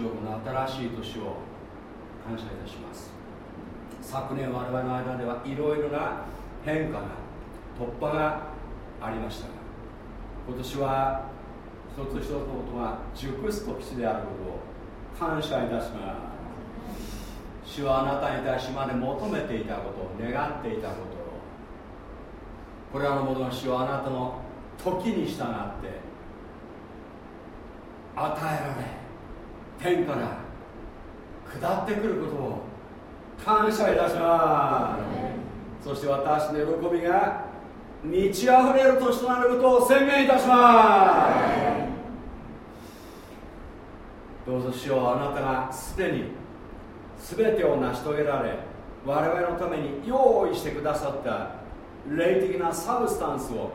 「主をこの新しい年を感謝いたします。昨年我々の間ではいろいろな変化が突破がありましたが今年は一つ一つのことが熟す時であることを感謝いたします。主はあなたに対しまで求めていたことを願っていたことをこれらのものが主はあなたの時に従って与えられ天から下ってくることを感謝いたします。そして私の喜びが満ち溢れる年となることを宣言いたします。どうぞ主よあなたがすでに全てを成し遂げられ我々のために用意してくださった霊的なサブスタンスを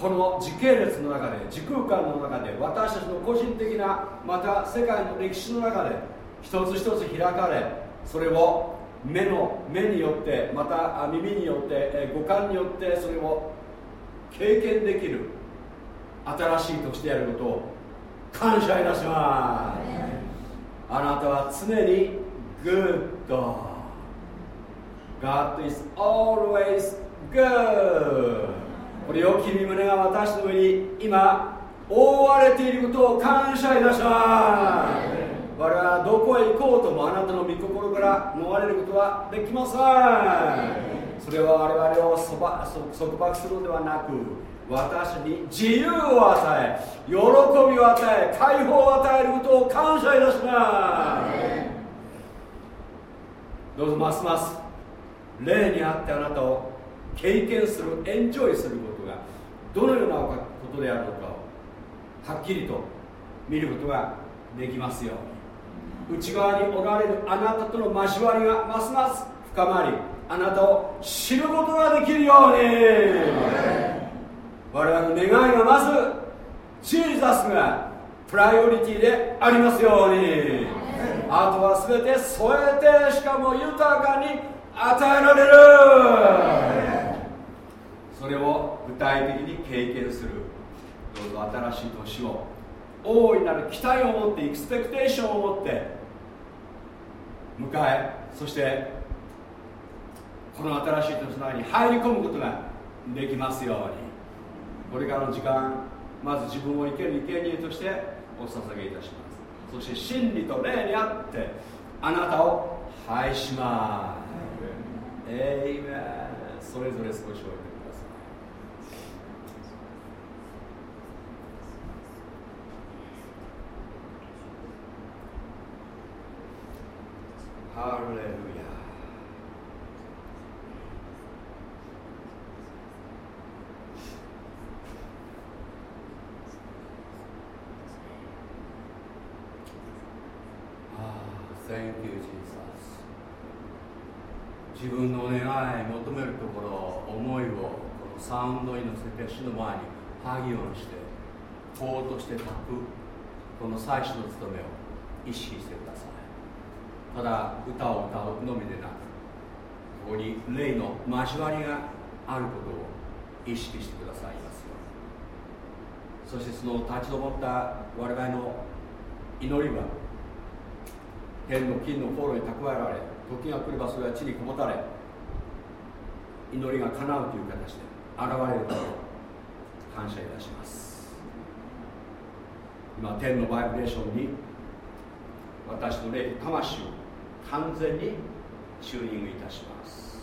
この時系列の中で時空間の中で私たちの個人的なまた世界の歴史の中で一つ一つ開かれそれを目の目によってまた耳によって五感によってそれを経験できる新しいとしてやることを感謝いたします。あなたは常に Good God is always good. これよ君胸が私の上に今覆われていることを感謝いたします我々はどこへ行こうともあなたの御心から逃れることはできませんそれは我々をそば束縛するのではなく私に自由を与え喜びを与え解放を与えることを感謝いたします。どうぞますます霊にあってあなたを経験するエンジョイすること。どのようなことであるのかをはっきりと見ることができますように。内側におられるあなたとの交わりがますます深まりあなたを知ることができるように。我々の願いがまずジーザスがプライオリティでありますように。あとは全て添えてしかも豊かに与えられる。それを具体的に経験する。どうぞ新しい年を大いなる期待を持ってエクスペクテーションを持って迎えそしてこの新しい年の中に入り込むことができますように。これからの時間まず自分を生ける生贄としてお捧げいたします。そして真理と霊にあってあなたを拝します。エイメンそれぞれ少し置いて Hallelujah. Thank you, Jesus. 自分の願い求めるところ思いをこのサウンドに乗せて主の前にハギオンして法として書くこの祭祀の務めを意識してくただ歌を歌うのみでなくここに霊の交わりがあることを意識してくださいます。よそしてその立ち上った我々の祈りは天の金の航路に蓄えられ時が来ればそれは地にこもたれ祈りが叶うという形で現れることを感謝いたします今天のバイブレーションに私の霊魂を完全にチューニングいたします。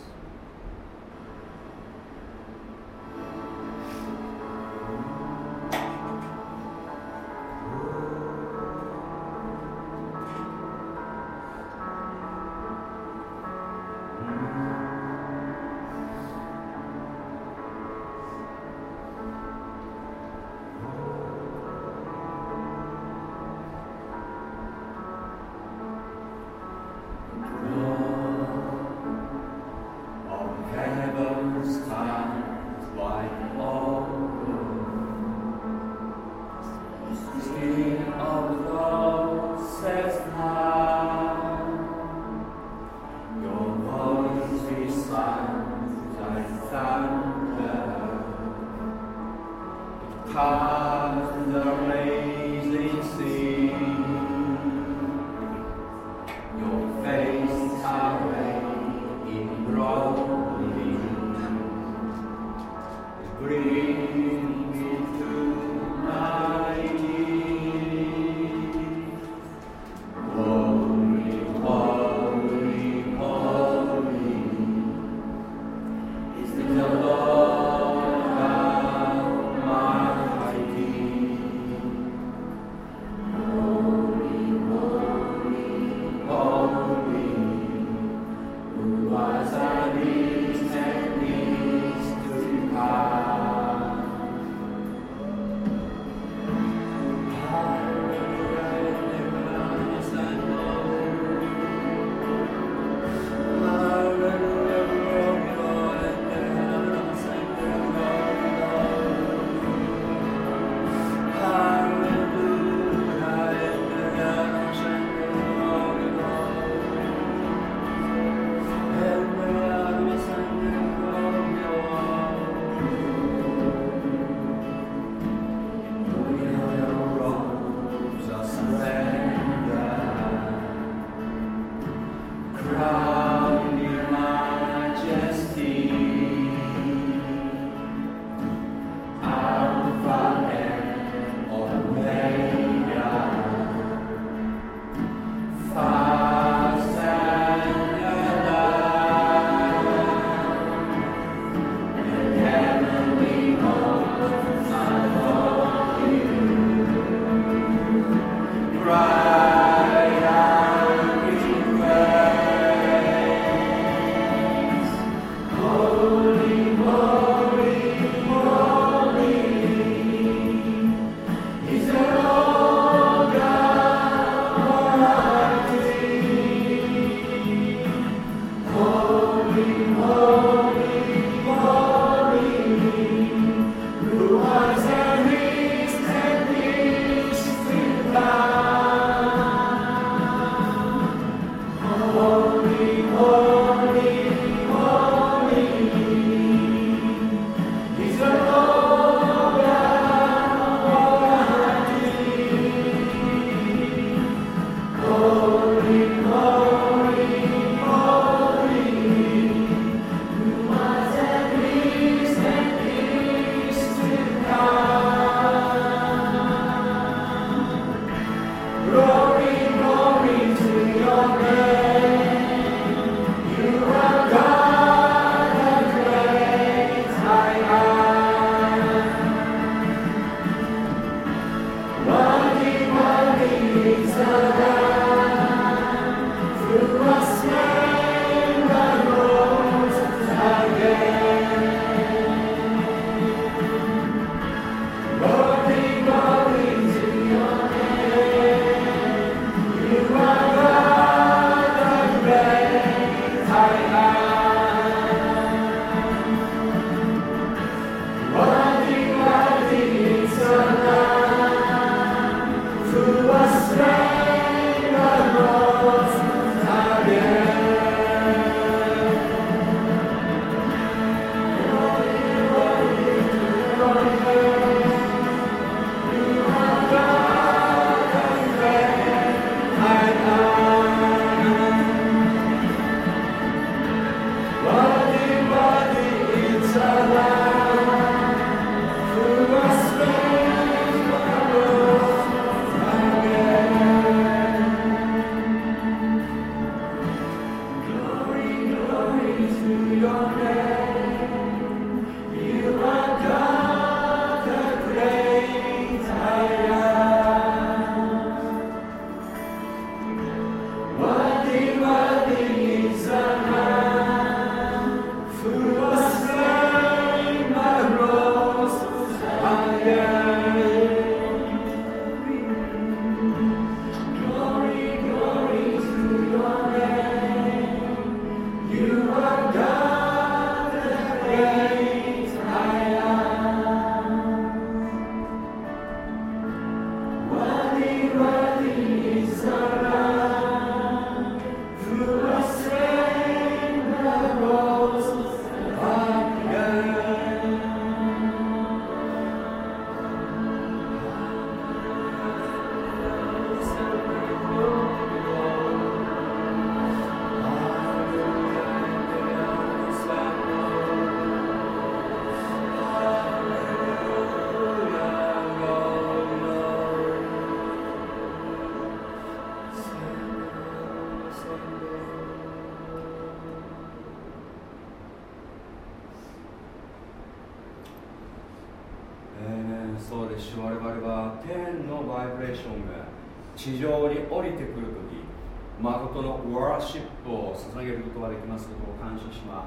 ま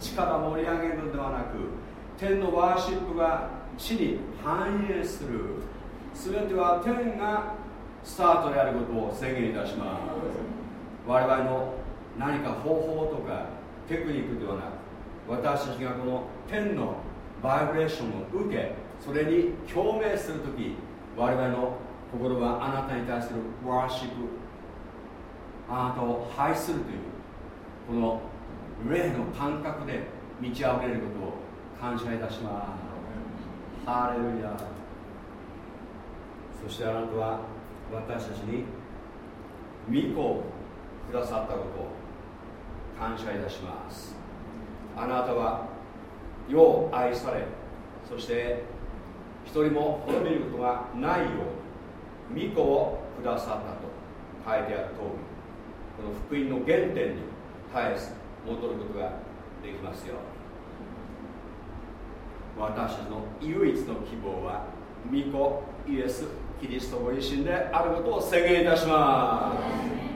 す力盛り上げるのではなく天のワーシップが地に反映する。全ては天がスタートであることを宣言いたします。我々の何か方法とかテクニックではなく私たちがこの天のバイブレーションを受けそれに共鳴するとき我々の心はあなたに対するワーシップあなたを拝するというこの霊の感覚で満ち溢れることを感謝いたします。ハレルヤ。そしてあなたは私たちに御子をくださったことを感謝いたします。あなたは世を愛されそして一人も滅びることがないように御子をくださったと書いてある通りこの福音の原点に絶えず戻ることができますよ私の唯一の希望は御子イエスキリストご自身であることを宣言いたします。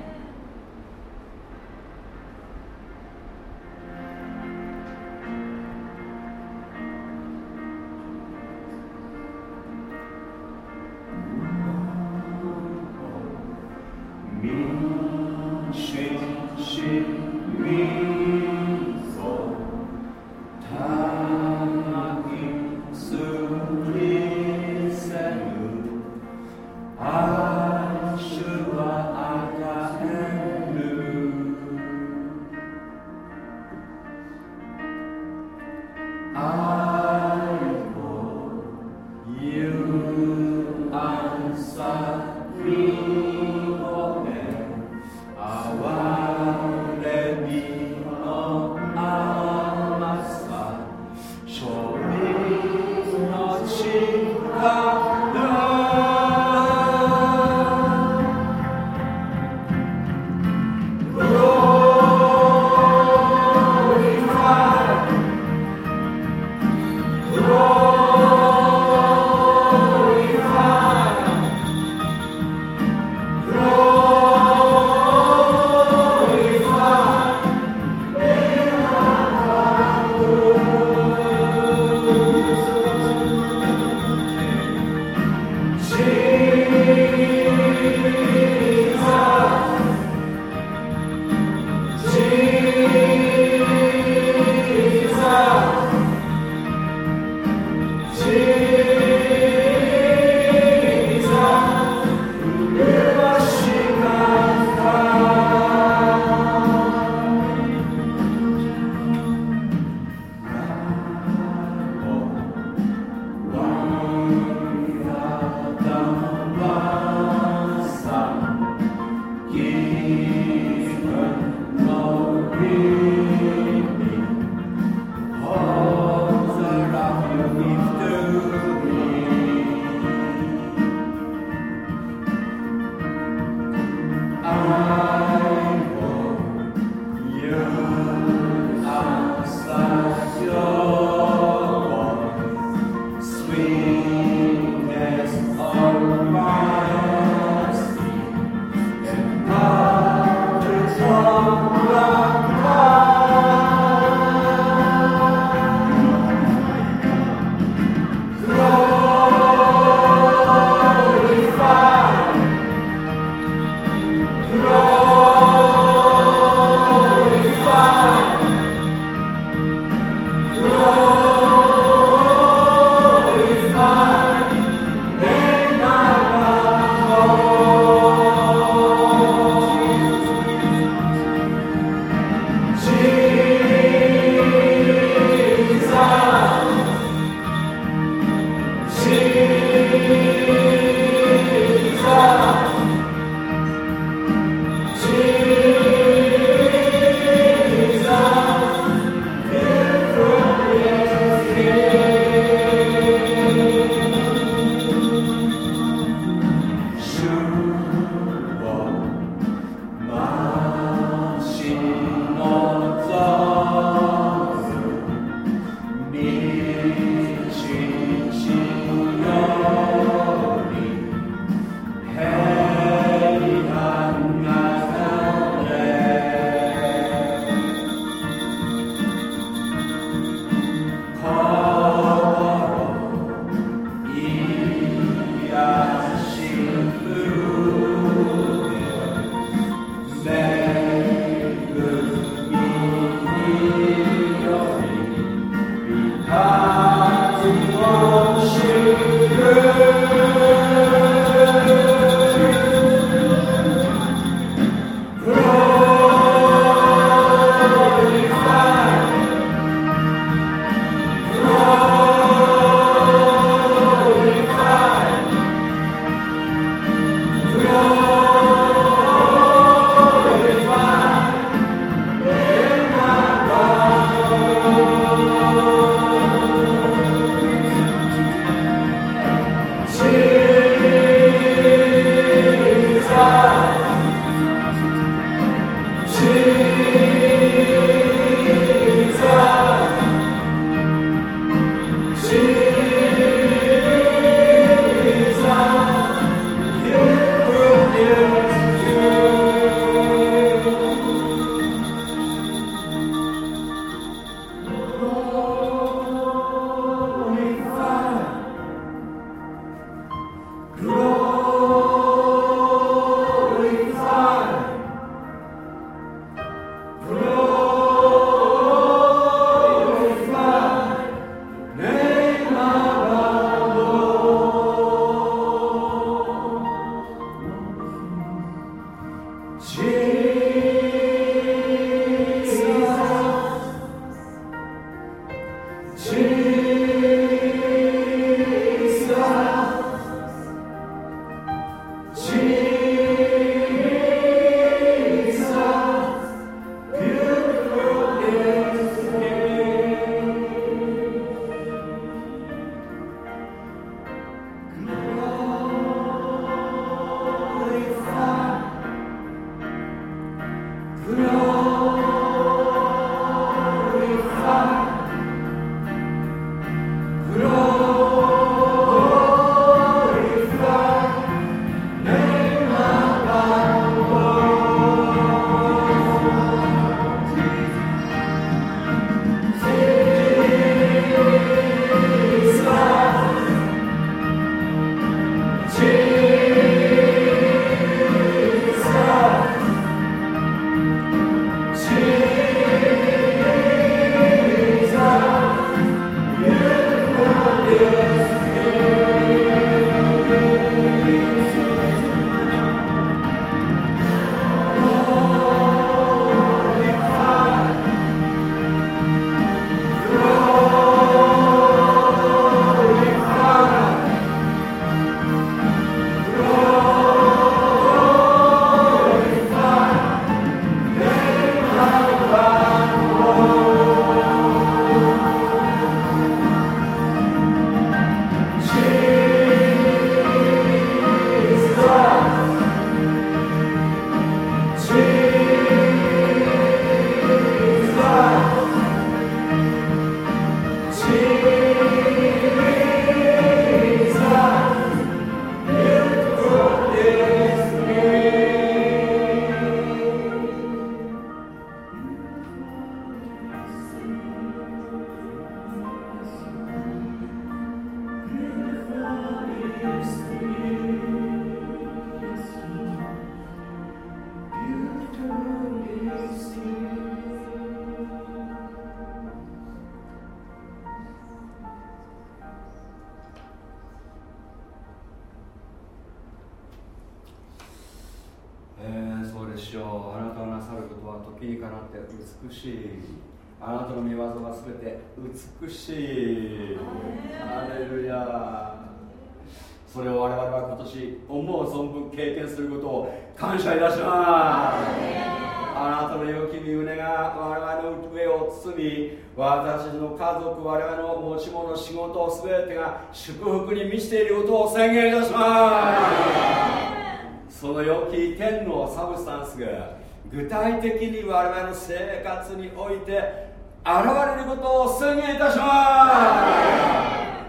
において現れることを宣言いたしま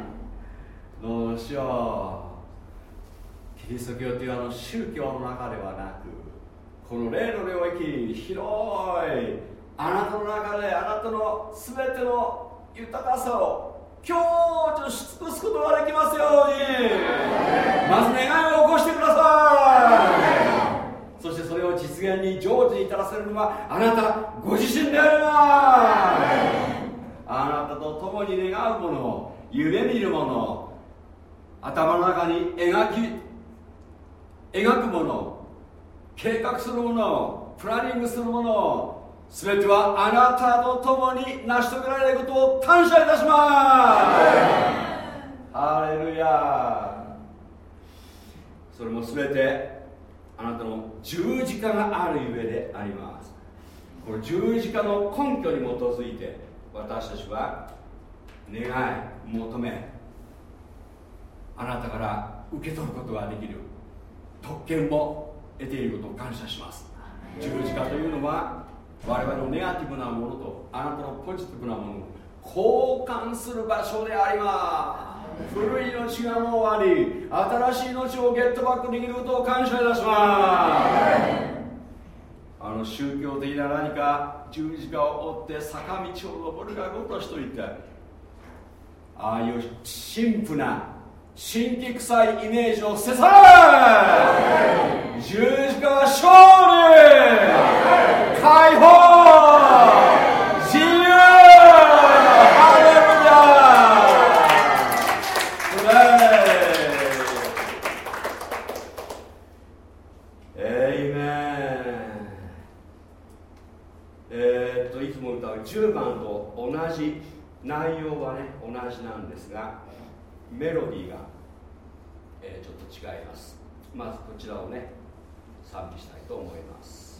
す。どうしよう。キリスト教というあの宗教の中ではなくこの霊の領域広い。あなたの中であなたの全ての豊かさを享受し尽くすことができますようにまず願いを起こしてくださいを実現に成就に至らせるのはあなたご自身であります。あなたと共に願うもの夢見るもの頭の中に描き描くもの計画するものプランニングするもの全てはあなたと共に成し遂げられることを感謝いたします。ハレルヤそれも全てあなたの十字架があるゆえであります。この十字架の根拠に基づいて私たちは願い求めあなたから受け取ることができる。特権も得ていることを感謝します。十字架というのは我々のネガティブなものとあなたのポジティブなものを交換する場所であります古い命がもう終わり新しい命をゲットバックできることを感謝いたします。あの宗教的な何か十字架を追って坂道を登るがごとしといてああいう陳腐な神秘臭いイメージを捨て去れ十字架は勝利解放メロディーが、えー、ちょっと違います。まずこちらをね賛美したいと思います。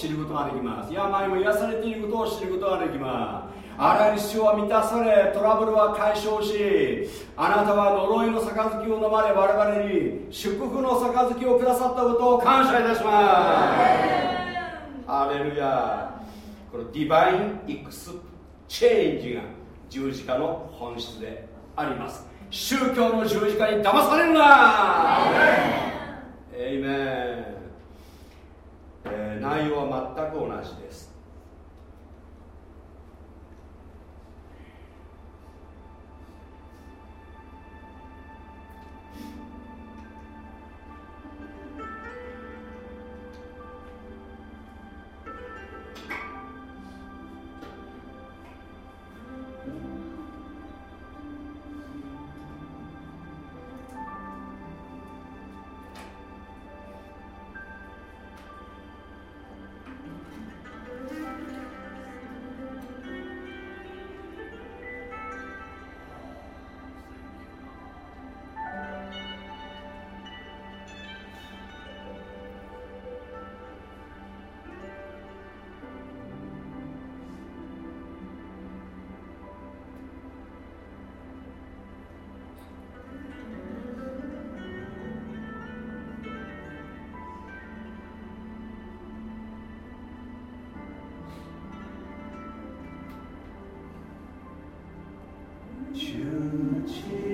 知ることができます。病も癒されていることを知ることができます。あらゆる必要は満たされトラブルは解消しあなたは呪いの杯を飲まれ我々に祝福の杯をくださったことを感謝いたします。ハレルヤ。この divine exchange が十字架の本質であります。宗教の十字架に騙されるな。エイメンえ、内容は全く同じです。去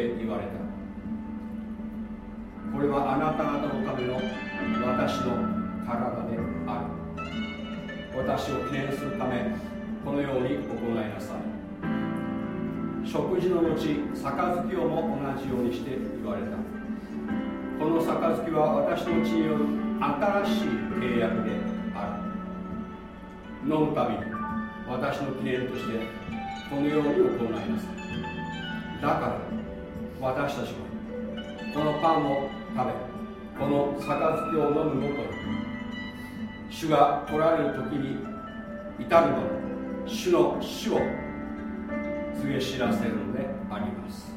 して言われた。これはあなた方のための私の体である。私を記念するためこのように行いなさい。食事の後杯をも同じようにして言われた。この杯は私の血による新しい契約である。飲むたび私の記念としてこのように行いなさい。だから私たちはこのパンを食べこの杯を飲むごとに。主が来られる時に至るの主の死を告げ知らせるのであります。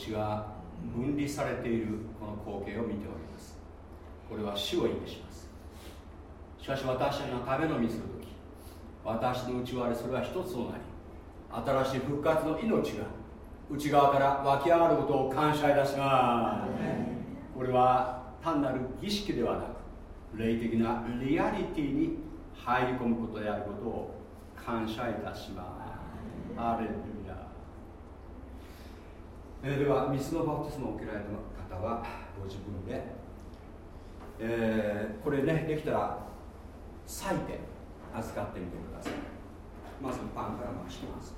血が分離されているこの光景を見ております。これは死を意味します。しかし私たちが食べ飲みする時私の内側でそれは一つとなり新しい復活の命が内側から湧き上がることを感謝いたします。これは単なる儀式ではなく霊的なリアリティに入り込むことであることを感謝いたします。えー、では水のバプテスマを受けられた方はご自分で、えー、これねできたら裂いて預かってみてください。まずパンから回します。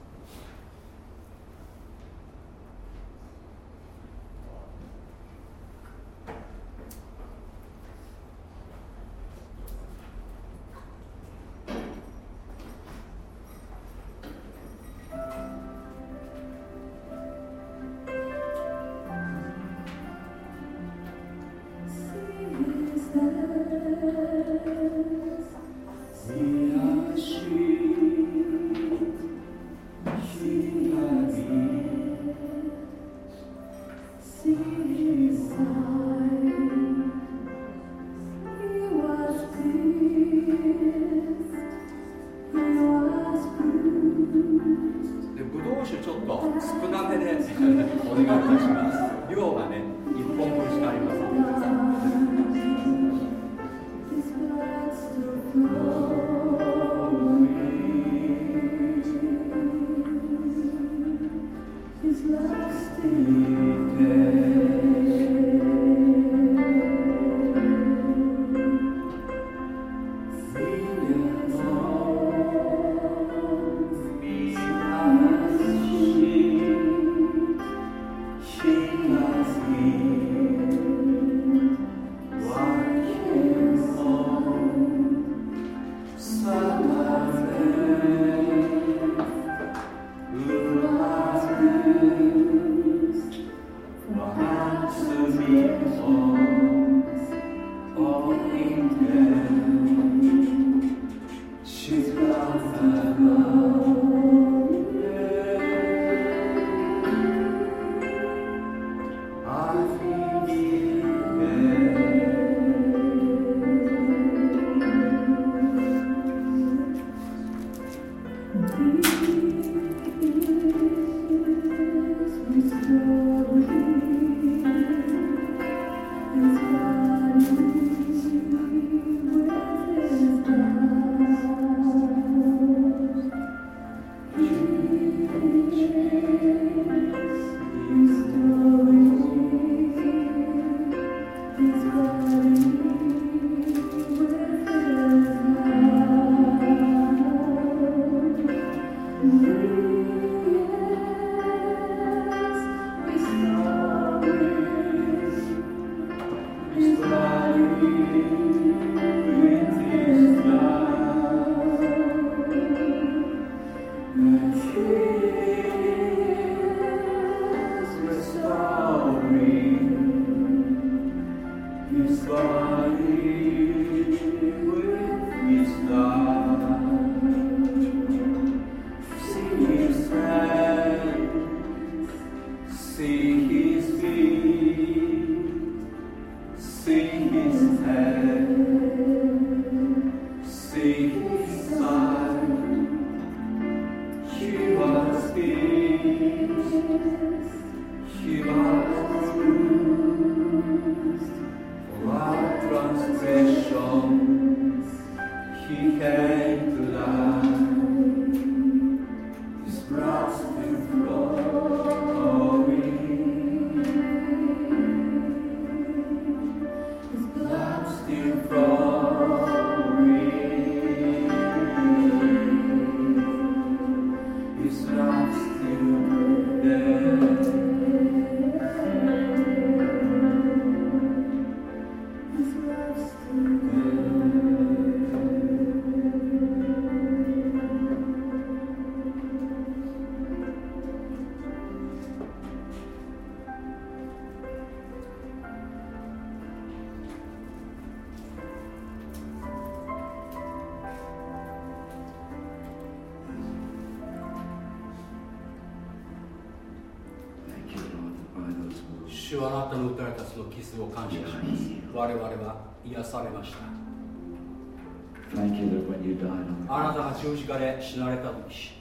十字架で死なれた時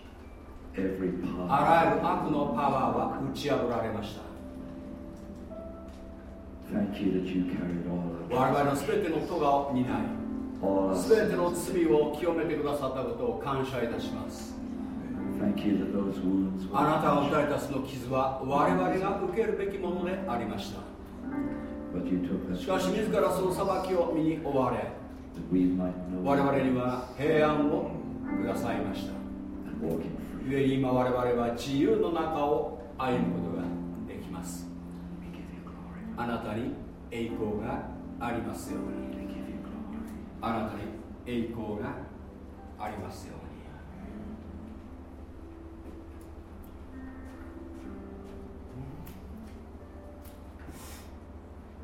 あらゆる悪のパワーは打ち破られました。我々の全ての咎を担い全ての罪を清めてくださったことを感謝いたします。あなたが打たれたその傷は我々が受けるべきものでありました。しかし自らその裁きを身に追われ我々には平安をくださいました。ゆえに今我々は自由の中を歩むことができます。あなたに栄光がありますように。あなたに栄光がありますよう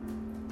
に。うん。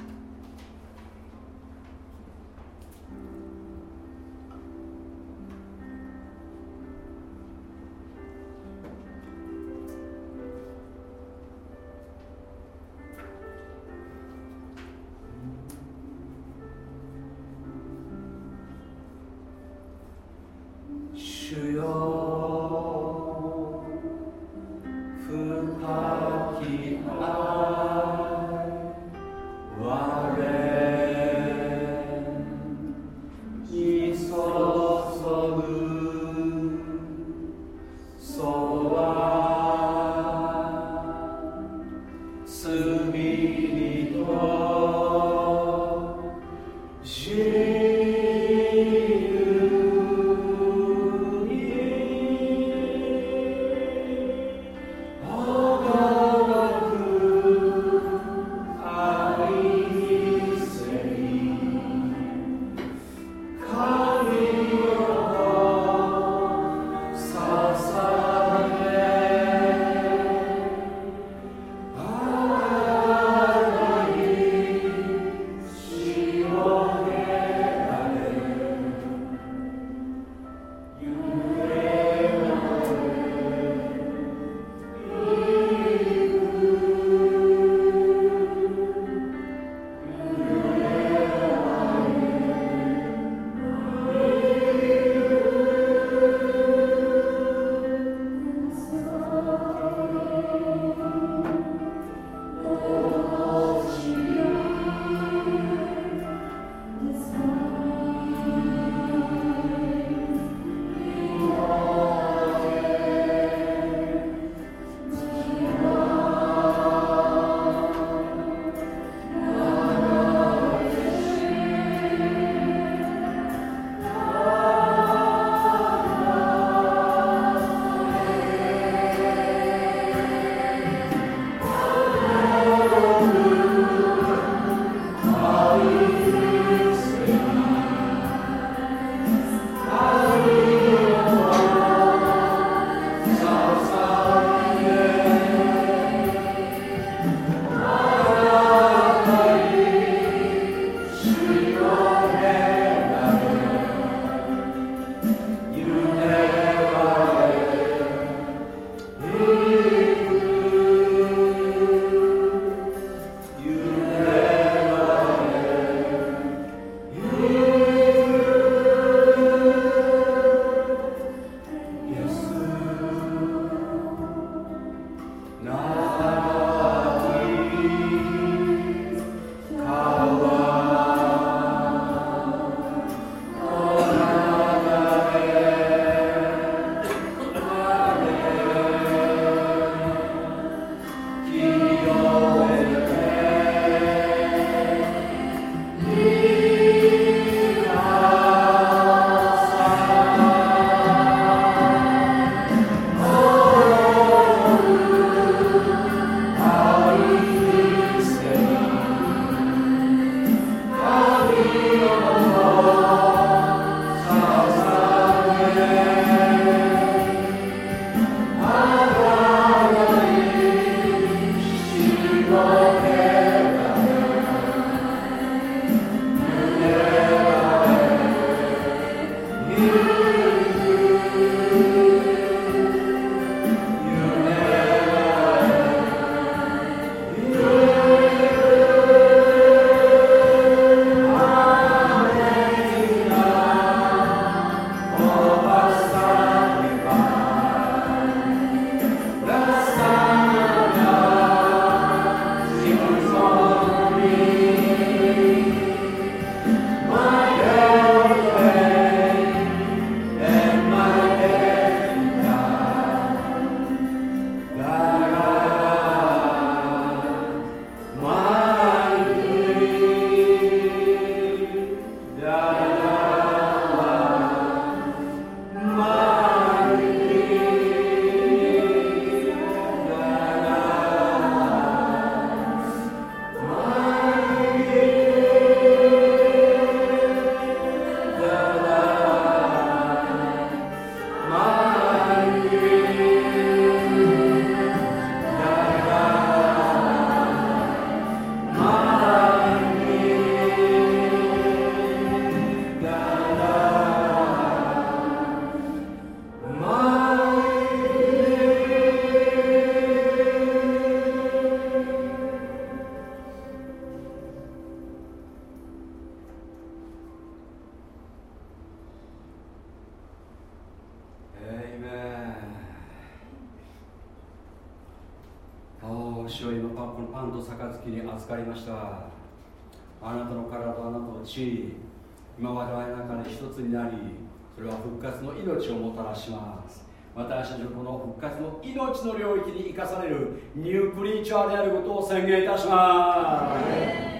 命をもたらします。私たちはこの復活の命の領域に生かされるニュークリーチャーであることを宣言いたします。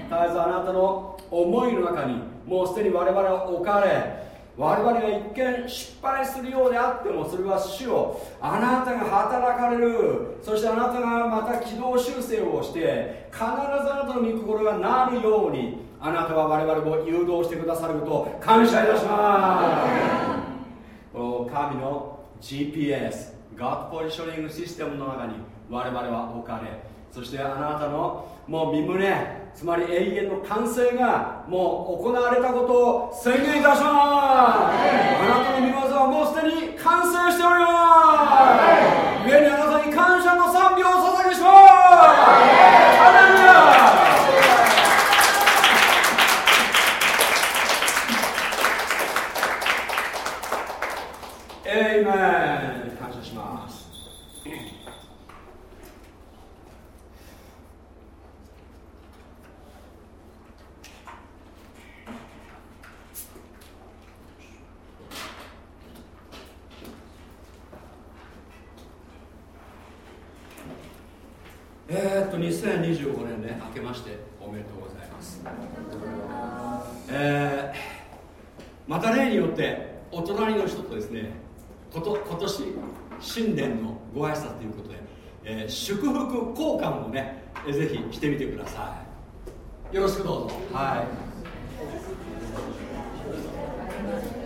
絶えずあなたの思いの中にもうすでに我々は置かれ我々が一見失敗するようであってもそれは主をあなたが働かれる。そしてあなたがまた軌道修正をして必ずあなたの御心がなるようにあなたは我々を誘導してくださることを感謝いたします。神の GPS ガッドポジショニングシステムの中に我々は置かれそしてあなたのもう身胸つまり永遠の完成がもう行われたことを宣言いたします。あなたの御業はもうすでに完成しております。故にあなたに感謝の賛美をお捧げしますエイメン感謝しますえー、っと2025年ね明けましておめでとうございます。えー、また例によってお隣の人とですねこと今年新年のご挨拶ということで、えー、祝福交換をね、えー、ぜひしてみてください。よろしくどうぞ。はい。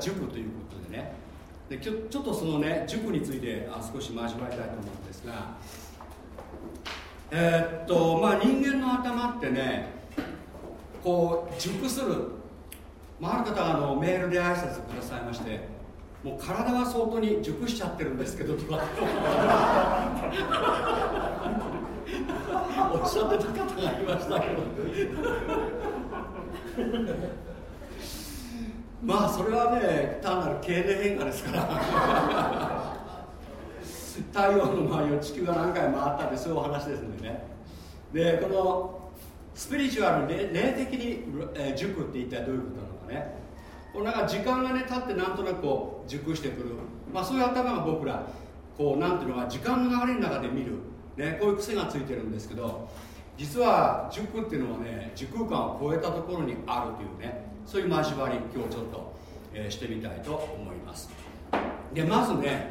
塾ということでちょちょっとそのね塾についてあ少し交わりたいと思うんですが。えー、っとまあ人間の頭ってねこう熟する、まあ、ある方があのメールで挨拶くださいましてもう体は相当に熟しちゃってるんですけどとか。おっしゃってた方がいましたけど。まあそれはね単なる経年変化ですから。太陽の周りを地球が何回回ったってそういうお話ですのでね。でこのスピリチュアル霊的に、えー、塾って一体どういうことなのかね。こうなんか時間がね経ってなんとなくこう熟してくる、まあ、そういう頭が僕らこうなんていうのか時間の流れの中で見る、ね、こういう癖がついてるんですけど実は塾っていうのはね時空間を超えたところにあるというねそういう交わり今日ちょっと、えー、してみたいと思います。でまずね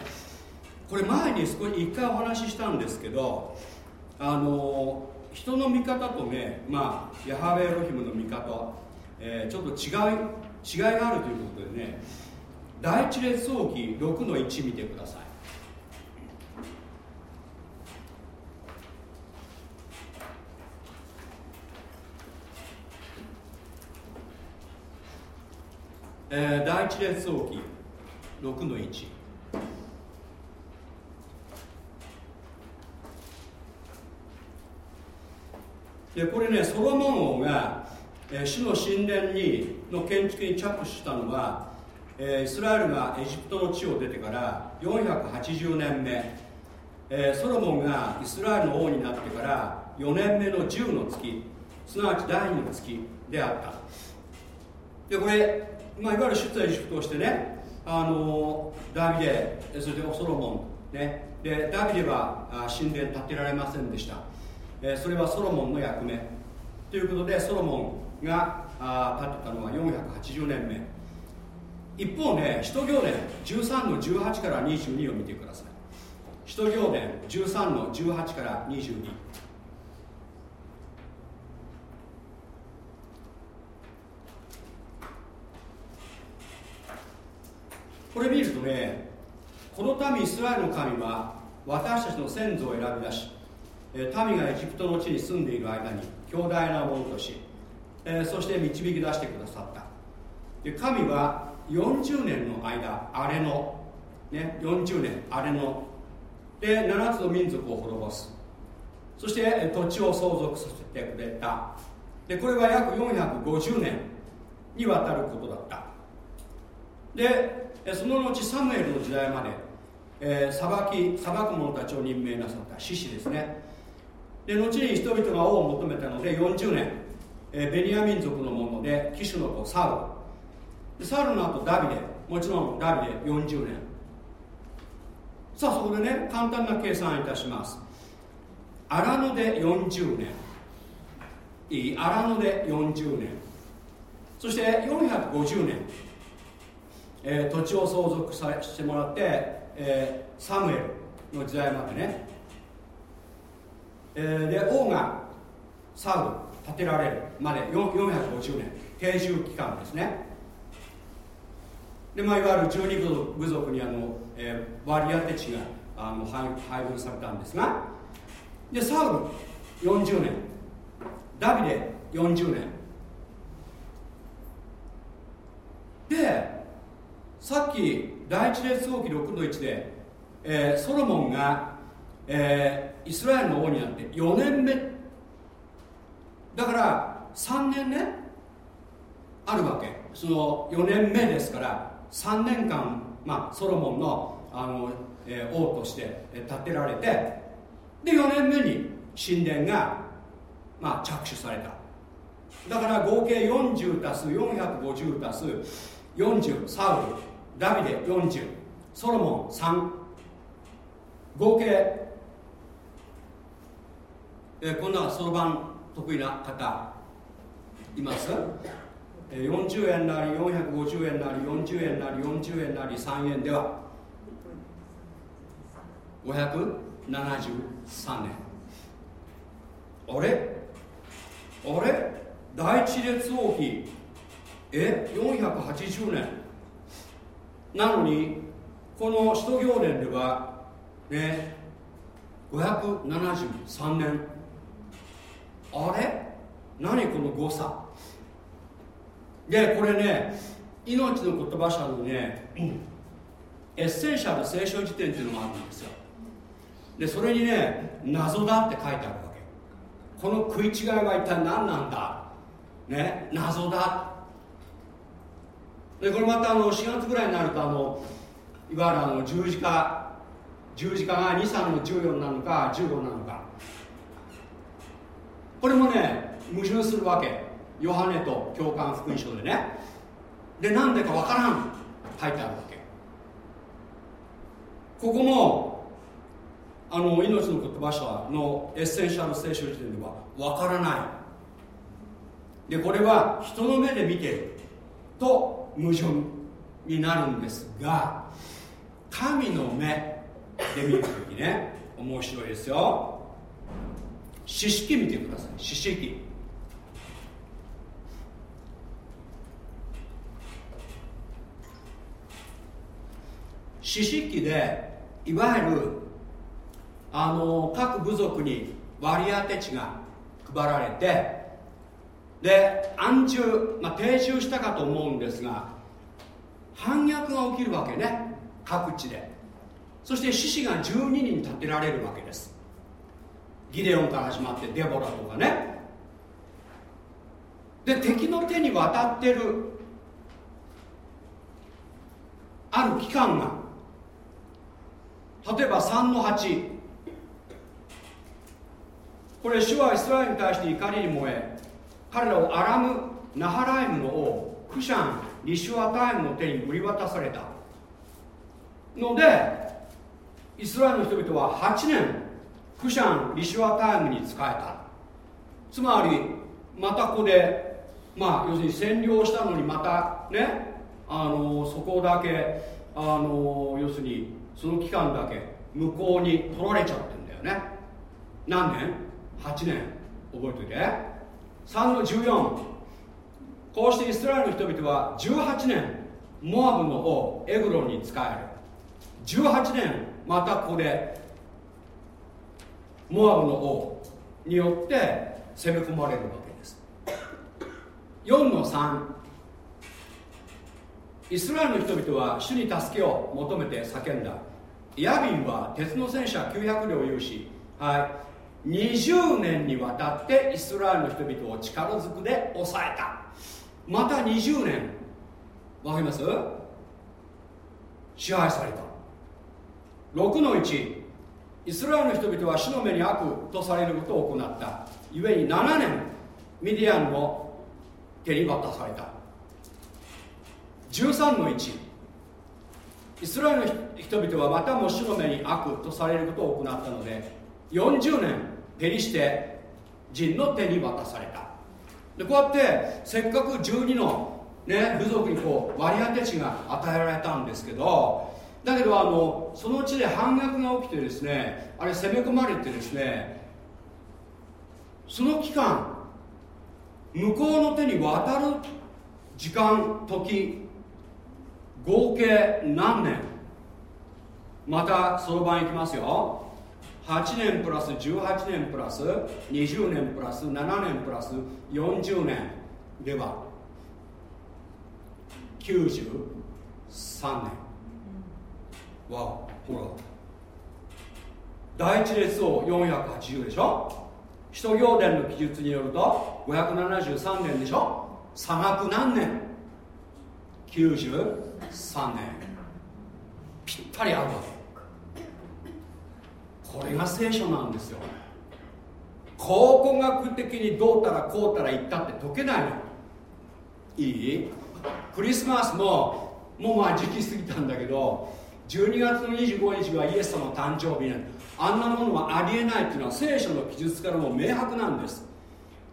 これ前に少し一回お話ししたんですけどあの人の見方とねまあヤハウェエロヒムの見方、えー、ちょっと違い違いがあるということでね第一列王記6の1見てください。えー、第一列王記6の1でこれねソロモン王が、えー、主の神殿にの建築に着手したのは、えー、イスラエルがエジプトの地を出てから480年目、えー、ソロモンがイスラエルの王になってから4年目の10の月すなわち第2の月であった。でこれまあ、いわゆる出エジプトをしてねあのダビデそれでソロモン、ね、でダビデは神殿建てられませんでした、え、それはソロモンの役目。ということでソロモンが建てたのは480年目。一方ね使徒行伝13の18から22を見てください。使徒行伝13の18から22これ見るとねこの民イスラエルの神は私たちの先祖を選び出し民がエジプトの地に住んでいる間に強大なものとしそして導き出してくださった。で神は40年の間荒れのね、40年あれので7つの民族を滅ぼす。そして土地を相続させてくれた。でこれは約450年にわたることだった。でその後サムエルの時代まで、えー、裁き裁く者たちを任命なさった獅子ですね。で後に人々が王を求めたので40年、えー、ベニヤ民族のもので騎手の子サウル。サウルの後ダビデ。もちろんダビデ40年。さあそこでね簡単な計算いたします。荒野で40年。いい荒野で40年。そして450年、えー、土地を相続させてもらって、えー、サムエルの時代までね、えー、で王がサウル建てられるまで450年定住期間ですね。で、まあ、いわゆる十二部族にあの、えー、割り当て地があの配配分されたんですがでサウル40年ダビデ40年。でさっき第一列王記6の1で、えー、ソロモンが、えー、イスラエルの王になって4年目。だから3年ねあるわけ。その4年目ですから3年間、まあ、ソロモンのあの、えー、王として建てられてで4年目に神殿が、まあ、着手された。だから合計40たす450たす40サウル。ダビデ40ソロモン3合計、えー、こんなそろばん得意な方います？40円なり450円なり40円なり40円なり3円。では573年あれ？あれ？第一列王記え？480年。なのにこの使徒行伝ではね573年。あれ？何この誤差？でこれね命の言葉社のね、エッセンシャル聖書辞典っていうのがあるんですよ。でそれにね謎だって書いてあるわけ。この食い違いは一体何なんだ？ね？謎だ。でこれまたあの4月ぐらいになるとあのいわゆるあの十字架十字架が23の14なのか15なのか。これもね矛盾するわけ。ヨハネと共観福音書でね。でなんでかわからん。書いてあるわけ。ここもあの命の言葉書のエッセンシャル聖書辞典ではわからない。でこれは人の目で見てる。と矛盾になるんですが神の目で見るときね面白いですよ。士師記見てください。士師記。四式でいわゆるあの各部族に割り当て地が配られてで安住、まあ、定住したかと思うんですが反逆が起きるわけね。各地で。そして獅子が12人立てられるわけです。ギデオンから始まってデボラとかね。で敵の手に渡ってるある期間が例えば3の8これ主はイスラエルに対して怒りに燃え彼らをアラム・ナハライムの王クシャン・リシュアタイムの手に売り渡された。のでイスラエルの人々は8年クシャン・リシュアタイムに仕えた。つまりまたここでまあ要するに占領したのにまたねあのそこだけあの要するにその期間だけ向こうに取られちゃってるんだよね。何年 ?8 年。覚えておいて。3の14こうしてイスラエルの人々は18年モアブの王エグロンに仕える。18年またここでモアブの王によって攻め込まれるわけです。4の3イスラエルの人々は主に助けを求めて叫んだ。ヤビンは鉄の戦車900両を有し、はい、20年にわたってイスラエルの人々を力ずくで抑えた。また20年。わかります？支配された。6の1イスラエルの人々は主の目に悪とされることを行った。故に7年ミディアンの手に渡された。13の1イスラエルの人々はまたも主の目に悪とされることを行ったので40年ペリシテ人の手に渡された。でこうやってせっかく12の、ね、部族にこう割り当て地が与えられたんですけどだけどあのそのうちで反逆が起きてですねあれ攻め込まれてですねその期間向こうの手に渡る時間時合計何年？またそろばんいきますよ。8年プラス18年プラス20年プラス7年プラス40年。では93年。わほら。第一列王480でしょ？使徒行伝の記述によると573年でしょ？差額何年？93年。ぴったりあるわけ。これが聖書なんですよ。考古学的にどうたらこうたら言ったって解けないの。いい？クリスマスももうまあ時期過ぎたんだけど12月の25日がイエス様の誕生日なんあんなものはありえないっていうのは聖書の記述からも明白なんです。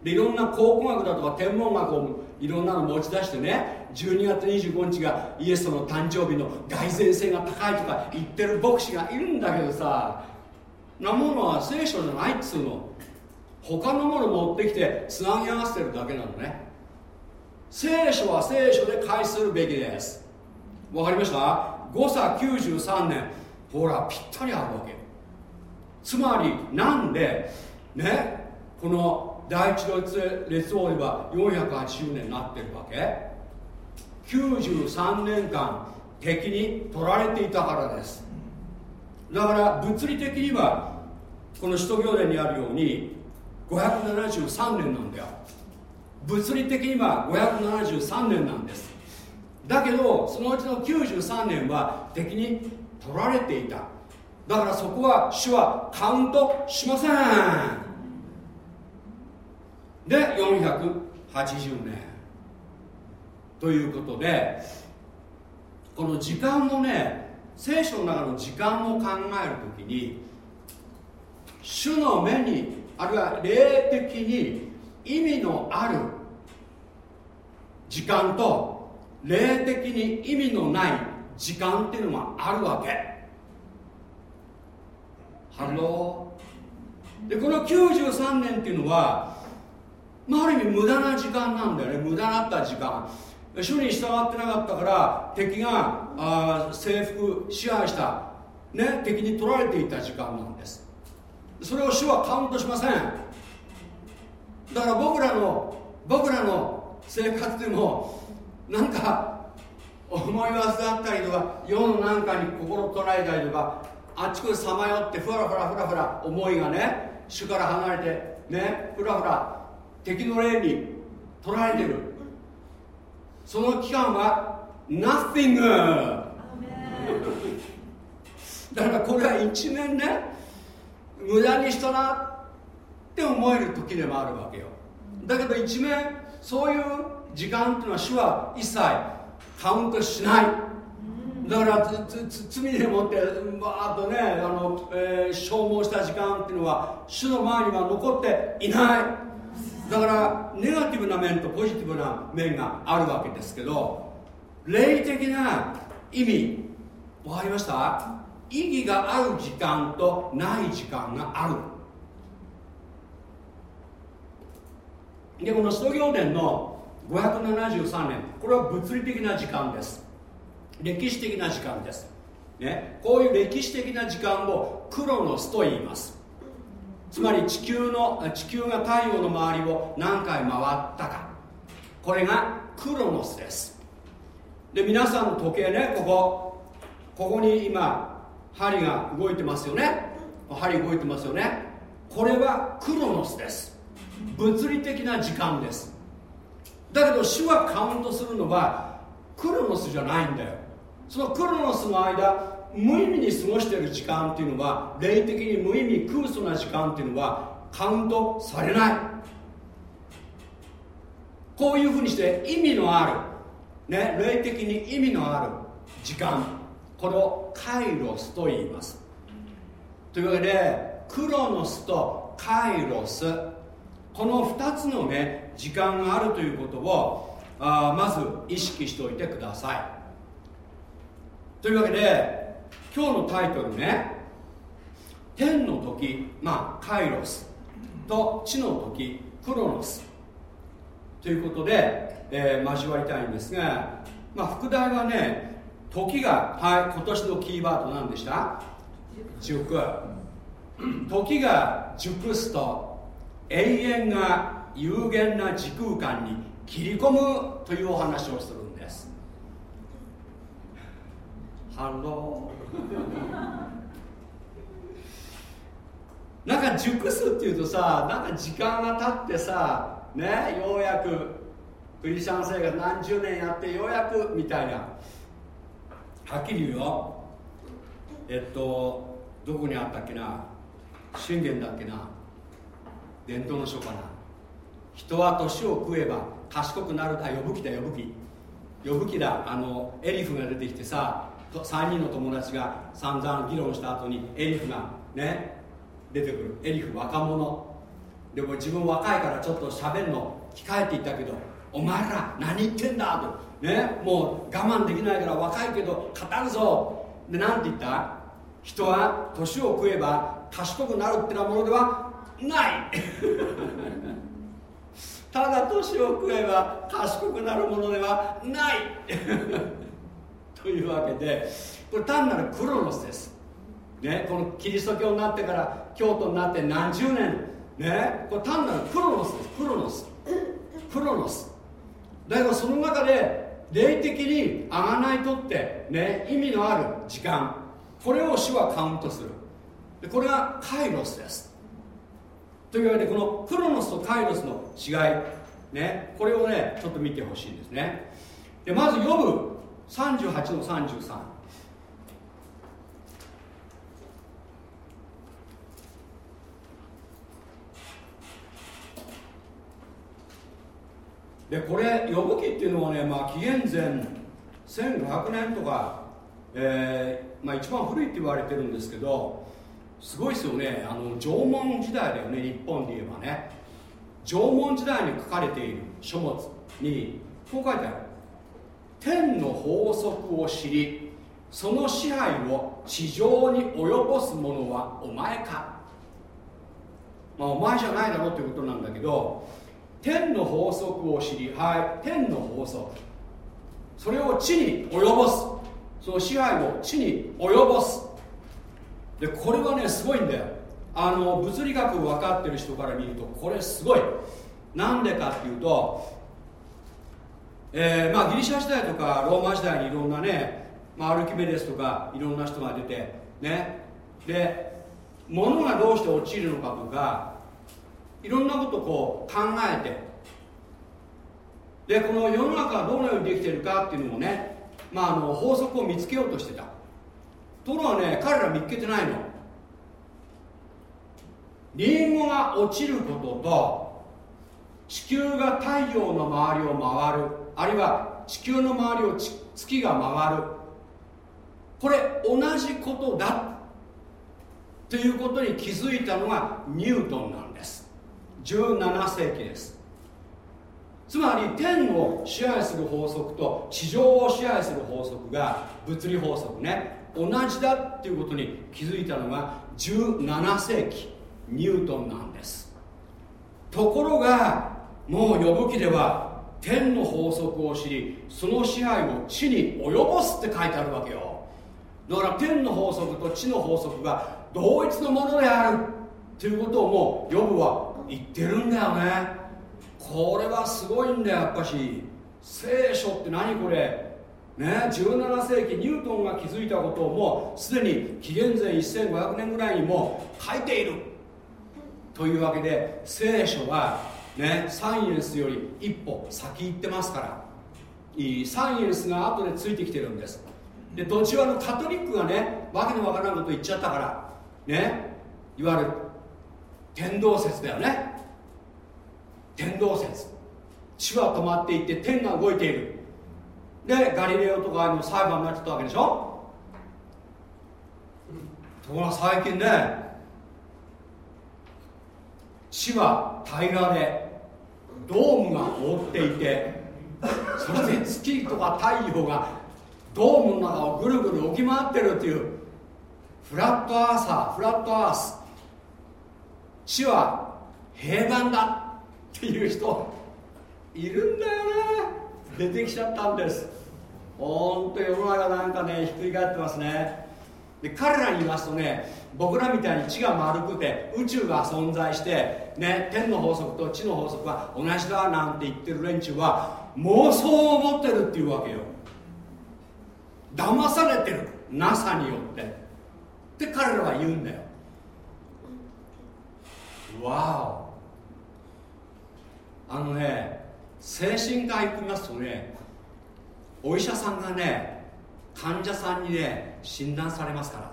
でいろんな考古学だとか天文学をいろんなの持ち出してね12月25日がイエス様の誕生日の蓋然性が高いとか言ってる牧師がいるんだけどさなものは聖書じゃないっつうの。他のもの持ってきてつなぎ合わせてるだけなのね。聖書は聖書で返するべきです。わかりました？誤差93年。ほらぴったりあるわけ。つまりなんでねこの第一列列王では480年になってるわけ？93年間敵に取られていたからです。だから物理的にはこの使徒行伝にあるように573年なんだよ。物理的には573年なんです。だけどそのうちの93年は敵に取られていた。だからそこは主はカウントしません。で480年。ということでこの時間のね聖書の中の時間を考えるときに主の目にあるいは霊的に意味のある時間と霊的に意味のない時間っていうのがあるわけ。ハローでこの93年っていうのは、まあ、ある意味無駄な時間なんだよね。無駄だった時間。主に従ってなかったから敵があ征服支配した、ね、敵に取られていた時間なんです。それを主はカウントしません。だから僕らの僕らの生活でもなんか思い忘れったりとか世のなんかに心捉えたりとかあっちこっちさまよってふらふらふらふら思いがね主から離れてねふらふら敵の霊に取られてる。その期間は Nothing. だからこれは一面ね無駄にしたなって思える時でもあるわけよ。だけど一面そういう時間っていうのは主は一切カウントしない。だから罪でもってバーッとねあの、えー、消耗した時間っていうのは主の前には残っていないだからネガティブな面とポジティブな面があるわけですけど霊的な意味分かりました？意義がある時間とない時間がある。でこの使徒行伝の573年これは物理的な時間です。歴史的な時間です、ね、こういう歴史的な時間をクロノスと言います。つまり地球の地球が太陽の周りを何回回ったか。これがクロノスです。で皆さんの時計ねここ。ここに今針が動いてますよね。針動いてますよね。これはクロノスです。物理的な時間です。だけど主はカウントするのはクロノスじゃないんだよ。そのクロノスの間無意味に過ごしている時間っていうのは霊的に無意味空想な時間っていうのはカウントされない。こういうふうにして意味のある、ね、霊的に意味のある時間。これをカイロスと言います。というわけでクロノスとカイロスこの2つのね時間があるということをあまず意識しておいてください。というわけで今日のタイトルね。天の時まあカイロスと地の時クロノスということで、えー、交わりたいんですが、まあ、副題はね時がはい今年のキーワード何でした？熟時が熟すと永遠が有限な時空間に切り込むというお話をするんです。ハロー なんか熟すっていうとさなんか時間が経ってさねようやくクリスチャン生活何十年やってようやくみたいな。はっきり言うよ。えっとどこにあったっけな。信玄だっけな。伝統の書かな。人は年を食えば賢くなる。だ呼ぶ気だ呼ぶ気。呼ぶ気だ。あのエリフが出てきてさ3人の友達が散々議論した後にエリフがね出てくる。エリフ若者。でも自分若いからちょっと喋るの。控えていたけどお前ら何言ってんだ？と。ねもう我慢できないから若いけど語るぞ。で何て言った？人は年を食えば賢くなるってなものではない。ただ年を食えば賢くなるものではない。というわけでこれ単なるクロノスです、ね、このキリスト教になってから京都になって何十年。ねこれ単なるクロノスです。クロノス。クロノス。だけどその中で霊的にあがないとってね意味のある時間。これを主はカウントする。でこれがカイロスです。というわけでこのクロノスとカイロスの違い。ねこれをねちょっと見てほしいんですね。でまず読む38の33でこれ呼ぶ記っていうのはね、まあ、紀元前1500年とか、えーまあ、一番古いって言われてるんですけどすごいですよね。あの縄文時代だよね日本で言えばね。縄文時代に書かれている書物にこう書いてある。天の法則を知りその支配を地上に及ぼす者はお前か。まあお前じゃないだろうってことなんだけど天の法則を知りはい天の法則。それを地に及ぼす。その支配を地に及ぼす。でこれはねすごいんだよ。あの物理学分かってる人から見るとこれすごい。なんでかっていうと、えー、まあ、ギリシャ時代とかローマ時代にいろんなね、まあ、アルキメデスとかいろんな人が出てね。で物がどうして落ちるのかとかいろんなことをこう考えて。でこの世の中はどのようにできてるかっていうのもね、まあ、あの法則を見つけようとしてた。ところがね彼ら見つけてないの。リンゴが落ちることと地球が太陽の周りを回る。あるいは地球の周りを月が回る。これ同じことだ。ということに気づいたのがニュートンなんです。17世紀です。つまり天を支配する法則と地上を支配する法則が物理法則ね。同じだっていうことに気づいたのが17世紀ニュートンなんです。ところがもう呼ぶ記では天の法則を知りその支配を地に及ぼすって書いてあるわけよ。だから天の法則と地の法則が同一のものであるということをもう呼ぶは言ってるんだよね。これはすごいんだよやっぱし。聖書って何これ？ね、17世紀ニュートンが気づいたことをもうすでに紀元前1500年ぐらいにも書いているというわけで聖書は、ね、サイエンスより一歩先行ってますから。サイエンスが後でついてきてるんです。でどちらのカトリックがねわけのわからんこと言っちゃったからねいわゆる天動説だよね。天動説。地は止まっていて天が動いている。でガリレオとかの裁判になっちゃったわけでしょ。ところが最近ね地は平らでドームが覆っていてそれで月とか太陽がドームの中をぐるぐる動き回ってるっていうフラットアーサーフラットアース地は平板だっていう人いるんだよね出てきちゃったんです。ほんと世の中なんかねひっくり返ってますね。で彼らに言いますとね僕らみたいに地が丸くて宇宙が存在して、ね、天の法則と地の法則は同じだなんて言ってる連中は妄想を持ってるっていうわけよ。騙されてる。NASA によって。って彼らは言うんだよ。わお。あのね精神科行きますとねお医者さんがね患者さんにね診断されますから。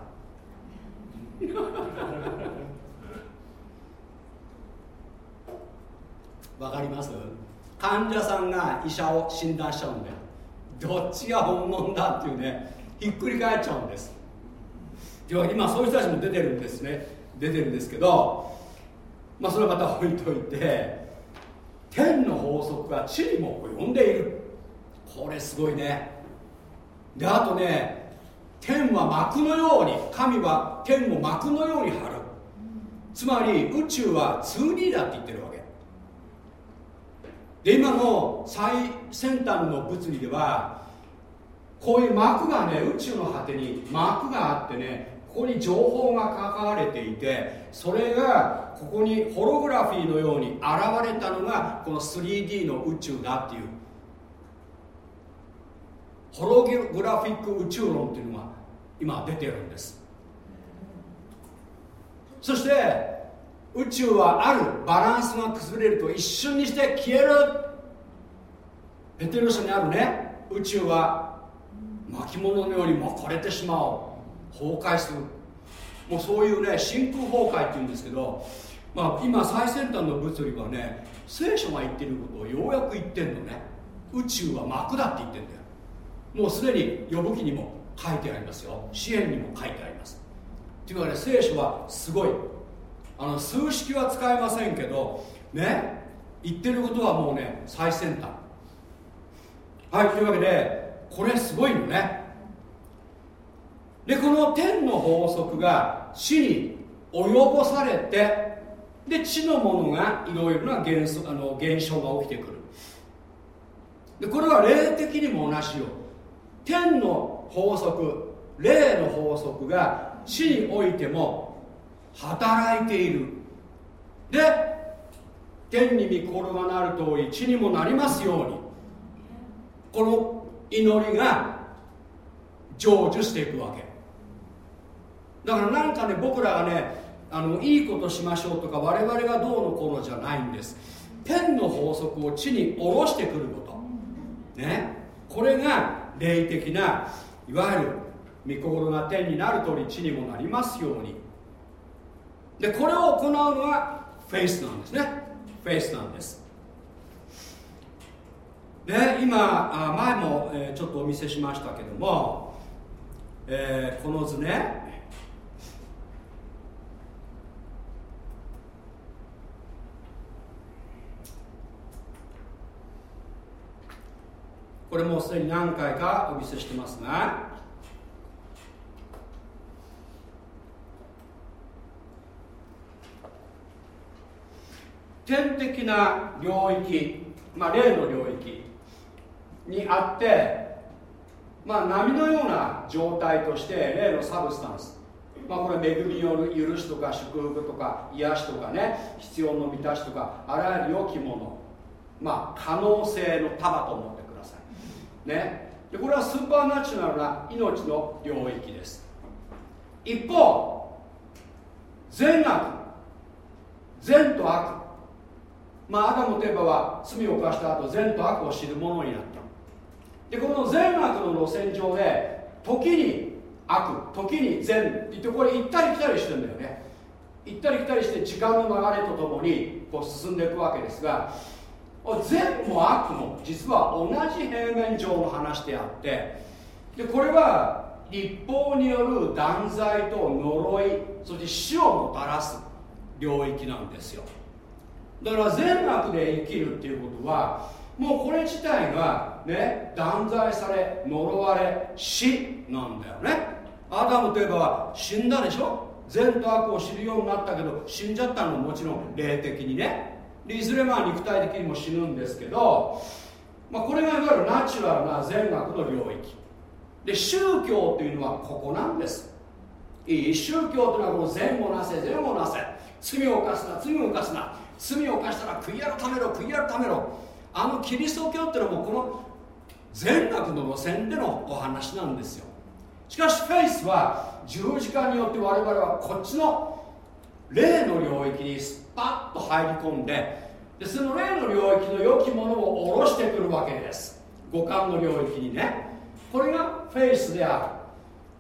わかります？患者さんが医者を診断しちゃうんだよ。どっちが本物だっていうねひっくり返っちゃうんです。今そういう人たちも出てるんですね。出てるんですけどまあそれはまた置いといて天の法則が地にも及んでいる。これすごいね。であとね天は幕のように神は天を幕のように張る。つまり宇宙は 2D だって言ってるわけ。で今の最先端の物理ではこういう膜がね宇宙の果てに膜があってねここに情報が書かれていてそれがここにホログラフィーのように現れたのがこの 3D の宇宙だっていう。ホログラフィック宇宙論っていうのが今出てるんです。そして宇宙はあるバランスが崩れると一瞬にして消える。ペテル社にあるね。宇宙は巻物のように巻かれてしまう。崩壊する。もうそういうね真空崩壊っていうんですけど、まあ、今最先端の物理はね聖書が言ってることをようやく言ってんのね。宇宙は膜だって言ってんだよ。もうすでに呼ぶ記にも書いてありますよ。支援にも書いてあります。っていうかね聖書はすごい。あの数式は使えませんけどね言ってることはもうね最先端。はいというわけでこれすごいのね。でこの天の法則が地に及ぼされてで地のものがいろいろな現あの現象が起きてくる。でこれは霊的にも同じよ。天の法則霊の法則が地においても働いている。で天に御心がなる通り地にもなりますように。この祈りが成就していくわけ。だからなんかね僕らがねあのいいことしましょうとか我々がどうのこうのじゃないんです。天の法則を地に下ろしてくること。ね。これが霊的ないわゆる御心が天になる通り地にもなりますように。でこれを行うのがフェイスなんですね。フェイスなんです。で今前も、ちょっとお見せしましたけども、えー、この図ね。これもすでに何回かお見せしてますが。天的な領域、まあ、霊の領域にあって、まあ、波のような状態として霊のサブスタンス、まあ、これ恵みによる許しとか祝福とか癒しとかね必要の満たしとかあらゆる良きもの。まあ可能性の束と思ってね。でこれはスーパーナチュラルな命の領域です。一方善悪善と悪。まあアダムといえばは罪を犯した後善と悪を知るものになった。でこの善悪の路線上で時に悪時に善って言ってこれ行ったり来たりしてんだよね。行ったり来たりして時間の流れとともにこう進んでいくわけですが善も悪も実は同じ平面上の話であって。でこれは立法による断罪と呪いそして死をもたらす領域なんですよ。だから善悪で生きるっていうことはもうこれ自体がね断罪され呪われ死なんだよね。アダムといえば死んだでしょ？善と悪を知るようになったけど死んじゃったのももちろん霊的にね。でいずれまあ肉体的にも死ぬんですけど、まあ、これがいわゆるナチュラルな善悪の領域。で宗教というのはここなんです。いい宗教というのはこの善をなせ善をなせ。罪を犯すな罪を犯すな。罪を犯したら悔い改めろ悔い改めろ。あのキリスト教っていうのはもうこの善悪の路線でのお話なんですよ。しかしフェイスは十字架によって我々はこっちの霊の領域にパッと入り込んででその霊の領域の良きものを下ろしてくるわけです。五感の領域にね。これがフェイスであ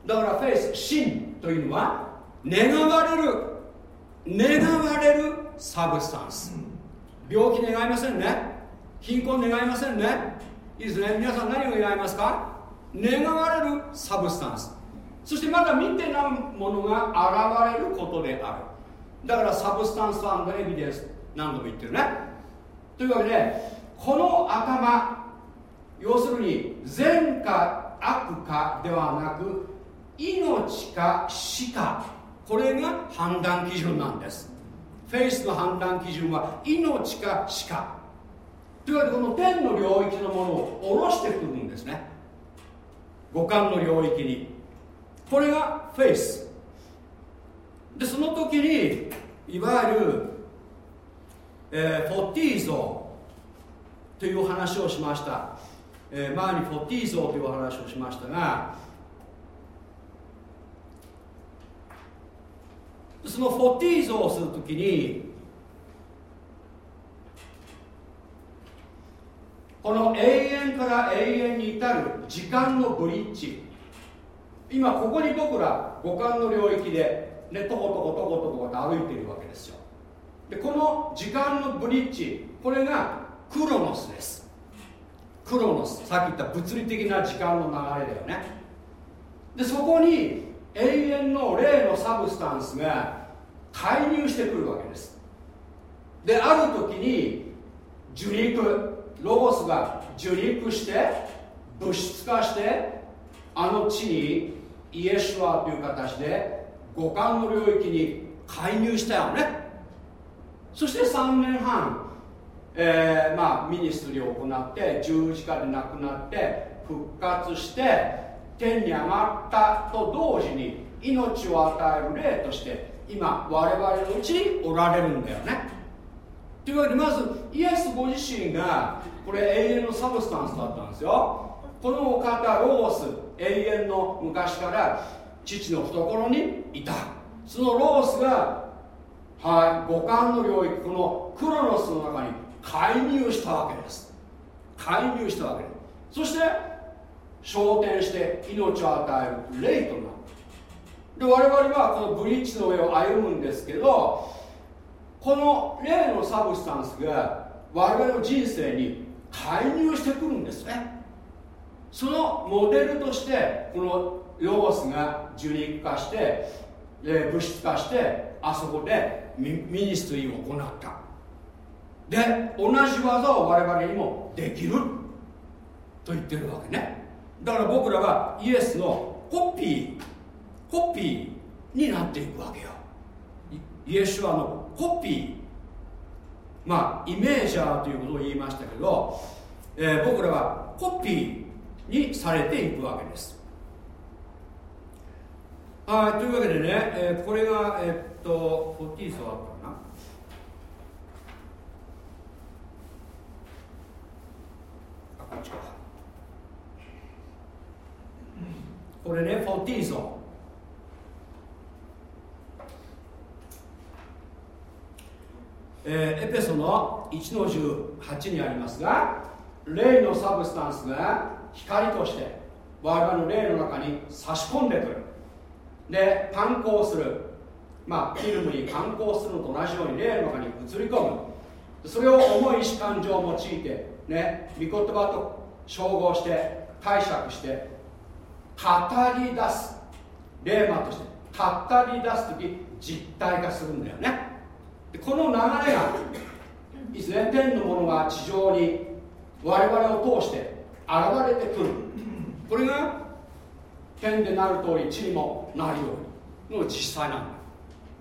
る。だから faith 信というのは願われる願われるサブスタンス。病気願いませんね。貧困願いませんね。いいですね。皆さん何を願いますか？願われるサブスタンス。そしてまだ見てないものが現れることであるだから substance evidence何度も言ってるね。というわけでこの頭要するに善か悪かではなく命か死か。これが判断基準なんです。フェイスの判断基準は命か死か。というわけでこの天の領域のものを下ろしてくるんですね。五感の領域に。これがフェイス。でその時にいわゆる、えー、フォッティー像という話をしました、えー、前にフォッティー像という話をしましたがそのフォッティー像をするときにこの永遠から永遠に至る時間のブリッジ。今ここに僕ら五感の領域でねとことことことこと歩いているわけですよ。でこの時間のブリッジこれがクロノスです。クロノス。さっき言った物理的な時間の流れだよね。でそこに永遠の霊のサブスタンスが介入してくるわけです。である時に受肉ロゴスが受肉して物質化してあの地にイエシュアという形で五感の領域に介入したよね。そして3年半、えー、まあ、ミニストリーを行って十字架で亡くなって復活して天に上がったと同時に命を与える霊として今我々のうちにおられるんだよね。というわけでまずイエスご自身がこれ永遠のサブスタンスだったんですよ。このお方ロース永遠の昔から父の懐にいた。そのロースがはい五感の領域このクロノスの中に介入したわけです。介入したわけです。そして昇天して命を与える霊となるで我々はこのブリッジの上を歩むんですけどこの霊の substance が我々の人生に介入してくるんですね。そのモデルとしてこのロゴスが受肉化して、え物質化してあそこでミニストリーを行った。で同じ業を我々にもできると言ってるわけね。だから僕らはイエスのコピーコピーになっていくわけよ。イエシュアのコピーまあイメージャーということを言いましたけど、えー、僕らはコピーにされていくわけです。はいというわけでね、えー、これがえー、っとフォティーソあったかな。あこっちか。これねフォティーゾえー、エペソの1の18にありますが霊のサブスタンスが光として我々の霊の中に差し込んでくる。で観光する。まあフィルムに観光するのと同じように霊の中に映り込む。それを重い意志感情を用いてね御言葉と照合して解釈して語り出す。霊魔として語り出す時実体化するんだよね。でこの流れがいいですね天のものが地上に我々を通して現れてくる。これが天でなる通り地にもなるようにの実際なんだ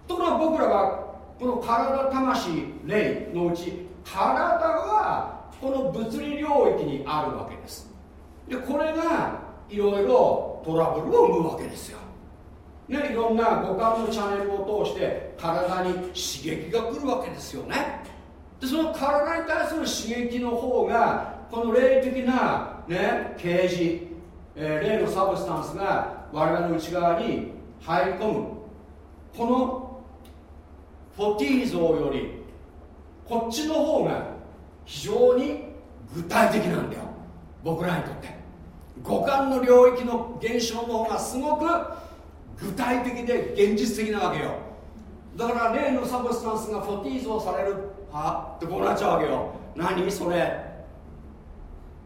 ところが僕らはこの体魂霊のうち体はこの物理領域にあるわけです。でこれがいろいろトラブルを生むわけですよ。ね、いろんな五感のチャンネルを通して体に刺激が来るわけですよね。でその体に対する刺激の方がこの霊的な、ね、啓示、えー、霊のサブスタンスが我々の内側に入り込む。このフォティー像よりこっちの方が非常に具体的なんだよ。僕らにとって。五感の領域の現象の方がすごく具体的で現実的なわけよ。だから例のサブスタンスがフォティーゾされる。はってこうなっちゃうわけよ。何それ。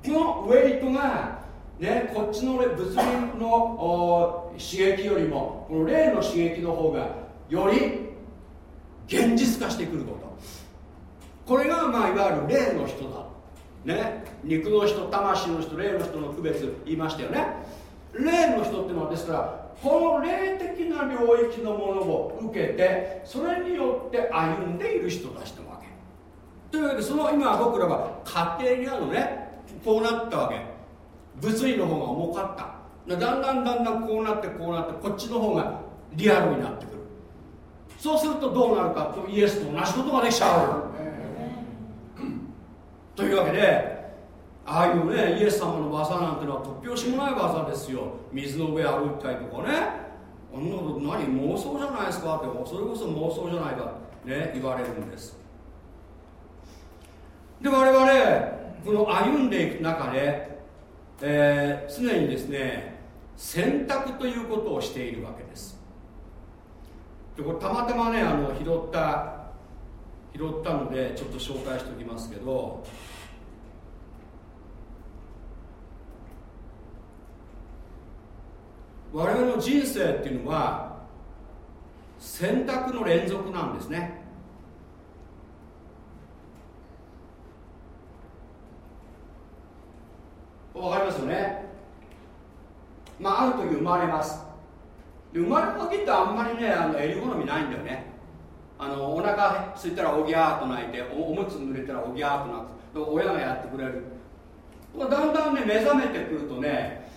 このウェイトがねこっちの物理の刺激よりもこの霊の刺激の方がより現実化してくること。これがまあいわゆる霊の人だ。ね。肉の人魂の人霊の人の区別言いましたよね。霊の人っていうのはですからこの霊的な領域のものを受けてそれによって歩んでいる人たちなわけ。というわけでその今僕らは家庭にあるのね。こうなったわけ。物理の方が重かった。だんだんだんだんこうなってこうなってこっちの方がリアルになってくる。そうするとどうなるかとイエスと同じことができちゃう。というわけでああいうねイエス様の技なんてのは突拍子もない技ですよ。水の上歩いたりとかね。あんなこと何妄想じゃないですか。ってそれこそ妄想じゃないか。ね言われるんです。で我々この歩んでいく中で、えー、常にですね選択ということをしているわけです。でこれたまたまねあの拾った拾ったのでちょっと紹介しておきますけど我々の人生っていうのは選択の連続なんですね。わかりますよね？まあある時生まれます。で生まれた時ってあんまりねあの襟好みないんだよね。あのお腹すいたらおぎゃーっと泣いておむつ濡れたらおぎゃーっと泣く。親がやってくれる。だんだんね目覚めてくるとね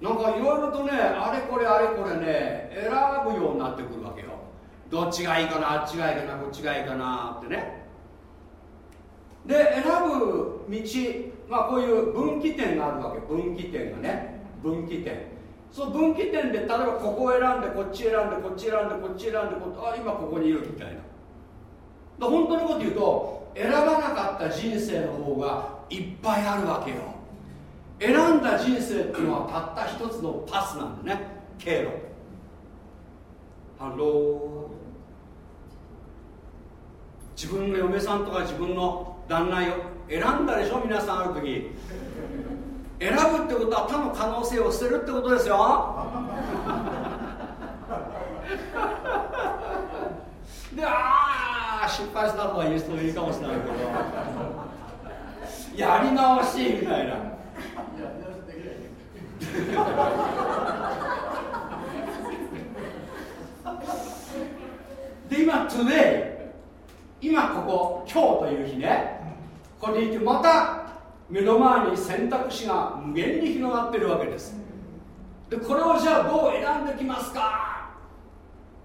なんかいろいろとねあれこれあれこれね選ぶようになってくるわけよ。どっちがいいかなあっちがいいかなこっちがいいかなってね。で選ぶ道まあこういう分岐点があるわけ。分岐点がね。分岐点。その分岐点で例えばここを選んでこっち選んでこっち選んでこっち選んでこあ今ここにいるみたいな。だ本当のこと言うと選ばなかった人生の方がいっぱいあるわけよ。選んだ人生っていうのはたった一つのパスなんだね。経路。 Hello。自分の嫁さんとか自分の旦那よ。選んだでしょ皆さんある時。選ぶってことは他の可能性を捨てるってことですよ。でああ失敗したとは言う人もいるかもしれないけど。やり直しみたいな。で今 today 今ここ今日という日ね。これでいてまた目の前に選択肢が無限に広がってるわけです。でこれをじゃあどう選んできますか？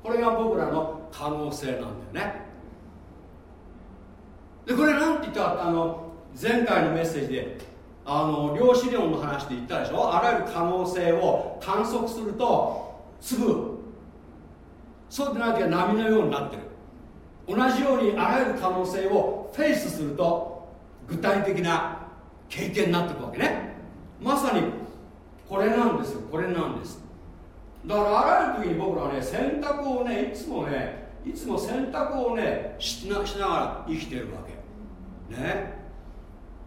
これが僕らの可能性なんだよね。でこれなんて言ったかあの前回のメッセージであの量子論の話で言ったでしょ？あらゆる可能性を観測するとすぐそうでなきゃ波のようになってる。同じようにあらゆる可能性をフェイスすると具体的な経験になっていくわけね。まさにこれなんですよ。これなんです。だからあらゆる時に僕らはね選択をねいつもねいつも選択をねしなしながら生きてるわけ。ね。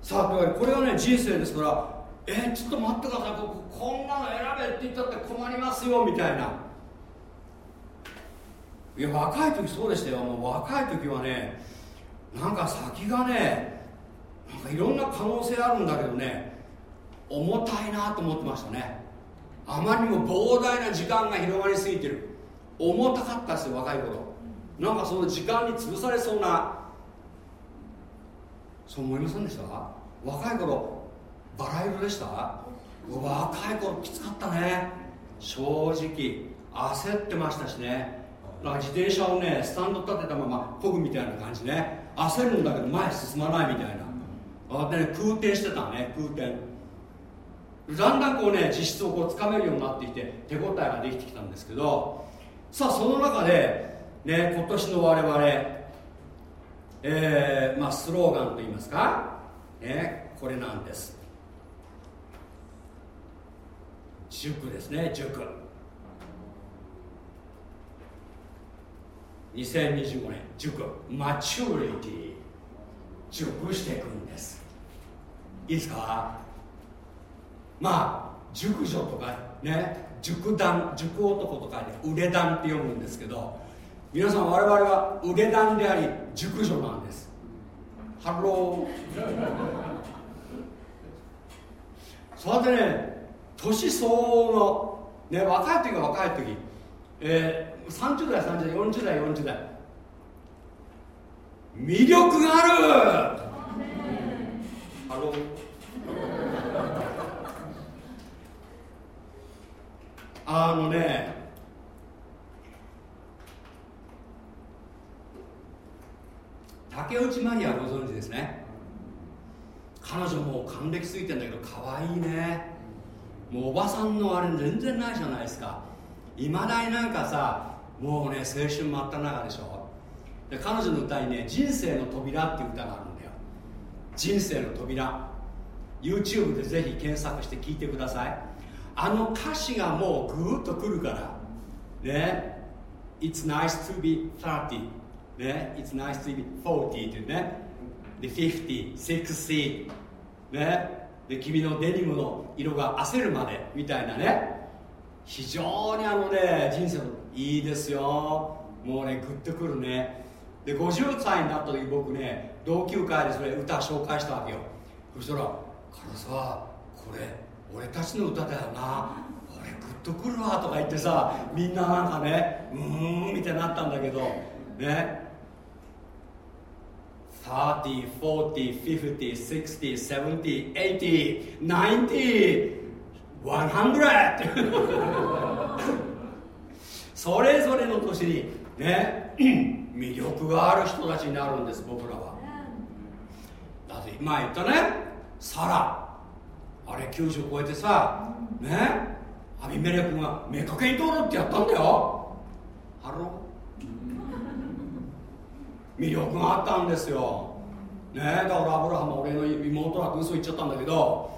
さあというわけでこれがね人生ですからえー、ちょっと待ってください。ここんなの選べって言ったって困りますよみたいな。いや若い時そうでしたよ。もう若い時はねなんか先がねいろんな可能性あるんだけどね重たいなと思ってましたね。あまりにも膨大な時間が広がりすぎてる。重たかったですよ若い頃。なんかその時間に潰されそうな。そう思いませんでした？若い頃バラ色でした？若い頃きつかったね。正直焦ってましたしね。なんか自転車をねスタンド立てたまま漕ぐみたいな感じね。焦るんだけど前進まないみたいな。あで、ね、空転してたね空転。だんだんこうね実質をこうつかめるようになってきて手応えができてきたんですけどさあその中で、ね、今年の我々、えーまあ、スローガンといいますか、ね、これなんです。熟ですね熟。2025年熟 maturity 熟していくんです。いいですか？まあ熟女とかね熟男熟男とかで熟れ男って読むんですけど皆さん我々は熟れ男であり熟女なんです。ハローそれでね年相応の、ね、若い時は若い時、えー、30代30代40代40代。魅力がある。 Hello。あのね竹内まりやご存知ですね。彼女もう還暦すぎてんだけど可愛いね。もうおばさんのあれ全然ないじゃないですか。いまだになんかさもうね青春真った中でしょ。で彼女の歌にね「人生の扉」っていう歌がある。人生の扉。YouTube でぜひ検索して聞いてください。あの歌詞がもうぐーっとくるから。ね。It's nice to be 30ね。It's nice to be 40っていうね。で50、60ね。で君のデニムの色が焦るまでみたいなね。非常にあのね人生のいいですよ。もうねグッとくるね。で50歳になった時僕ね同級会でそれ歌紹介したわけよ。そしたら「からさこれ俺たちの歌だよな。俺グッとくるわ」とか言ってさみんななんかねうーんみたいになったんだけどね。30, 40, 50, 60, 70, 80, 90, 100それぞれの年にね 魅力がある人たちになるんです僕らは。だって。今言ったね。サラ。あれ90超えてさね。アビメレクが目かけに通るってやったんだよ。ハロ魅力があったんですよ。ね。だからアブラハム俺の妹だって嘘言っちゃったんだけど。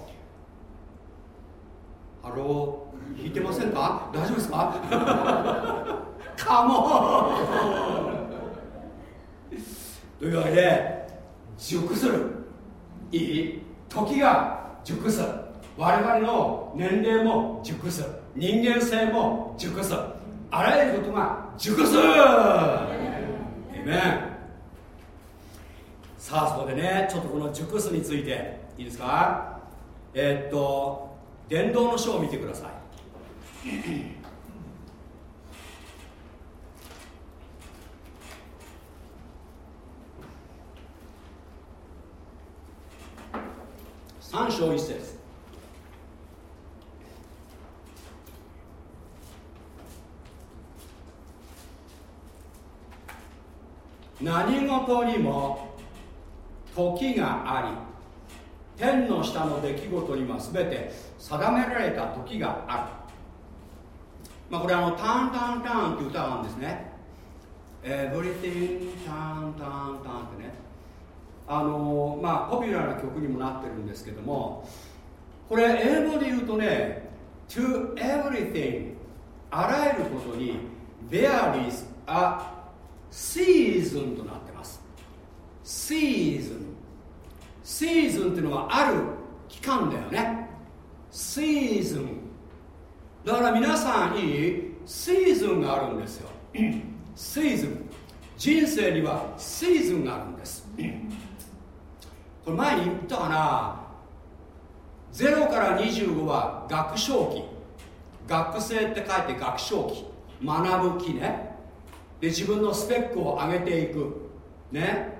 Hello。引いてませんか？大丈夫ですか？Come on。というわけで熟するいい時が熟す。我々の年齢も熟す。人間性も熟す。あらゆることが熟す。えめさあそこでねちょっとこの熟すについていいですか？えー、っと伝道の書を見てください。三章一節。何事にも時があり天の下の出来事には全て定められた時がある。まあこれあの「タンタンタン」って歌なんですね。Everything タンタンタンってね。あのまあポピュラーな曲にもなってるんですけどもこれ英語で言うとね to everything あらゆることに there is a season となってます。season シーズンっていうのはある期間だよね。シーズンだから皆さんいいシーズンがあるんですよ。シーズン人生にはシーズンがあるんです。これ前に言ったかな。0から25は学唱期。学生って書いて学唱期。学ぶ期ね。で自分のスペックを上げていく。ね。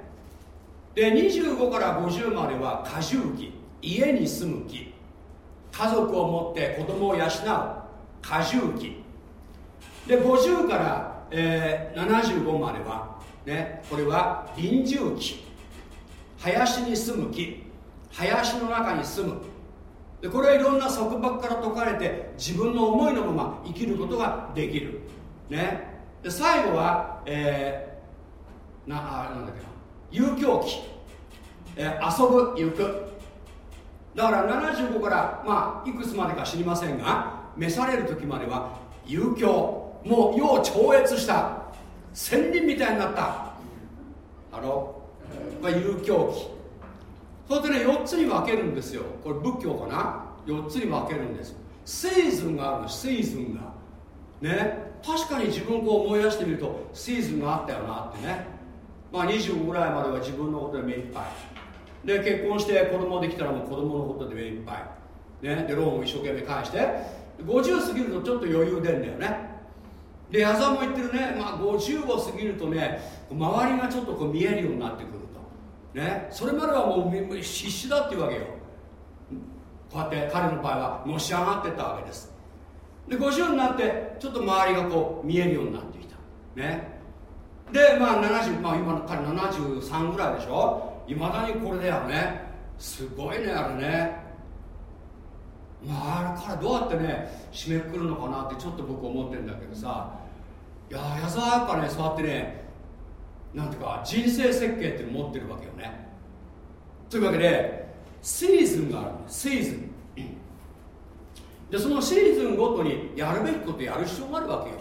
で25から50までは過重期。家に住む期家族を持って子供を養う。過重期。で50から、えー、75までは、ね、これは臨終期。林に住む木林の中に住む。でこれはいろんな束縛から解かれて自分の思いのまま生きることができる、ね、で最後は、えー、なあなんだっけな。遊興期、えー、遊ぶ行くだから75からまあいくつまでか知りませんが召される時までは遊興。もう世を超越した。仙人みたいになった。あのこれ遊興期それでね4つに分けるんですよ。これ仏教かな？4つに分けるんです。シーズンがあるの。シーズンが。ね？確かに自分をこう思い出してみるとシーズンがあったよなってね。まあ25ぐらいまでは自分のことで目いっぱい。で結婚して子供できたらもう子供のことで目いっぱい、ね、でローンを一生懸命返して。50過ぎるとちょっと余裕出るんだよね。で矢沢も言ってるね、まあ、50を過ぎるとね周りがちょっとこう見えるようになってくる。ねそれまではもう必死だっていうわけよ。こうやって彼の場合はのし上がってったわけです。で50になってちょっと周りがこう見えるようになってきた。ね。でまあ70、まあ、今の彼73ぐらいでしょ？いまだにこれだよね。すごいねあれね。まあ、あれからどうやってね締めくくるのかなってちょっと僕思ってるんだけどさ。いや矢沢やっぱねそうやってねなんていうか人生設計っていうの持ってるわけよね。というわけでシーズンがあるんです。シーズン。でそのシーズンごとにやるべきことやる必要があるわけよ。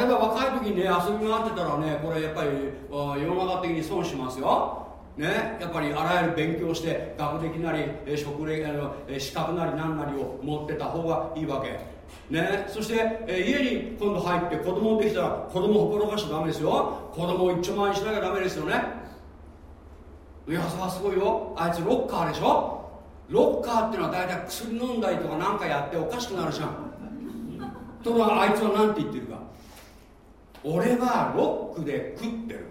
例えば若い時にね遊び回ってたらねこれやっぱり世の中的に損しますよ。ね、やっぱりあらゆる勉強して学歴なり職歴資格なり何なりを持ってた方がいいわけ、ね、そして、え家に今度入って子供できたら子供ほころかしちゃダメですよ。子供を一丁前にしなきゃダメですよね。いやさすごいよ。あいつロッカーでしょ？ロッカーっていうのは大体薬飲んだりとか何かやっておかしくなるじゃん。ところがあいつは何て言ってるか。俺はロックで食ってる。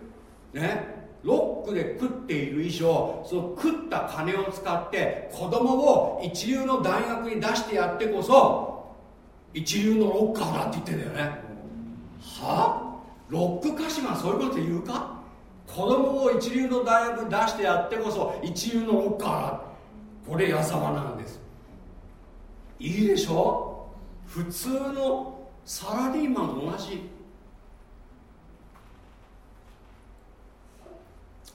ね。ロックで食っている以上その食った金を使って子供を一流の大学に出してやってこそ一流のロッカーだって言ってんだよね。は？あロック歌手がそういうこと言うか？子供を一流の大学に出してやってこそ一流のロッカーだ。これ矢沢なんです。いいでしょ？普通のサラリーマンと同じ。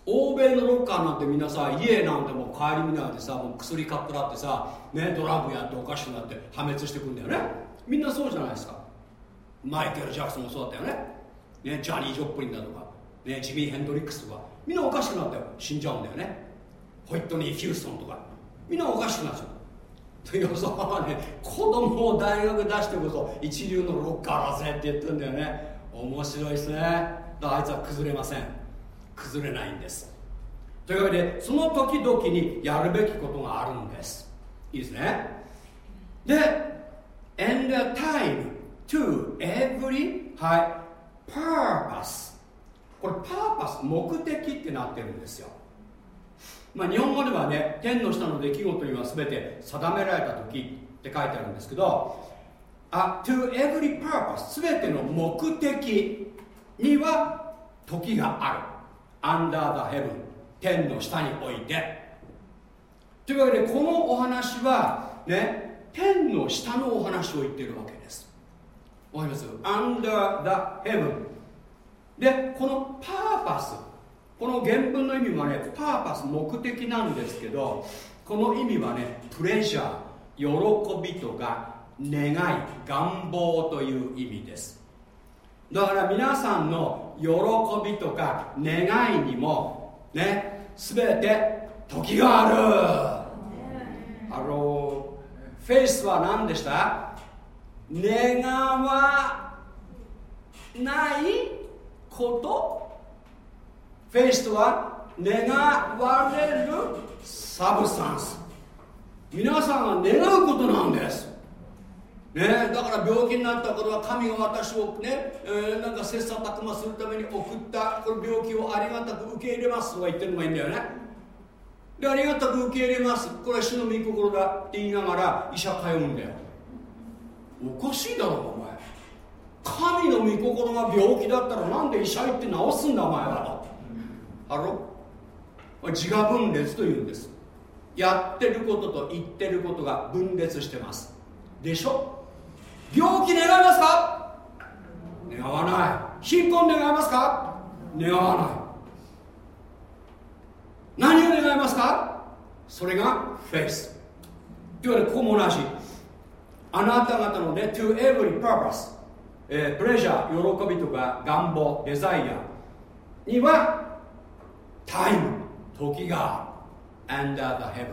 欧米のロッカーなんてみんなさ家なんてもう帰り見ないでさもう薬かっくらってさ、ね、ドラッグやっておかしくなって破滅してくんだよね。みんなそうじゃないですか。マイケル・ジャクソンもそうだったよね。ねジャニー・ジョップリンだとか、ね、ジミー・ヘンドリックスとか。みんなおかしくなったよ。死んじゃうんだよね。ホイットニー・ヒューストンとか。みんなおかしくなっちゃう。というそはね子供を大学出してこそ一流のロッカーだぜって言ってるんだよね。面白いですね。だあいつは崩れません。崩れないんです。というわけでその時々にやるべきことがあるんです。いいですね。で and a time to every、はい、purpose. これパーパス目的ってなってるんですよ。まあ日本語ではね天の下の出来事には全て定められた時って書いてあるんですけどあ to every purpose 全ての目的には時がある。Under the heaven 天の下において。というわけでこのお話はね天の下のお話を言っているわけです。わかります ?under the heaven でこのパーパスこの原文の意味はねパーパス目的なんですけどこの意味はねプレジャー喜びとか願い願望という意味です。だから皆さんの喜びとか願いにもね全て時がある。あのフェイスは何でした？願わないこと？フェイスとは願われる substance。皆さんが願うことなんです。ね、だから病気になったことは神が私をね、えー、なんか切磋琢磨するために送った。この病気をありがたく受け入れますとか言ってるのがいいんだよね。でありがたく受け入れます。これは主の御心だって言いながら医者通うんだよ。おかしいだろお前。神の御心が病気だったらなんで医者行って治すんだお前は。とあろ？自我分裂というんです。やってることと言ってることが分裂してます。でしょ？病気願いますか？願わない。貧困願いますか？願わない。何を願いますか？それがフェイスというわけでここも同じあなた方のね to every purpose、えー、プレジャー喜びとか願望デザイアにはタイム時が under the heaven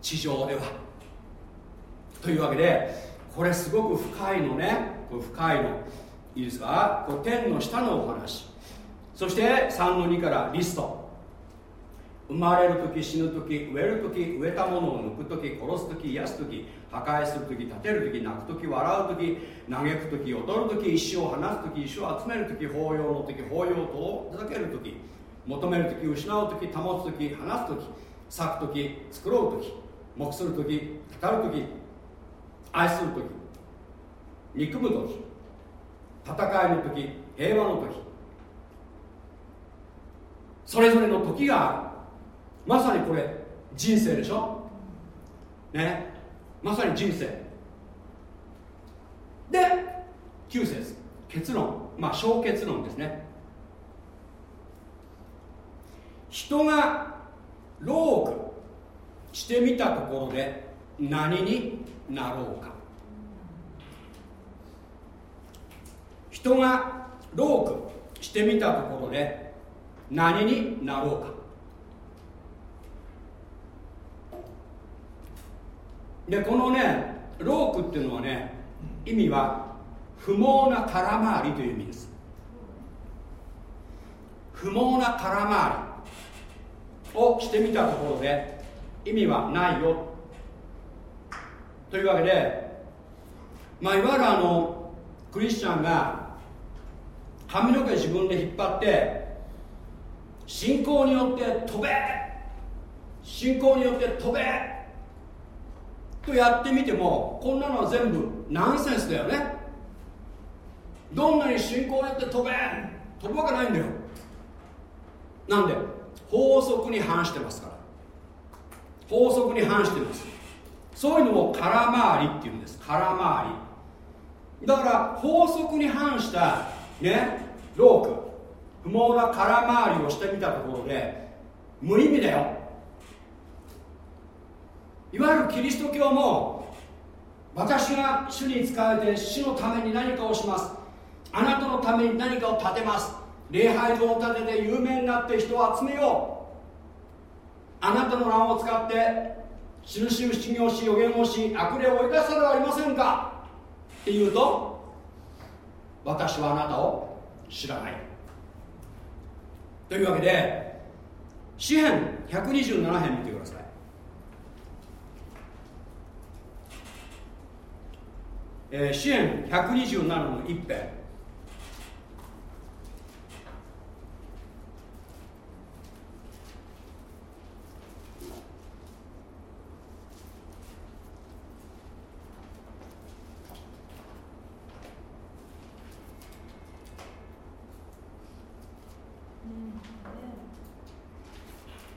地上では。というわけでこれすごく深いのね。これ深いの。いいですか？これ天の下のお話。そして3の2からリスト。生まれる時死ぬ時植える時植えたものを抜く時殺す時癒す時破壊する時立てる時泣く時笑う時嘆く時踊る時石を放す時石を集める時法要の時法要と続ける時求める時失う時保つ時話す時咲く時作ろう時黙する時語る時愛する時憎む時戦いの時平和の時それぞれの時がある。まさにこれ人生でしょ？ね？まさに人生。で9節結論。まあ小結論ですね。人がロークしてみたところで何になろうか。人がロークしてみたところで何になろうか。でこのねロークっていうのはね意味は不毛な空回りという意味です。不毛な空回り。をしてみたところで意味はないよ。というわけで、まあ、いわゆるあのクリスチャンが髪の毛自分で引っ張って信仰によって飛べ。信仰によって飛べとやってみてもこんなのは全部ナンセンスだよね。どんなに信仰によって飛べ飛ぶわけないんだよ。なんで？法則に反してますから。法則に反してます。そういうのを空回りっていうんです。空回り。だから法則に反したねローク不毛な空回りをしてみたところで無意味だよ。いわゆるキリスト教も私が主に仕えて主のために何かをします。あなたのために何かを建てます。礼拝堂を建てて有名になって人を集めよう。あなたの名を使って印を失業し予言をし悪霊を追い出さではありませんか。って言うと私はあなたを知らない。というわけで詩編127編見てください。えー、支援127の一編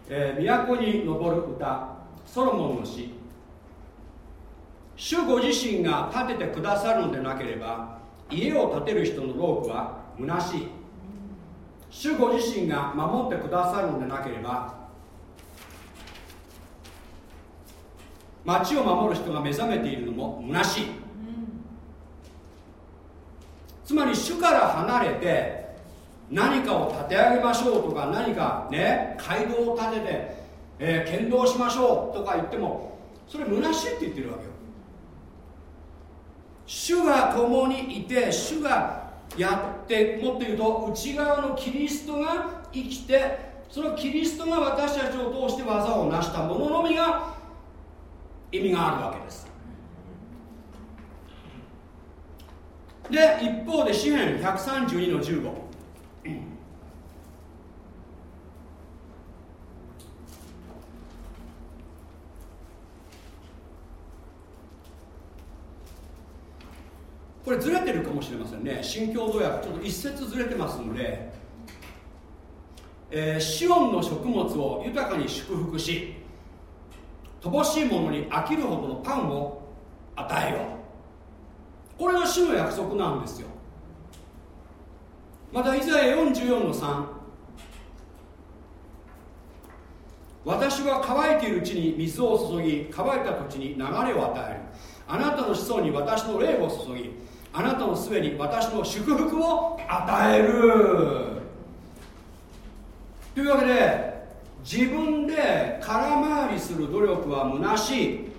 えー、都に登る歌ソロモンの詩。主ご自身が建ててくださるのでなければ家を建てる人の労苦は虚しい。主ご自身が守ってくださるのでなければ町を守る人が目覚めているのも虚しい、つまり主から離れて何かを立て上げましょうとか何かね街道を建てて、えー、剣道しましょうとか言ってもそれ虚しいって言ってるわけよ。主が共にいて主がやってもっと言うと内側のキリストが生きてそのキリストが私たちを通して技を成したもののみが意味があるわけです。で一方で詩篇132の15これずれてるかもしれませんね。新共同訳ちょっと一節ずれてますので、えー、シオンの食物を豊かに祝福し乏しいものに飽きるほどのパンを与えよう。これが主の約束なんですよ。またイザヤ44の3私は乾いているうちに水を注ぎ乾いた土地に流れを与える。あなたの子孫に私の霊を注ぎあなたのすべに私の祝福を与える。というわけで自分で空回りする努力は虚しい。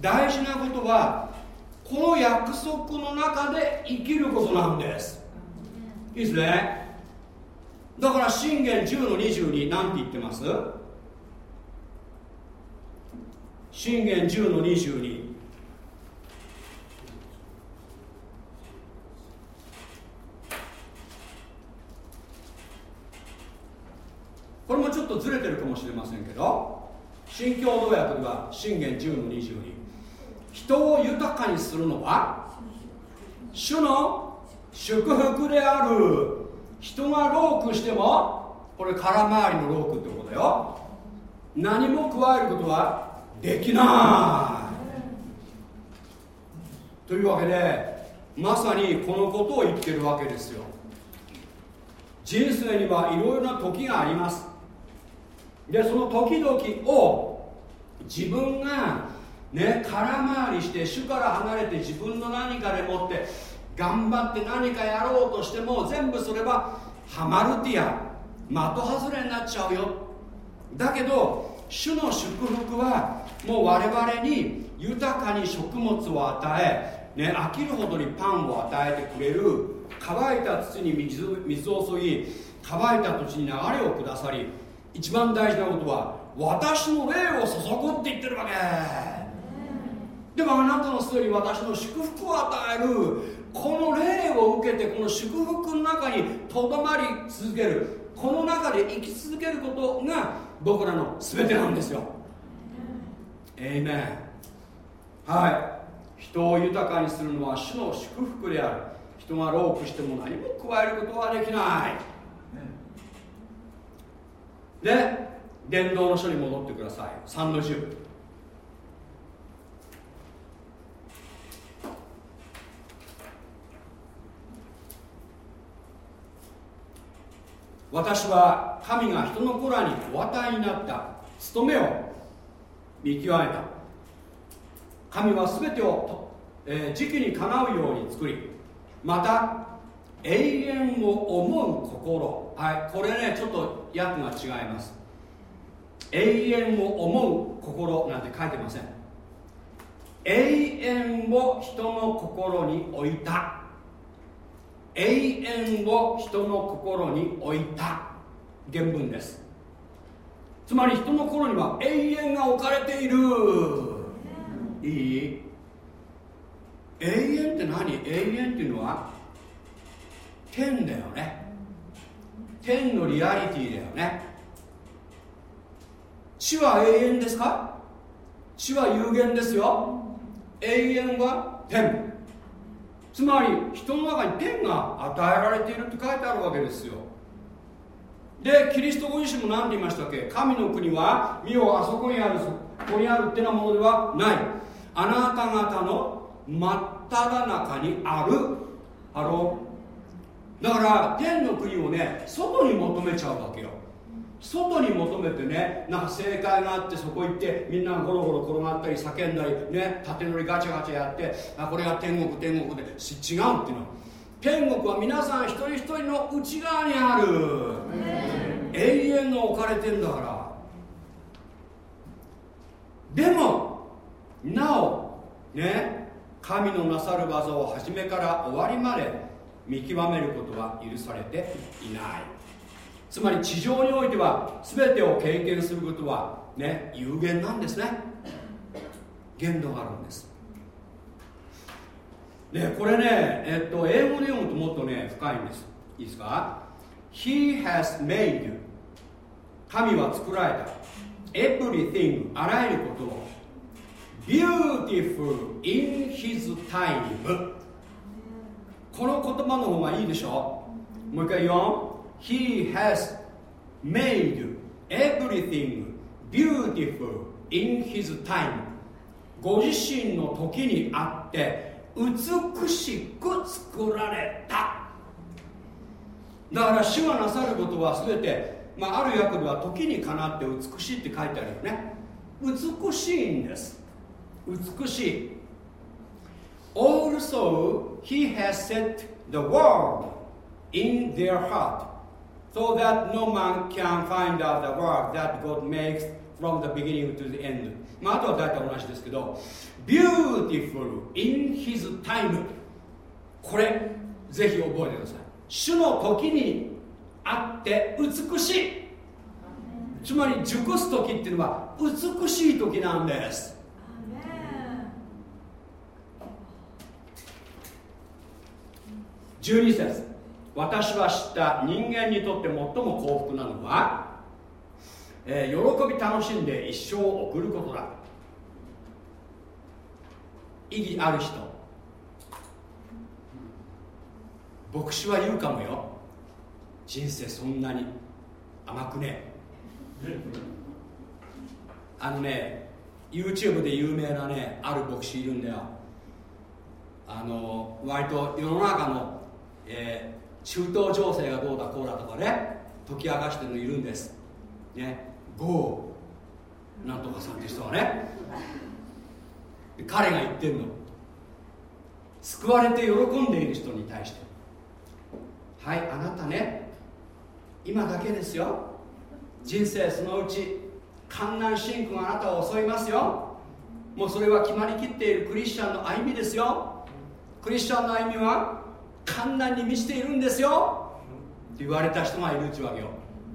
大事なことはこの約束の中で生きることなんです。いいですね。だから信玄10の22何て言ってます？信玄10の22これもちょっとずれてるかもしれませんけど新共同訳では信玄10の22人を豊かにするのは主の祝福である。人がロークしてもこれ空回りのロークってことだよ。何も加えることはできない。というわけでまさにこのことを言ってるわけですよ。人生にはいろいろな時があります。でその時々を自分がね空回りして主から離れて自分の何かでもって頑張って何かやろうとしても全部それはハマルティア的外れになっちゃうよ。だけど主の祝福はもう我々に豊かに食物を与え、ね、飽きるほどにパンを与えてくれる乾いた土に水水を注ぎ乾いた土地に流れをくださり一番大事なことは私の霊を注ぐって言ってるわけ。でもあなたのすでに私の祝福を与えるこの霊を受けてこの祝福の中にとどまり続けるこの中で生き続けることが僕らの全てなんですよ。えいめんはい。人を豊かにするのは主の祝福である。人がロープしても何も加えることはできない。で伝道の書に戻ってください。3の10私は神が人の子らにお与えになった務めを見極めた。神は全てを、えー、時期にかなうように作りまた永遠を思う心。はいこれねちょっと訳が違います。永遠を思う心なんて書いてません。永遠を人の心に置いた。永遠を人の心に置いた。原文です。つまり人の心には永遠が置かれている。いい？永遠って何？永遠っていうのは天だよね天のリアリティだよね。地は永遠ですか？地は有限ですよ。永遠は天。つまり人の中に天が与えられているって書いてあるわけですよ。でキリストご自身も何て言いましたっけ？神の国は見よあそこにあるここにあるってなものではない。あなた方の真っ只中にある。ハローだから天の国をね外に求めちゃうわけよ。外に求めてねなんか正解があってそこ行ってみんながゴロゴロ転がったり叫んだりね縦乗りガチャガチャやってあこれが天国天国で違うっていうの。天国は皆さん一人一人の内側にある。永遠の置かれてんだから。でもなおね神のなさる技を初めから終わりまで見極めることは許されていない。つまり地上においては全てを経験することはね有限なんですね。限度があるんです。でこれね、えっと、英語で読むともっとね深いんです。いいですか？He has made 神は作られた。Everything あらゆることを。Beautiful in his time. この言葉の方がいいでしょ？もう一回言おう。He has made everything beautiful in his time. ご自身の時にあって美しく作られた。だから主がなさることは全て、まあ、ある訳では時にかなって美しいって書いてあるよね。美しいんです。美しい。Also he has set the word in their heart so that no man can find out the work that God makes from the beginning to the end まああとは大体同じですけど beautiful in his time これぜひ覚えてください主の時にあって美しいつまり熟す時っていうのは美しい時なんです12節。私は知った人間にとって最も幸福なのは、えー、喜び楽しんで一生を送ることだ。意義ある人。牧師は言うかもよ。人生そんなに甘くね。えあのね YouTube で有名なねある牧師いるんだよ。あの割と世の中の、えー、中東情勢がどうだこうだとかね解き明かしてるのいるんです。ね。ゴー。なんとかさんって人はね。彼が言ってるの。救われて喜んでいる人に対して。はいあなたね。今だけですよ。人生そのうち観難信仰があなたを襲いますよ。もうそれは決まりきっているクリスチャンの歩みですよ。クリスチャンの歩みは観難に満ちているんですよ。って言われた人がいるっちゅうわけよ。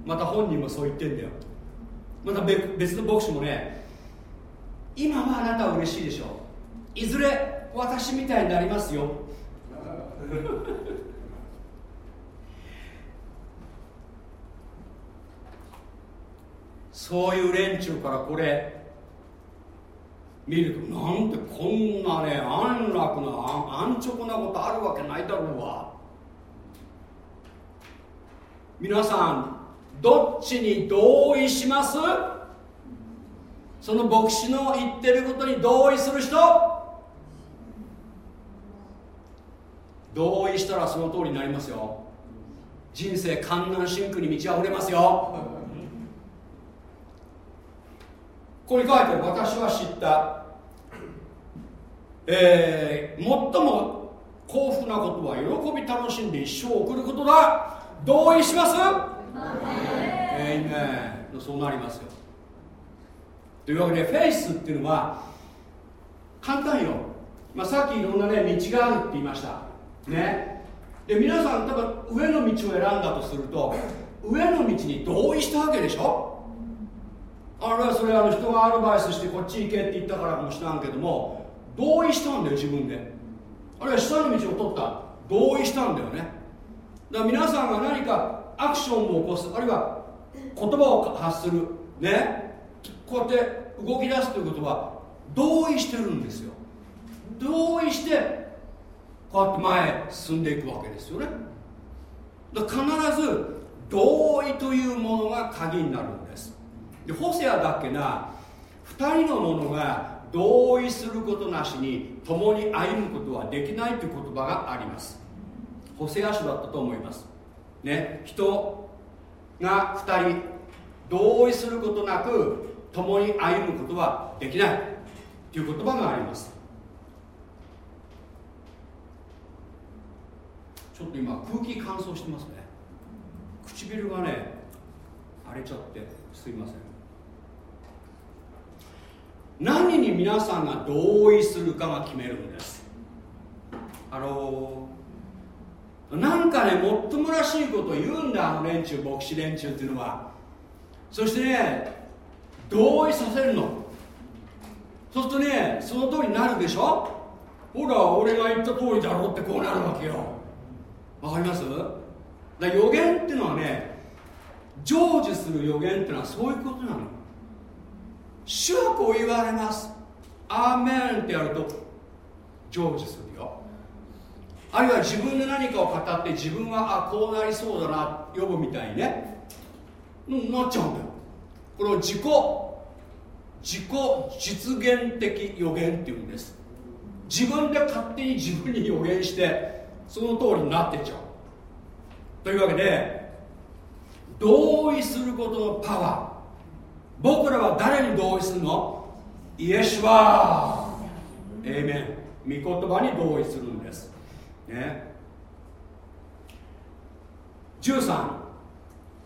また本人もそう言ってんだよ。また別の牧師もね今はあなたは嬉しいでしょ。ういずれ私みたいになりますよ。そういう連中からこれ見るとなんてこんなね安楽な安直なことあるわけないだろうわ。皆さんどっちに同意します？その牧師の言ってることに同意する人？同意したらその通りになりますよ。人生観難深苦に満ち溢れますよ。ここに書いてある私は知った。えー、最も幸福なことは喜び楽しんで一生送ることだ。同意します？えー、ねそうなりますよ。というわけでフェイスっていうのは簡単よ、まあ、さっきいろんなね道があるって言いました。ね。で皆さん多分上の道を選んだとすると上の道に同意したわけでしょ？あれはそれあの人がアドバイスしてこっち行けって言ったからかもしれんけども同意したんだよ自分で。あるいは下の道を取った。同意したんだよね。だから皆さんが何かアクションを起こす。あるいは言葉を発する。ね。こうやって動き出すということは同意してるんですよ。同意してこうやって前へ進んでいくわけですよね。だ必ず同意というものが鍵になる。んでホセアだっけな2人の者が同意することなしに共に歩むことはできないという言葉があります。ホセア書だったと思います。ね人が2人同意することなく共に歩むことはできないという言葉があります。ちょっと今空気乾燥してますね。唇がね荒れちゃってすいません。何に皆さんが同意するかが決めるんです。あのなんかねもっともらしいこと言うんだあの連中牧師連中っていうのは。そしてね同意させるの。そうするとねその通りになるでしょ。ほら俺が言った通りだろってこうなるわけよ。わかります？だから予言っていうのはね成就する予言っていうのはそういうことなの。主はこう言われます。アーメンってやると成就するよ。あるいは自分で何かを語って自分はあこうなりそうだな呼ぶみたいにねなっちゃうんだよ。これを自己自己実現的予言っていうんです。自分で勝手に自分に予言してその通りになってっちゃう。というわけで同意することのパワー。僕らは誰に同意するの？イエシュワーエイメン御言葉に同意するんです。ね。13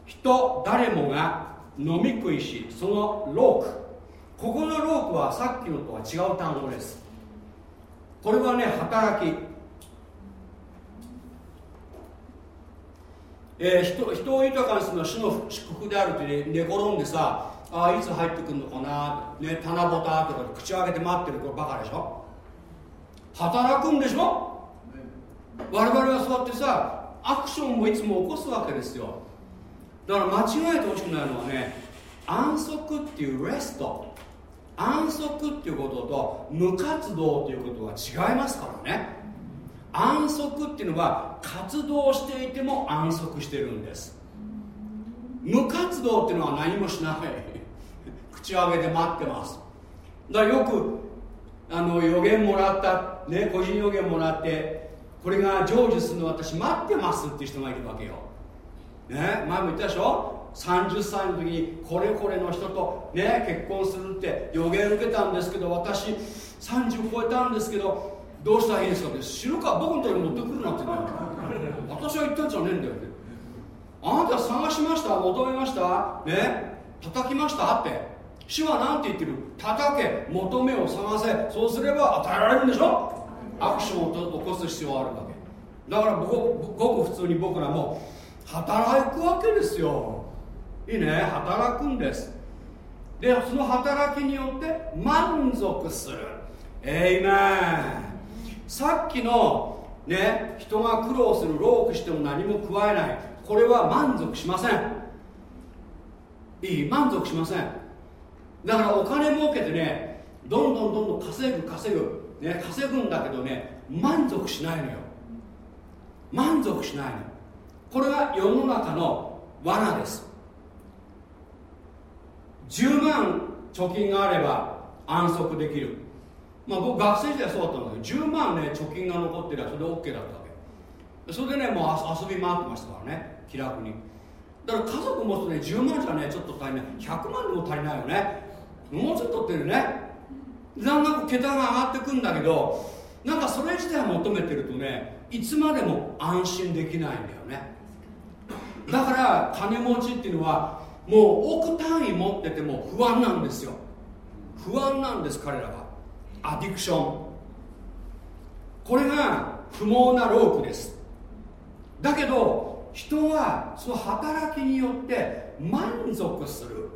人誰もが飲み食いしそのローク。ここのロークはさっきのとは違う単語です。これはね働き。えー、人人を豊かにするのは主の祝福であるって、寝転んでさあいつ入ってくるのかな、ね、棚ぼたとか口を開けて待ってるこれバカでしょ。働くんでしょ。我々はそうやってさアクションもいつも起こすわけですよ。だから間違えてほしくないのはね安息っていうレスト。安息っていうことと無活動ということは違いますからね。安息っていうのは活動していても安息してるんです。無活動っていうのは何もしない。口上げて待ってます。だからよくあの予言もらったね個人予言もらってこれが成就するの私待ってますっていう人がいるわけよ。ね前も言ったでしょ？30歳の時にこれこれの人とね結婚するって予言受けたんですけど私30超えたんですけどどうしたらいいんですかって知るか僕のとこに持ってくるなってね私は言ったんじゃねえんだよって。あなた探しました？求めました？ね？叩きました？って。主は何て言ってる？叩け求めを探せ。そうすれば与えられるんでしょ？アクションを起こす必要があるわけ。だからごく普通に僕らも働くわけですよ。いいね？働くんです。でその働きによって満足する。えいめさっきのね人が苦労するロークしても何も加えない。これは満足しません。いい？満足しません。だからお金儲けてねどんどんどんどん稼ぐ稼ぐ、ね、稼ぐんだけどね満足しないのよ。満足しないの。これが世の中の罠です。10万貯金があれば安息できる。まあ僕学生時代そうだったんだけど10万ね貯金が残ってりゃそれで OK だったわけ。それでねもう遊び回ってましたからね気楽に。だから家族持つとね10万じゃねちょっと足りない。100万でも足りないよね。もうちょっとってるね。だんだん桁が上がってくんだけどなんかそれ自体求めてるとねいつまでも安心できないんだよね。だから金持ちっていうのはもう億単位持ってても不安なんですよ。不安なんです彼らは。アディクション。これが不毛なロークです。だけど人はその働きによって満足する。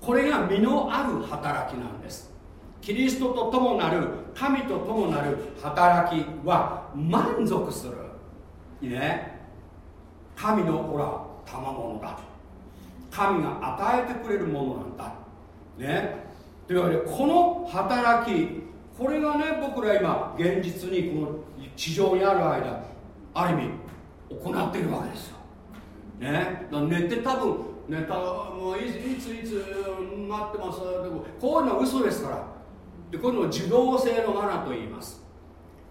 これが身のある働きなんです。キリストと共なる神と共なる働きは満足する。いいね。神のほら賜物だ。神が与えてくれるものなんだ。ね。というわけでこの働きこれがね僕ら今現実にこの地上にある間ある意味行っているわけですよ。ね。寝て多分寝たもういついつなってます。でもこういうのは嘘ですから。でこういうのを受動性の罠と言います。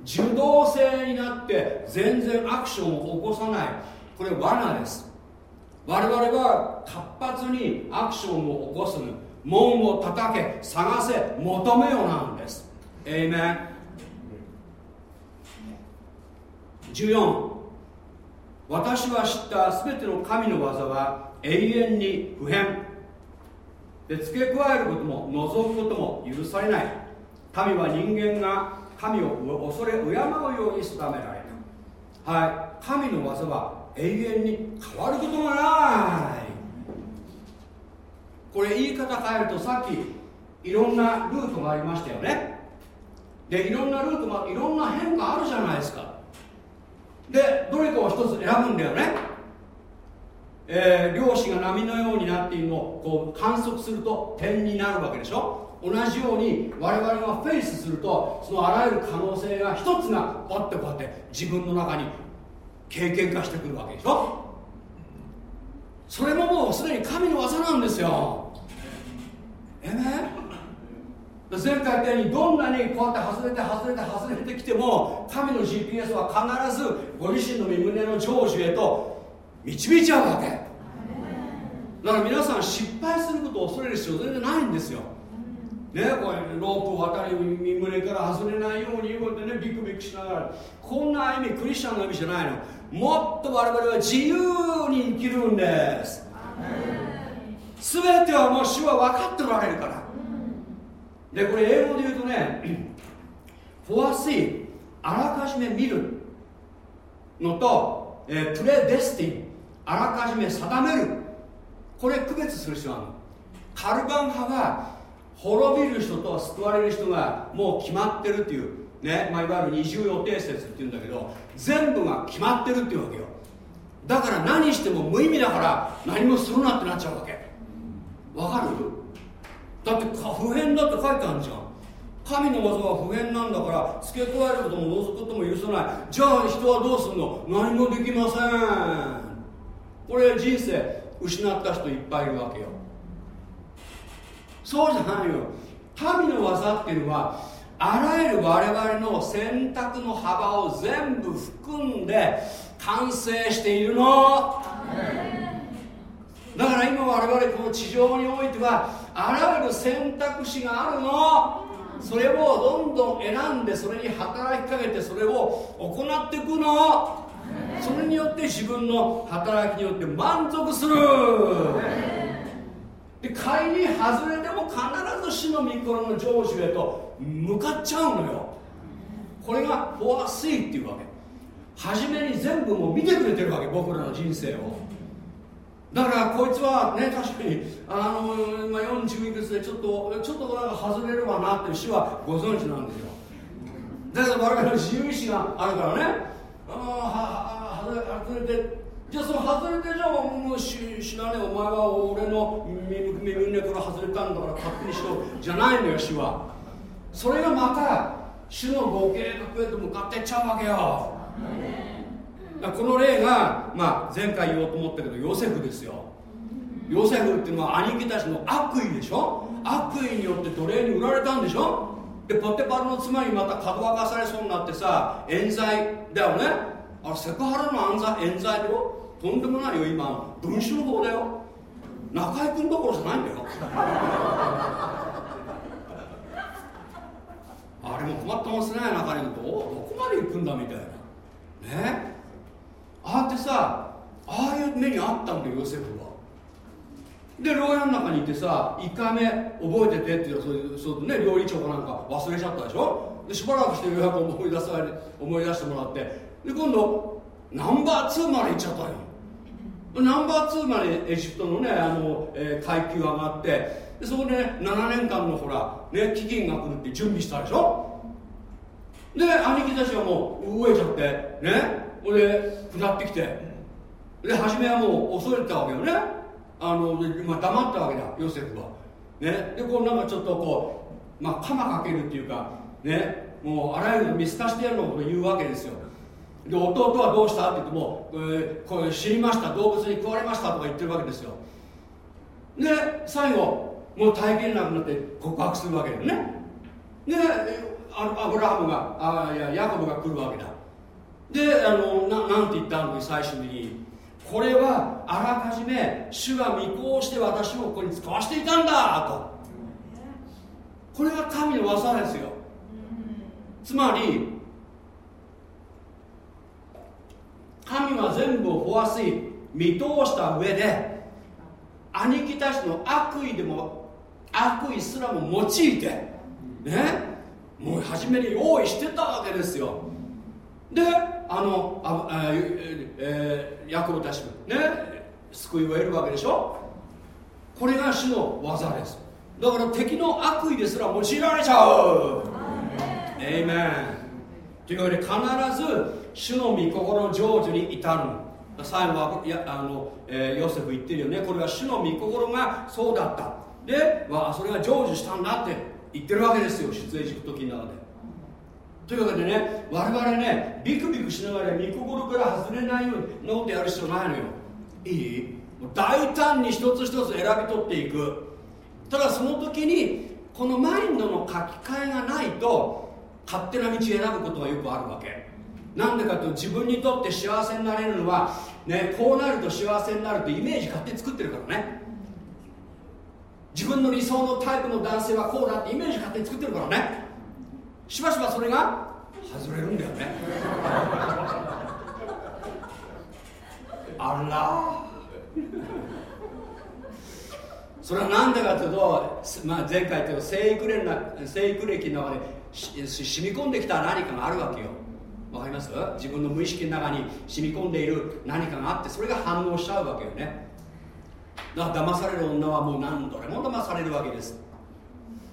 受動性になって全然アクションを起こさない。これ罠です。我々は活発にアクションを起こす。門を叩け探せ求めよなんです。エイメン14私は知った全ての神の技は永遠に不変で付け加えることも望むことも許されない。神は人間が神を恐れ敬うように定められた。はい。神の技は永遠に変わることがない。これ言い方変えるとさっきいろんなルートがありましたよね。でいろんなルートがいろんな変化あるじゃないですか。でどれかを一つ選ぶんだよね、えー、漁師が波のようになっているのをこう観測すると点になるわけでしょ？同じように我々がフェイスするとそのあらゆる可能性が一つがパッてこうやって自分の中に経験化してくるわけでしょ？それももうすでに神の技なんですよ。えね？前回言ったようにどんなにこうやって外れて外れて外れてきても神の GPS は必ずご自身の身胸の成就へと導いちゃうわけ。だから皆さん失敗することを恐れる必要全然ないんですよ。ね、これロープを渡り身胸から外れないようにこうやってねビクビクしながら。こんな意味クリスチャンの意味じゃないの。もっと我々は自由に生きるんです。全てはもう主は分かっておられるから。でこれ英語で言うとね フォアシーあらかじめ見るのと、えー、プレデスティン。あらかじめ定める。これ区別する必要あるの。カルバン派は滅びる人と救われる人がもう決まってるっていう。ね、まあ、いわゆる二重予定説っていうんだけど全部が決まってるっていうわけよ。だから何しても無意味だから何もするなってなっちゃうわけ。わかる？だって普遍だって書いてあるじゃん。神の技は普遍なんだから付け加えることも除くことも許さない。じゃあ人はどうすんの？何もできません。これ人生失った人いっぱいいるわけよ。そうじゃないよ。神の技っていうのはあらゆる我々の選択の幅を全部含んで完成しているの。だから今我々この地上においてはあらゆる選択肢があるの。それをどんどん選んでそれに働きかけてそれを行っていくのそれによって自分の働きによって満足する。で仮に外れても必ず死の御心の成就へと向かっちゃうのよ。これがフォアスイっていうわけ。初めに全部もう見てくれてるわけ僕らの人生を。だからこいつはね確かにあの今40いくつでちょっとちょっとなんか外れるわなっていう死はご存知なんですよ。だけど我々の自由意志があるからね。ああ外れてじゃあその外れてじゃあもう死死なねえお前は俺の耳胸から外れたんだから勝手にしろ。じゃないのよ死はそれがまた主のご計画へと向かっていっちゃうわけよ。この例が、まあ、前回言おうと思ったけどヨセフですよ。ヨセフっていうのは兄貴たちの悪意でしょ？悪意によって奴隷に売られたんでしょ？でポテパルの妻にまたかどわかされそうになってさ冤罪だよね。あれセクハラの冤罪冤罪だよ。とんでもないよ今。文春法だよ。中居君どころじゃないんだよ。あれも困ってますね中居君と。どこまで行くんだみたいな。ね。ああってさああいう目にあったんだよヨセフは。で牢屋の中にいてさ1回目覚えててってそういうそうね料理長かなんか忘れちゃったでしょ？でしばらくしてようやく思い出され思い出してもらって。で今度ナンバー2まで行っちゃったよ。ナンバー2までエジプトのねあの、えー、階級上がって。でそこで、ね、7年間のほら、ね、飢饉が来るって準備したでしょ？で兄貴たちはもう飢えちゃってねほで下ってきて。で初めはもう恐れてたわけよねあの、まあ、黙ったわけだヨセフは。ね。でこうなんかちょっとこうまあ鎌かけるっていうかね。もうあらゆる見透かしてやるのこと言うわけですよ。で弟はどうしたって言っても、えー、これ死にました動物に食われましたとか言ってるわけですよ。で最後もう耐えきれなくなって告白するわけだよね。でアブラハムがあいやヤコブが来るわけだ。であのななんて言ったの？最終的に。これはあらかじめ主が見越して私をここに使わしていたんだと。これが神の技ですよ。つまり神は全部をフォアスイ見通した上で兄貴たちの悪意でも悪意すらも用いてねもう初めに用意してたわけですよ。であのああ、ええー、ヤコブたちね救いを得るわけでしょ？これが主の技です。だから敵の悪意ですら用いられちゃう。エイメン。というわけで必ず主の御心成就に至る。最後はやあの、えー、ヨセフ言ってるよね。これは主の御心がそうだった。で、まあ、それが成就したんだって言ってるわけですよ。出エジプト記の中でというわけでね我々ねビクビクしながら御心から外れないようにノートやる必要ないのよ。いい？大胆に一つ一つ選び取っていく。ただその時にこのマインドの書き換えがないと勝手な道を選ぶことがよくあるわけ。なんでかというと自分にとって幸せになれるのは、ね、こうなると幸せになるとイメージ勝手に作ってるからね。自分の理想のタイプの男性はこうだってイメージ勝手に作ってるからね。しばしばそれが外れるんだよね。あら。それは何でかというと、まあ、前回言った生育歴生育歴の中で染み込んできた何かがあるわけよ。わかります？自分の無意識の中に染み込んでいる何かがあってそれが反応しちゃうわけよね。だから騙される女はもう何度でも騙されるわけです。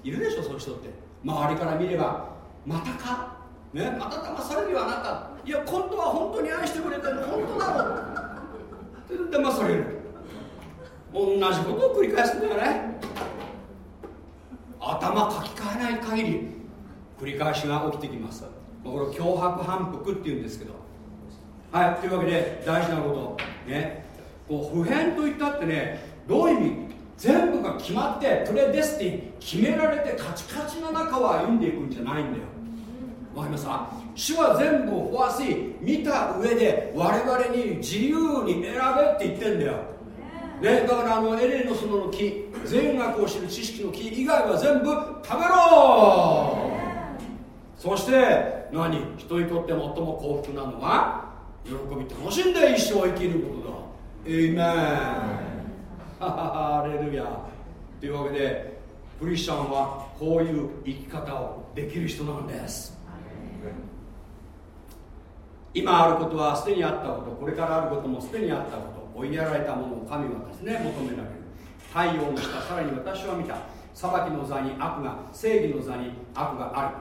いるでしょそういう人って。周りから見ればまたか？ね？また騙されるよあなた。いや今度は本当に愛してくれてる本当だろって騙される。同じことを繰り返すんだよね。頭書き換えない限り繰り返しが起きてきます。これ脅迫反復っていうんですけど。はいというわけで大事なこと。ね？こう普遍といったってねどういう意味？全部が決まってプレデスティン決められてカチカチの中を歩んでいくんじゃないんだよ。わかりますか主は全部をフォアスイ見た上で我々に自由に選べって言ってんだよ、ね、だからあのエレンの園の木善悪を知る知識の木以外は全部食べろ。そして何？人にとって最も幸福なのは喜び楽しんで一生生きることだエイメンハレルヤ。というわけでクリスチャンはこういう生き方をできる人なんです。今あることはすでにあったことこれからあることもすでにあったこと追いやられたものを神はですね求められる。太陽の下さらに私は見た。裁きの座に悪が正義の座に悪がある。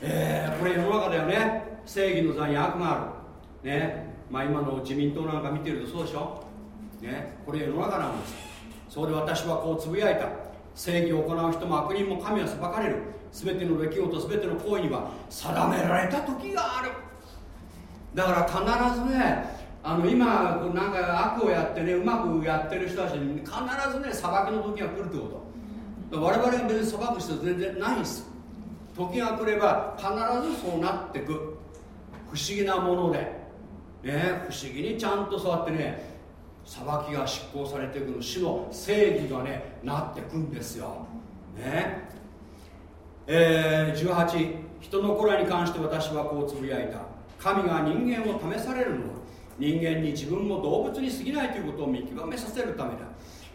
えー、これ世の中だよね。正義の座に悪がある。ね。まあ今の自民党なんか見てるとそうでしょ。ね。これ世の中なんです。そこで私はこうつぶやいた。正義を行う人も悪人も神は裁かれる。全ての出来事全ての行為には定められた時がある。だから必ずねあの今なんか悪をやってねうまくやってる人たちに必ずね裁きの時が来るってこと。我々は別に裁く人全然ないんです。時が来れば必ずそうなってく。不思議なもので。ね不思議にちゃんとそうやってね裁きが執行されていくの主の正義がねなってくんですよ。ね。えー、18人の子らに関して私はこうつぶやいた。神が人間を試されるのは人間に自分も動物に過ぎないということを見極めさせるためだ。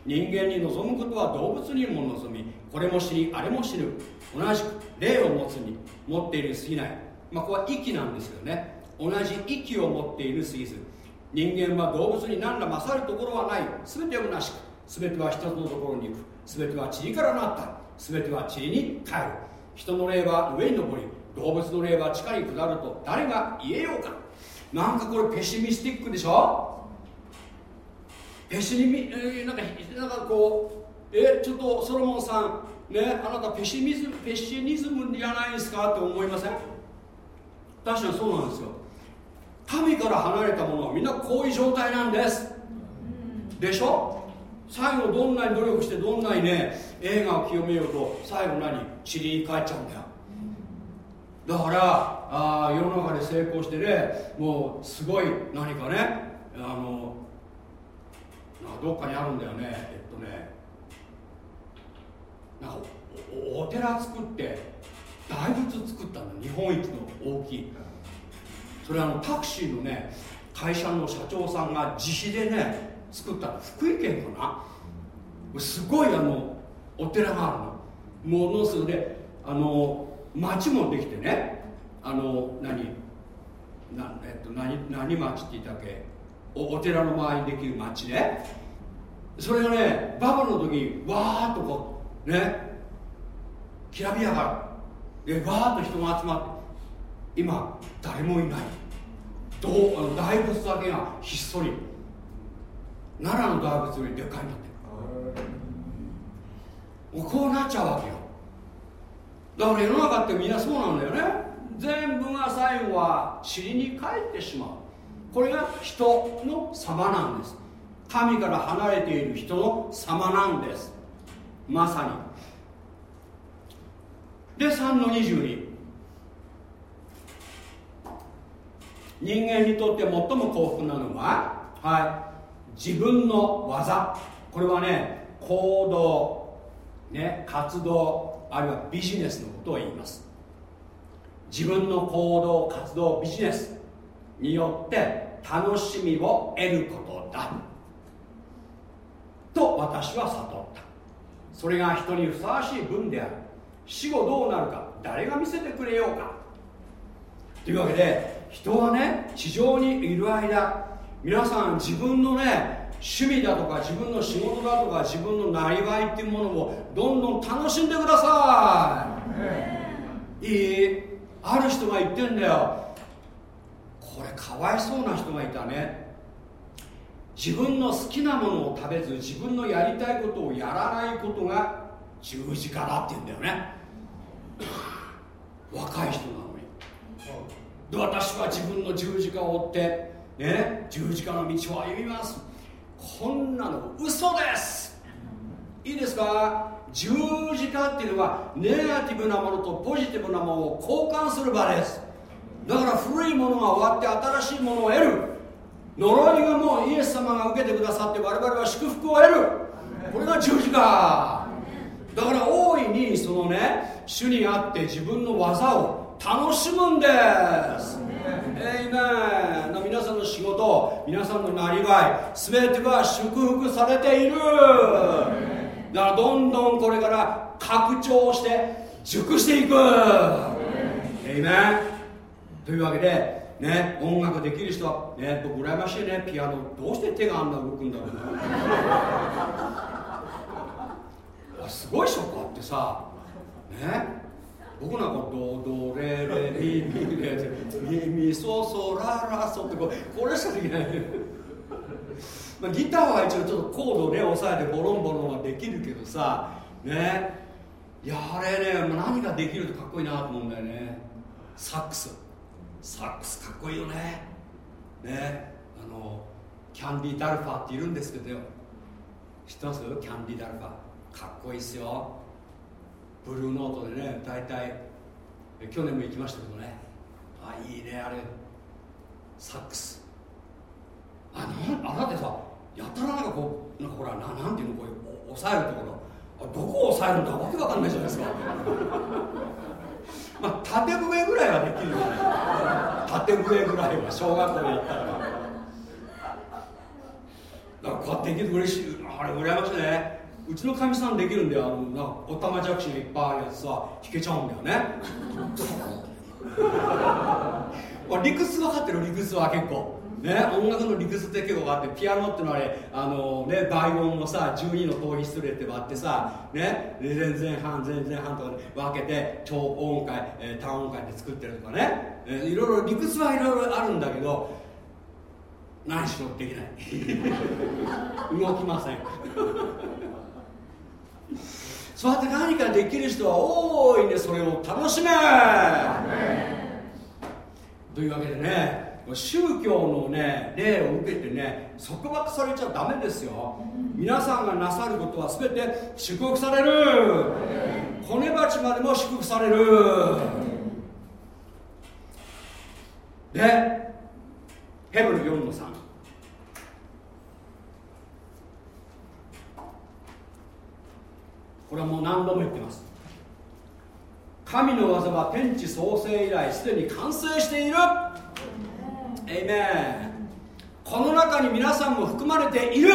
人間に望むことは動物にも望みこれも死にあれも死ぬ。同じく霊を持つに持っているに過ぎない。まあここは息なんですよね。同じ息を持っている過ぎず。人間は動物に何ら勝るところはない。全てをなしく。全ては一つのところに行く。全ては塵からなった。全ては塵に帰る。人の霊は上に登り動物の霊は地下に下ると誰が言えようか。なんかこれペシミスティックでしょ？ペシミ、えー、なんかなんかこうえちょっとソロモンさんねあなたペシミズペシニズムじゃないですかって思いません？確かにそうなんですよ。神から離れたものはみんなこういう状態なんです。でしょ？最後どんなに努力してどんなにね映画を清めようと最後何？塵に帰っちゃうんだよ。だからあ世の中で成功してねもうすごい何かねあのどっかにあるんだよね。えっとねなんかおお寺作って大仏作ったんだ日本一の大きい。それあのタクシーのね会社の社長さんが自費でね作った福井県かな？すごいあのお寺があるの。ものすごいであの町もできてね。あの何な、えっと、何何町って言ったっけ？おお寺の周りにできる町ね。それがねバブルの時にわーっとこうねきらびやか。でわーっと人が集まって今誰もいない。どうあの大仏だけがひっそり。奈良の大仏よりでっかいんだって。もうこうなっちゃうわけよだから世の中ってみんなそうなんだよね。全部が最後は塵に帰ってしまう。これが人の様なんです。神から離れている人の様なんです。まさに。で3の22人間にとって最も幸福なのは、はい、自分の技。これはね行動、ね、活動。あるいはビジネスのことを言います。自分の行動活動ビジネスによって楽しみを得ることだ。と私は悟った。それが人にふさわしい分である。死後どうなるか誰が見せてくれようか。というわけで人はね地上にいる間皆さん自分のね趣味だとか自分の仕事だとか自分のなりわいっていうものをどんどん楽しんでください、いい？ある人が言ってんだよ。これかわいそうな人がいたね。自分の好きなものを食べず自分のやりたいことをやらないことが十字架だって言うんだよね。若い人なのに。で私は自分の十字架を追ってね十字架の道を歩みますこんなの嘘です。いいですか？十字架っていうのはネガティブなものとポジティブなものを交換する場です。だから古いものが終わって新しいものを得る。呪いがもうイエス様が受けてくださって我々は祝福を得る。これが十字架。だから大いにそのね主にあって自分の技を楽しむんです。えいめ皆さんの仕事皆さんのなりわい全ては祝福されている。だからどんどんこれから拡張して熟していく。えいめというわけでね音楽できる人はね僕羨ましいねピアノ。どうして手があんな動くんだろうなすごいショックあってさ。ね。僕なんかドドレレミミレミミソソララソってここれしかできない。まあ、ギターは一応ちょっとコードね押さえてボロンボロンはできるけどさ。ね。いやあれね何ができるとかっこいいなと思うんだよね。サックス。サックスかっこいいよね。ね。あのキャンディ・ダルファっているんですけど知ってます？キャンディ・ダルファかっこいいっすよ。ブルーノートでね大体去年も行きましたけどね。あいいねあれ。サックス。あなんあなたさやったらなんかこうなんかほらななんていうのこう押さえるところ。あどこを押さえるんだわけわかんないじゃないですか。まあ縦笛ぐらいはできるよね。縦笛ぐらいは小学校で行ったら。だからこうやってできると嬉しい。あれ羨ましいね。うちのかみさんできるんだよ。あのなおたまじゃくしがいっぱいあるやつさ弾けちゃうんだよね。理屈分かってる理屈は結構。ね、音楽の理屈って結構あってピアノってのはねあのね倍音のさ12の等比出例って割ってさね全然半全然半とかで分けて超音階、えー、単音階で作ってるとかね、えー、いろいろ理屈はいろいろあるんだけど何しろできない。動きませんそうやって何かできる人は多いんでそれを楽しめ。というわけでね宗教のね例を受けてね束縛されちゃダメですよ。皆さんがなさることは全て祝福される。子ネバチまでも祝福される。でヘブル4の3これはもう何度も言ってます。神の技は天地創生以来すでに完成している。エイメン。この中に皆さんも含まれている。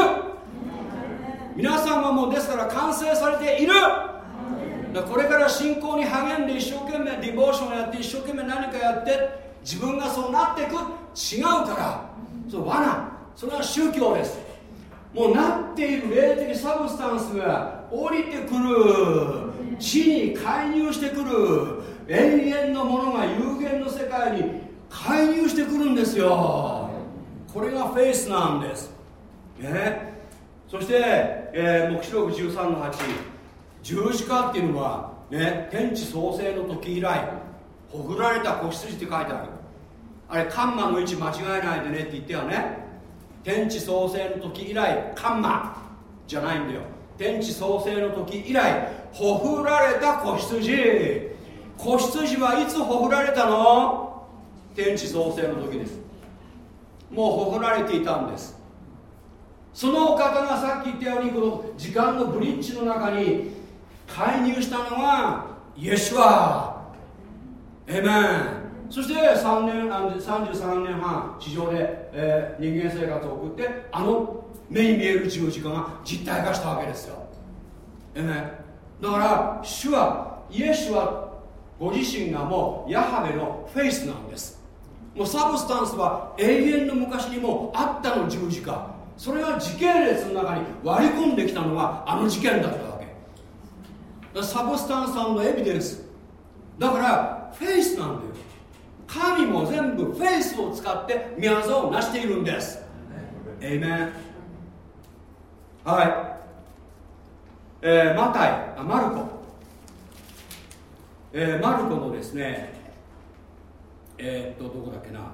皆さんはもうですから完成されている。これから信仰に励んで一生懸命ディボーションをやって一生懸命何かやって自分がそうなっていく。違うから。それ罠。それは宗教ですもうなっている霊的サブスタンスが降りてくる。地に介入してくる。永遠のものが有限の世界に介入してくるんですよ。これがフェイスなんです、ね、そして、えー、黙示録13の8十字架っていうのは、ね、天地創生の時以来ほぐられた子羊って書いてある。あれカンマの位置間違えないでねって言ったよね。天地創生の時以来カンマじゃないんだよ。天地創生の時以来ほふられた子羊。子羊はいつほふられたの？天地創生の時です。もうほふられていたんです。そのお方がさっき言ったようにこの時間のブリッジの中に介入したのがイエシュア amen。そして3年33年半地上で、えー、人間生活を送ってあの目に見える十字架が実体化したわけですよ。えねだから主はイエスはご自身がもうヤハベのフェイスなんです。もう substance は永遠の昔にもあったの十字架。それが時系列の中に割り込んできたのがあの事件だったわけ。 substance の evidence。だからフェイスなんだよ。神も全部 faith を使って御業を成しているんです。エイメンはい、えー、マタイあマルコ、えー、マルコのですねえー、っとどこだっけな。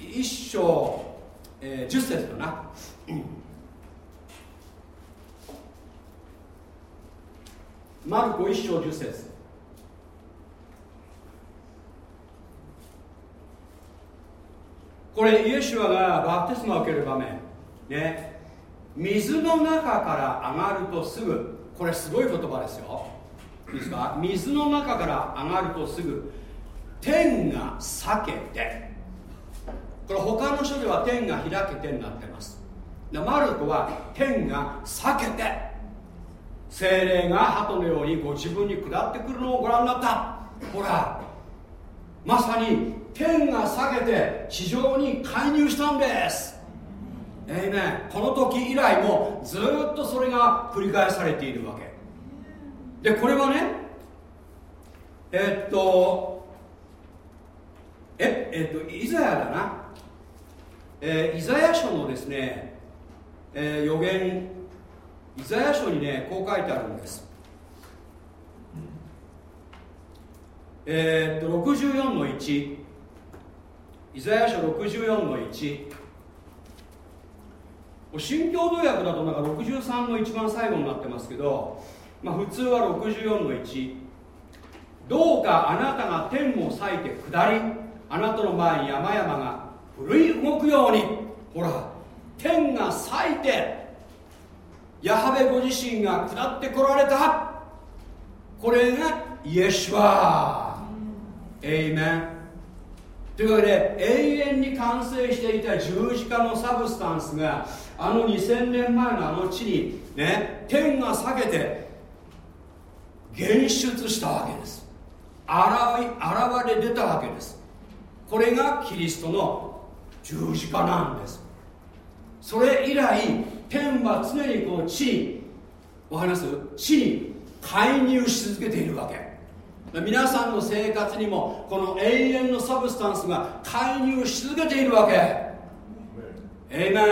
一章、えー、10節だな、マルコ一章10節。これイエシュアがバプテスマを受ける場面。ね。水の中から上がるとすぐ。これすごい言葉ですよ。いいですか？水の中から上がるとすぐ。天が裂けて。これ他の書では天が開けてになってます。でマルコは天が裂けて。精霊が鳩のようにご自分に下ってくるのをご覧になった。ほら。まさに天が裂けて地上に介入したんです。えーね、この時以来もずっとそれが繰り返されているわけ。でこれはねえっとええっとイザヤだな、えー、イザヤ書のですね、えー、予言イザヤ書にねこう書いてあるんです。えー、っと64の1イザヤ書64の1新共同訳だとなんか63の一番最後になってますけど、まあ、普通は64の1どうかあなたが天を裂いて下りあなたの前に山々が振り動くように。ほら天が裂いてヤハベご自身が下ってこられた。これがイエシュアエイメンというわけで永遠に完成していた十字架のサブスタンスがあの2000年前のあの地にね天が裂けて現出したわけです。現れ出たわけです。これがキリストの十字架なんです。それ以来天は常にこう地にわかります？地に介入し続けているわけ。皆さんの生活にもこの永遠のサブスタンスが介入し続けているわけ。エイメン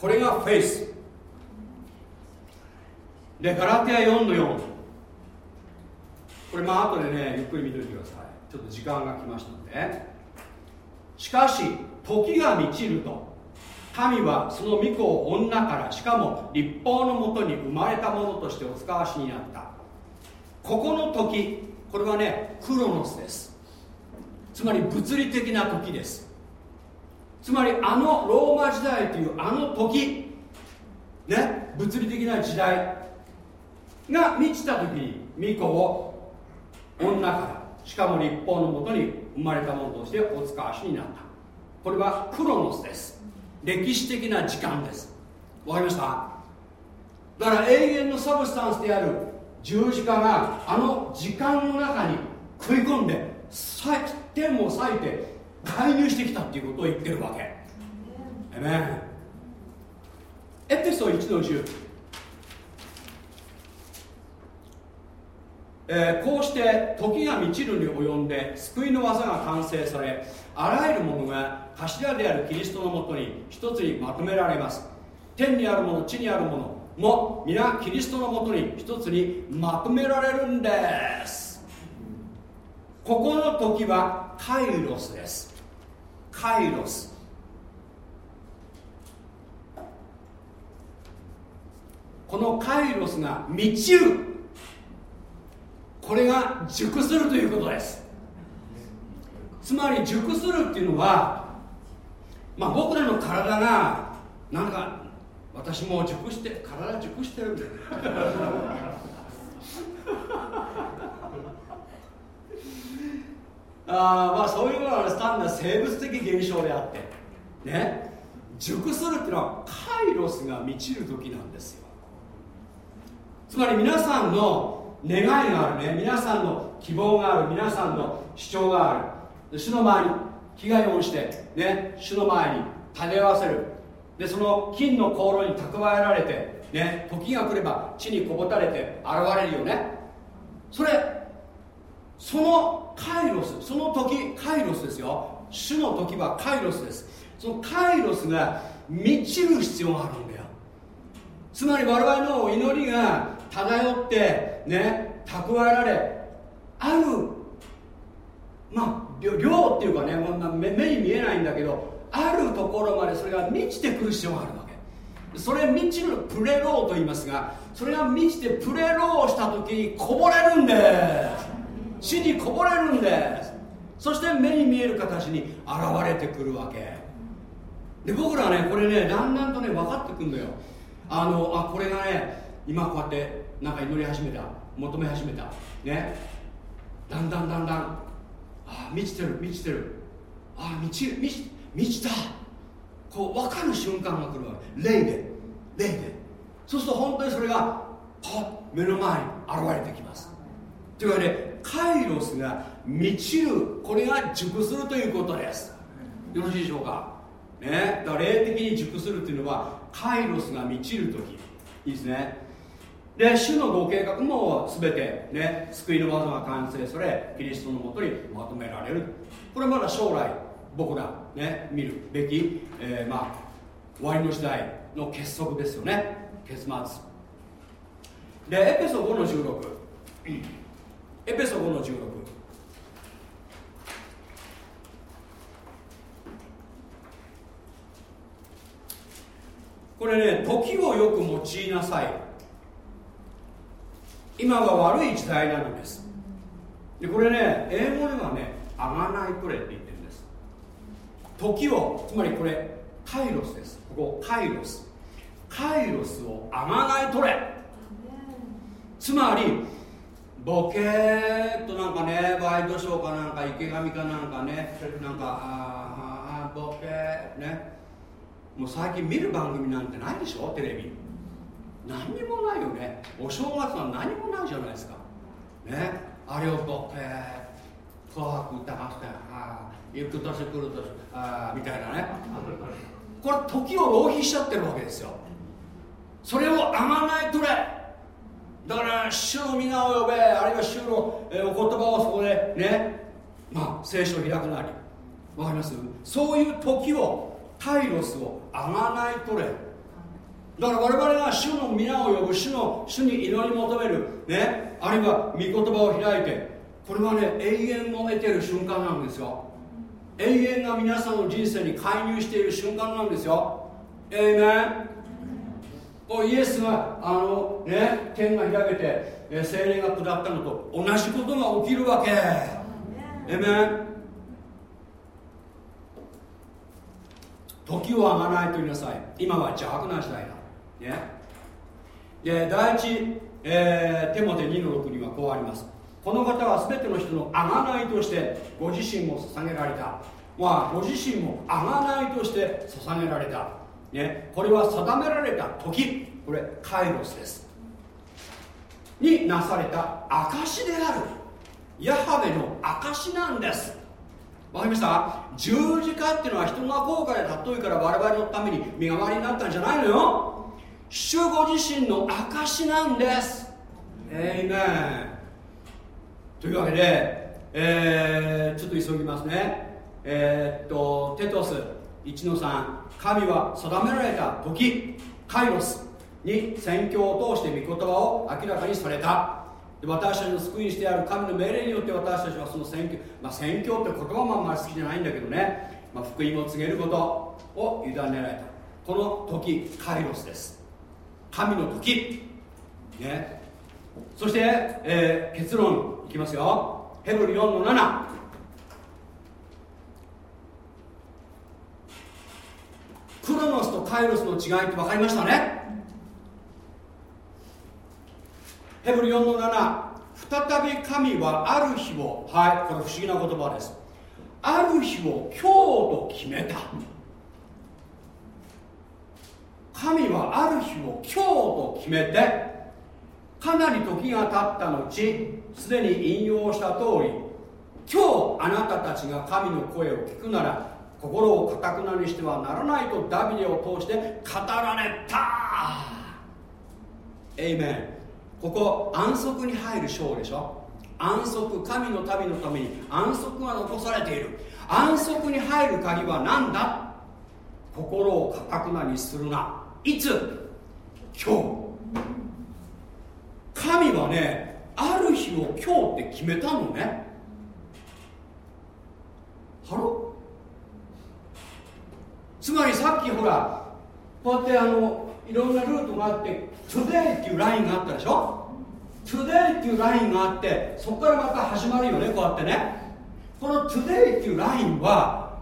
これがフェイス。でガラテア4の4これまあ後でねゆっくり見といてください。ちょっと時間が来ましたので。しかし時が満ちると神はその御子を女からしかも立法のもとに生まれたものとしてお使わしになった。ここの時これはねクロノスです。つまり物理的な時です。つまりあのローマ時代というあの時ね物理的な時代が満ちた時に御子を女からしかも立法のもとに生まれたものとしてお使わしになった。これはクロノスです。歴史的な時間です。わかりました？だから永遠のサブスタンスである十字架があの時間の中に食い込んで天を裂いて介入してきたっていうことを言ってるわけ。えめエペソ1の10えー、こうして時が満ちるに及んで救いの技が完成されあらゆるものが頭であるキリストのもとに一つにまとめられます。天にあるもの地にあるものも皆キリストのもとに一つにまとめられるんです。ここの時はカイロスです。カイロス。このカイロスが満ちるこれが熟するということです。つまり熟するっていうのはまあ僕らの体がなんか私も熟して体熟してるんだよ あまあそういうのは単なる生物的現象であって。ね。熟するっていうのはカイロスが満ちる時なんですよ。つまり皆さんの願いがあるね。皆さんの希望がある。皆さんの主張がある。主の前に気が用してね。主の前に種合わせる。でその金の香炉に蓄えられてね時が来れば地にこぼたれて現れるよね。それそのカイロスその時カイロスですよ。主の時はカイロスです。そのカイロスが満ちる必要があるんだよ。つまり我々の祈りが漂ってね蓄えられあるまあ量っていうかね目に見えないんだけどあるところまでそれが満ちてくる必要があるわけ。それ満ちるプレローと言いますがそれが満ちてプレローした時にこぼれるんです。死にこぼれるんです。そして目に見える形に現れてくるわけ。で僕らはねこれねだんだんとね分かってくんだよ。あのあこれがね今こうやってなんか祈り始めた。求め始めた。ね。だんだんだんだん。ああ満ちてる満ちてる。あ満ちる満ち満ちた。こう分かる瞬間が来るわけ。霊で。霊で。そうすると本当にそれがパッ目の前に現れてきます。というわけでカイロスが満ちる。これが熟するということです。よろしいでしょうか？ね？だから霊的に熟するっていうのはカイロスが満ちる時。いいですね。で主のご計画も全てね救いの技が完成。されキリストのもとにまとめられる。これまだ将来僕らね見るべき、えー、まあ終わりの時代の結束ですよね。結末。でエペソ5の16 エペソ5の16これね時をよく用いなさい。今は悪い時代なのです。でこれね英語ではねあがないとれって言って時をつまりこれカイロスです。ここカイロス。カイロスをあがないとれ。つまりボケーっとなんかねワイドショーかなんか池上かなんかねなんかああボケーね。もう最近見る番組なんてないでしょ？テレビ。何にもないよね。お正月は何もないじゃないですか。ね。あれをボケー紅白歌合戦ああ行く年来る年あみたいなね。これ時を浪費しちゃってるわけですよ。それをあがないとれ。だから主の皆を呼べあるいは主の、えお言葉をそこでねまあ聖書を開くなり。わかります？そういう時をタイロスをあがないとれ。だから我々が主の皆を呼ぶ主の主に祈り求めるねあるいは御言葉を開いてこれはね永遠を得てる瞬間なんですよ。永遠が皆さんの人生に介入している瞬間なんですよ。ええねイエスがあのね天が開けて精霊が下ったのと同じことが起きるわけ。ええね時をあがないと言いなさい。今は邪悪な時代だ。ね。で第一、えー、テモテ2の6にはこうあります。この方は全ての人の贖いとしてご自身も捧げられた。まあご自身も贖いとして捧げられた、ね、これは定められた時これカイロスです。になされた証である。ヤハベの証なんです。わかりました？十字架っていうのは人が高価で尊いから我々のために身代わりになったんじゃないのよ。主ご自身の証なんです。えいめというわけで、えー、ちょっと急ぎますね。えー、っとテトス1の3神は定められた時カイロスに宣教を通して御言葉を明らかにされた。私たちの救いにしてある神の命令によって私たちはその宣教、まあ、宣教って言葉もあんまり好きじゃないんだけどね、まあ、福音を告げることを委ねられた。この時カイロスです。神の時。ね。そして、えー、結論。いきますよ。ヘブル4の7クロノスとカイロスの違いって分かりましたね。ヘブル4の7再び神はある日をはいこれ不思議な言葉です。ある日を今日と決めた。神はある日を今日と決めてかなり時が経った後すでに引用した通り今日あなたたちが神の声を聞くなら心をかたくなにしてはならないとダビデを通して語られた。エイメンここ安息に入る章でしょ安息神の民のために安息が残されている。安息に入る鍵は何だ？心をかたくなにするな。いつ？今日。神はねある日を今日って決めたのね。ハロつまりさっきほらこうやってあのいろんなルートがあって Today っていうラインがあったでしょ？Today っていうラインがあってそこからまた始まるよねこうやってね。この Today っていうラインは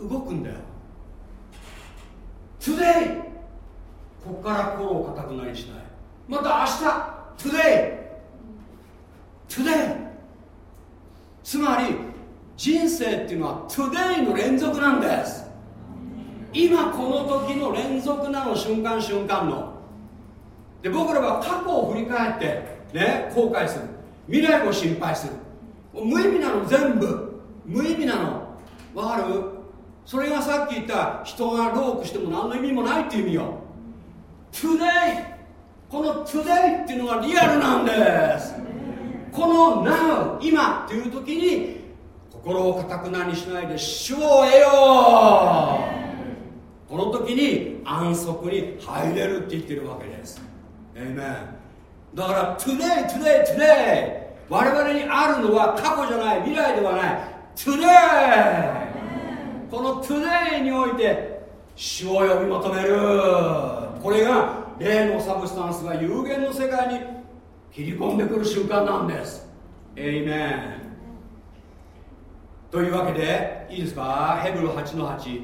動くんだよ。Today ここから心をかたくなにしない。また明日 Today! Today! つまり人生っていうのは Today の連続なんです。今この時の連続なの瞬間瞬間の。で僕らは過去を振り返ってね後悔する。未来を心配する。無意味なの全部。無意味なの。わかる？それがさっき言った人がロークしても何の意味もないっていう意味よ。Today この Today っていうのがリアルなんです。この Now 今っていう時に心をかたくなにしないで主を得よう。この時に安息に入れるって言ってるわけです。エイメンだから today today today 我々にあるのは過去じゃない未来ではない。Today この today において主を呼び求める。これが霊のサブスタンスが有限の世界に切り込んでくる瞬間なんです。エイメンというわけでいいですか？ヘブル8の8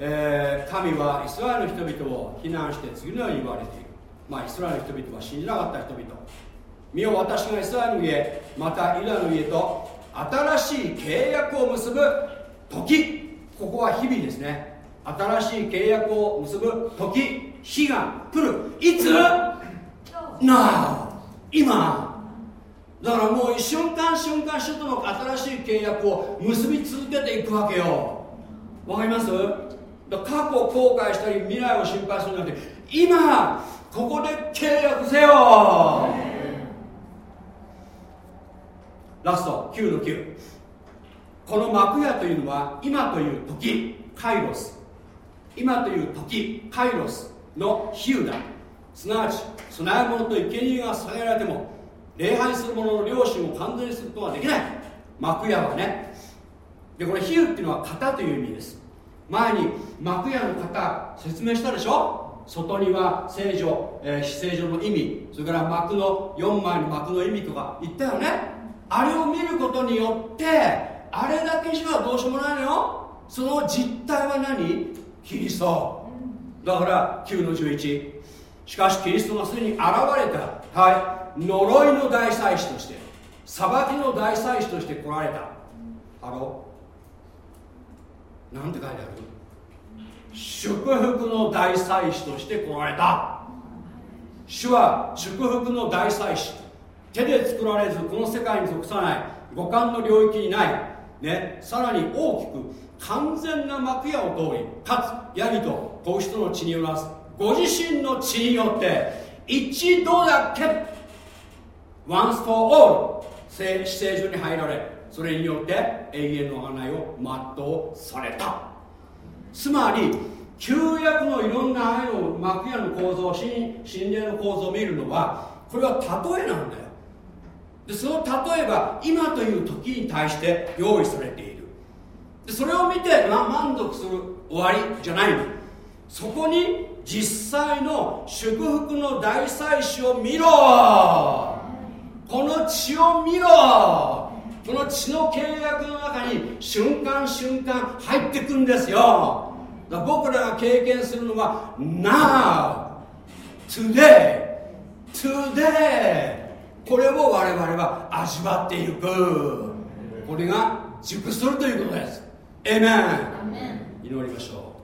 えー、神はイスラエルの人々を非難して次のように言われている。まあイスラエルの人々は信じなかった人々。見よ私がイスラエルの家またイラの家と新しい契約を結ぶ時。ここは日々ですね。新しい契約を結ぶ時日が来る。いつ？な今。だからもう瞬間瞬間主との新しい契約を結び続けていくわけよ。わかります？過去を後悔したり未来を心配するなくて今ここで契約せよ。ラスト9の9この幕屋というのは今という時カイロス今という時カイロスの比喩だ。すなわち供え物と生贄が下げられても礼拝する者の良心を完全にすることはできない。幕屋はね。でこれ比喩っていうのは型という意味です。前に幕屋の型説明したでしょ？外には聖女、えー、非正常の意味。それから幕の4枚の幕の意味とか言ったよね。あれを見ることによってあれだけじゃどうしようもないのよ。その実態は何？キリスト。だから9の11しかしキリストがすでに現れた。はい。呪いの大祭司として。裁きの大祭司として来られた。ハロなんて書いてある？祝福の大祭司として来られた。主は祝福の大祭司。手で作られずこの世界に属さない。五感の領域にない。ね。さらに大きく完全な幕屋を通りかつヤギと子牛との血によらずご自身の血によって一度だけ once for all 死聖所に入られそれによって永遠の贖いを全うされた。つまり旧約のいろんな愛の幕屋の構造神神殿の構造を見るのはこれは例えなんだよ。でその例えば今という時に対して用意されている。それを見て、ま、満足する終わりじゃないの。そこに実際の祝福の大祭司を見ろ。この血を見ろ。この血の契約の中に瞬間瞬間入ってくんですよ。だら僕らが経験するのは Now Today Today. これを我々は味わっていく。これが熟するということです。エメ祈りましょ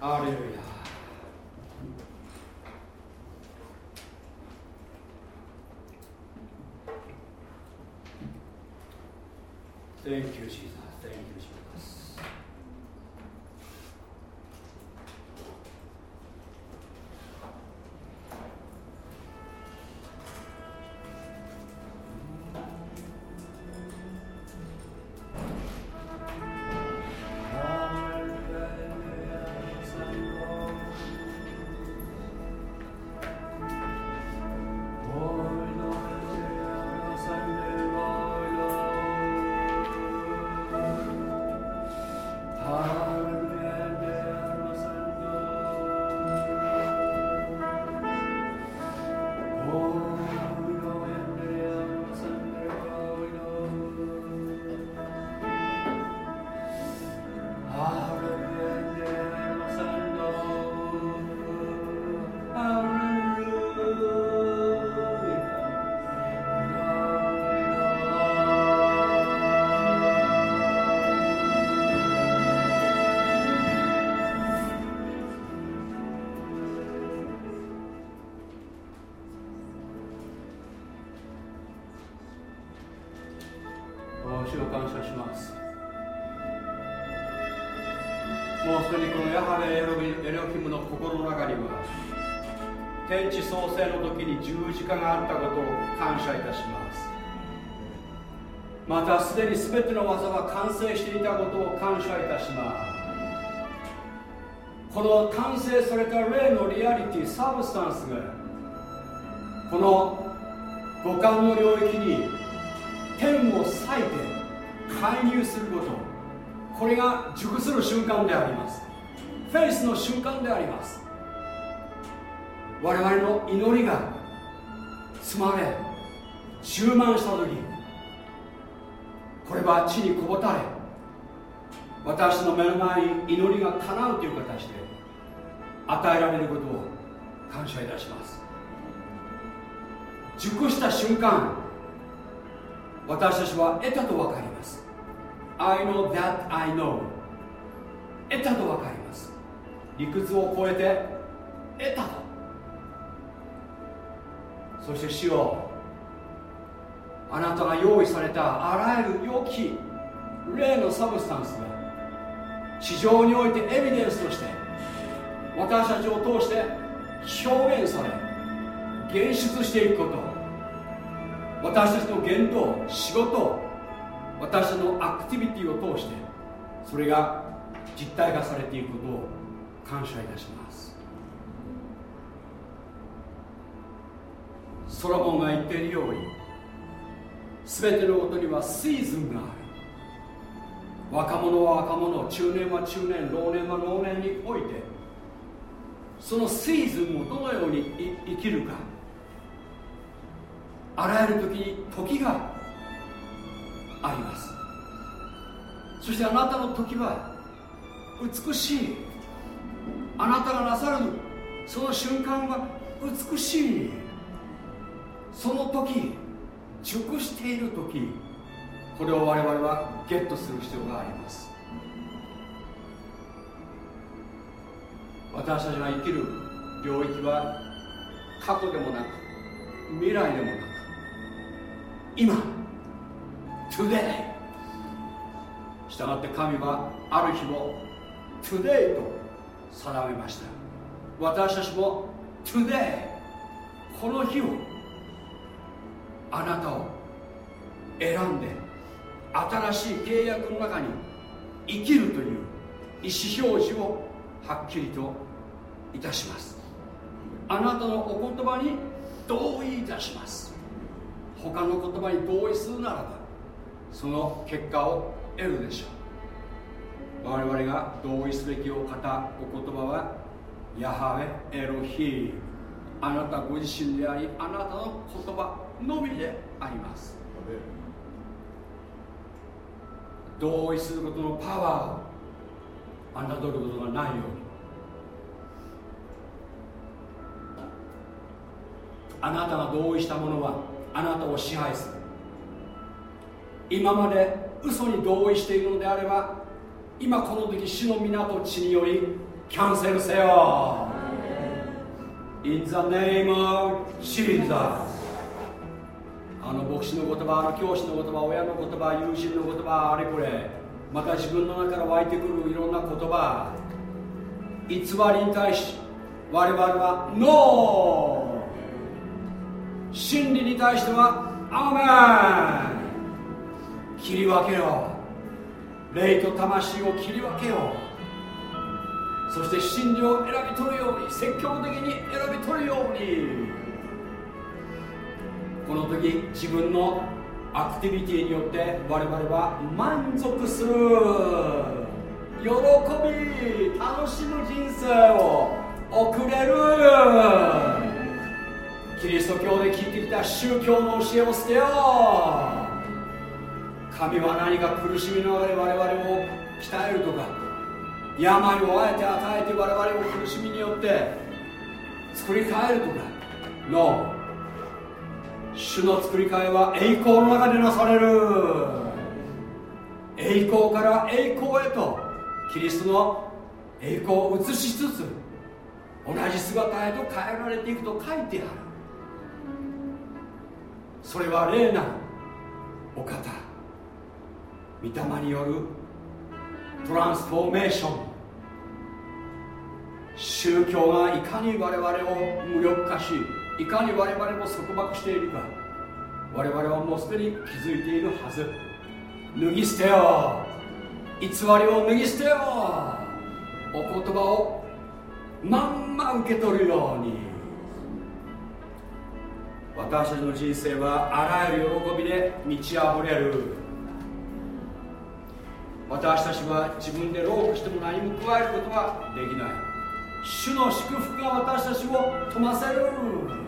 う。アレルヤ Thank. 天地創生の時に十字架があったことを感謝いたします。またすでに全ての技は完成していたことを感謝いたします。この完成された霊のリアリティサブスタンスがこの五感の領域に天を裂いて介入すること。これが熟する瞬間であります。フェイスの瞬間であります。我々の祈りが積まれ充満した時これは地にこぼたれ私の目の前に祈りが叶うという形で与えられることを感謝いたします。熟した瞬間私たちは得たと分かります。I know that I know 得たと分かります。理屈を超えて得たと。そして主よあなたが用意されたあらゆる良き霊のサブスタンスが地上においてエビデンスとして私たちを通して表現され現出していくこと私たちの言動仕事私たちのアクティビティを通してそれが実体化されていくことを感謝いたします。ソロモンが言っているように全てのことにはシーズンがある。若者は若者中年は中年老年は老年においてそのシーズンをどのように生きるかあらゆる時に時があります。そしてあなたの時は美しいあなたがなさるその瞬間は美しい。その時熟している時これを我々はゲットする必要があります。私たちが生きる領域は過去でもなく未来でもなく今 Today したがって神はある日を Today と定めました。私たちも Today この日をあなたを選んで新しい契約の中に生きるという意思表示をはっきりといたします。あなたのお言葉に同意いたします。他の言葉に同意するならばその結果を得るでしょう。我々が同意すべきお方お言葉はヤハウェエロヒーあなたご自身でありあなたの言葉のみであります。同意することのパワーを侮ることがないように。あなたが同意したものはあなたを支配する。今まで嘘に同意しているのであれば今この時主の皆と血によりキャンセルせよ。In the name of Jesus あの牧師の言葉あの教師の言葉親の言葉友人の言葉あれこれまた自分の中から湧いてくるいろんな言葉偽りに対し我々はノー真理に対してはアーメン切り分けよ霊と魂を切り分けよそして真理を選び取るように積極的に選び取るように。この時自分のアクティビティによって我々は満足する。喜び楽しむ人生を送れる。キリスト教で聞いてきた宗教の教えを捨てよう。神は何か苦しみの我々を鍛えるとか病をあえて与えて我々を苦しみによって作り変えるとか。の主の作り変えは栄光の中でなされる。栄光から栄光へとキリストの栄光を映しつつ同じ姿へと変えられていくと書いてある。それは霊なお方御霊によるトランスフォーメーション。宗教がいかに我々を無力化しいかに我々も束縛しているか我々はもうすでに気づいているはず。脱ぎ捨てよ偽りを脱ぎ捨てよお言葉をまんま受け取るように。私たちの人生はあらゆる喜びで満ち溢れる。私たちは自分で労苦しても何も加えることはできない。主の祝福が私たちを富ませる。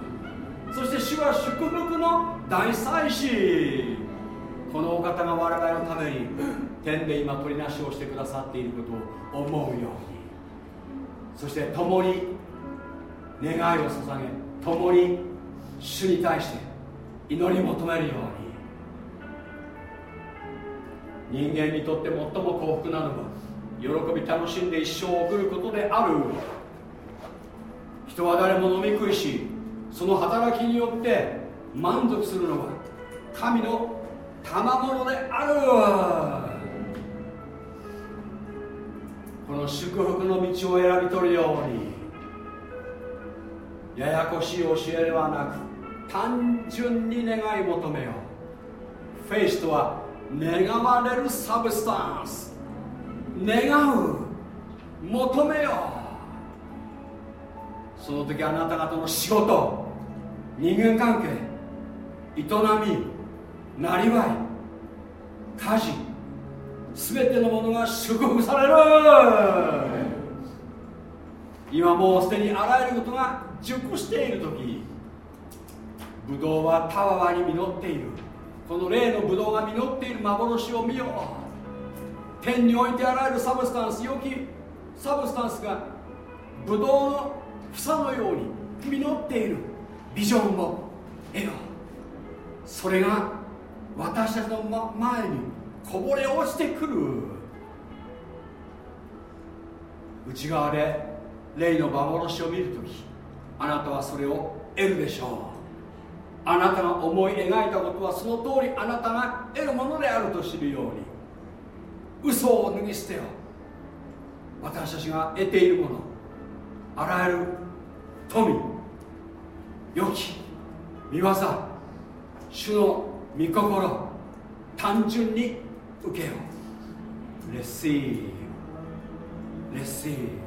そして主は祝福の大祭司このお方が我々のために天で今取りなしをしてくださっていることを思うよ。うにそして共に願いを捧げ共に主に対して祈り求めるように。人間にとって最も幸福なのは喜び楽しんで一生を送ることである人は誰も飲み食いしその働きによって満足するのは神の賜物である。この祝福の道を選び取るようにややこしい教えではなく単純に願い求めよう。フェイスとは願われるサブスタンス。願う。求めよう。その時あなた方の仕事人間関係営みなりわい家事全てのものが祝福される。今もうすでにあらゆることが熟している時ブドウはたわわに実っている。この霊のブドウが実っている幻を見よう。天においてあらゆる substance 良き substance がブドウの房のように実っている。ビジョンを得ようそれが私たちの前にこぼれ落ちてくる。内側で霊の幻を見るときあなたはそれを得るでしょう。あなたが思い描いたことはその通りあなたが得るものであると知るように。嘘を脱ぎ捨てよ。私たちが得ているものあらゆる富。良き見業主の御心単純に受けよう。レシーブレシーブ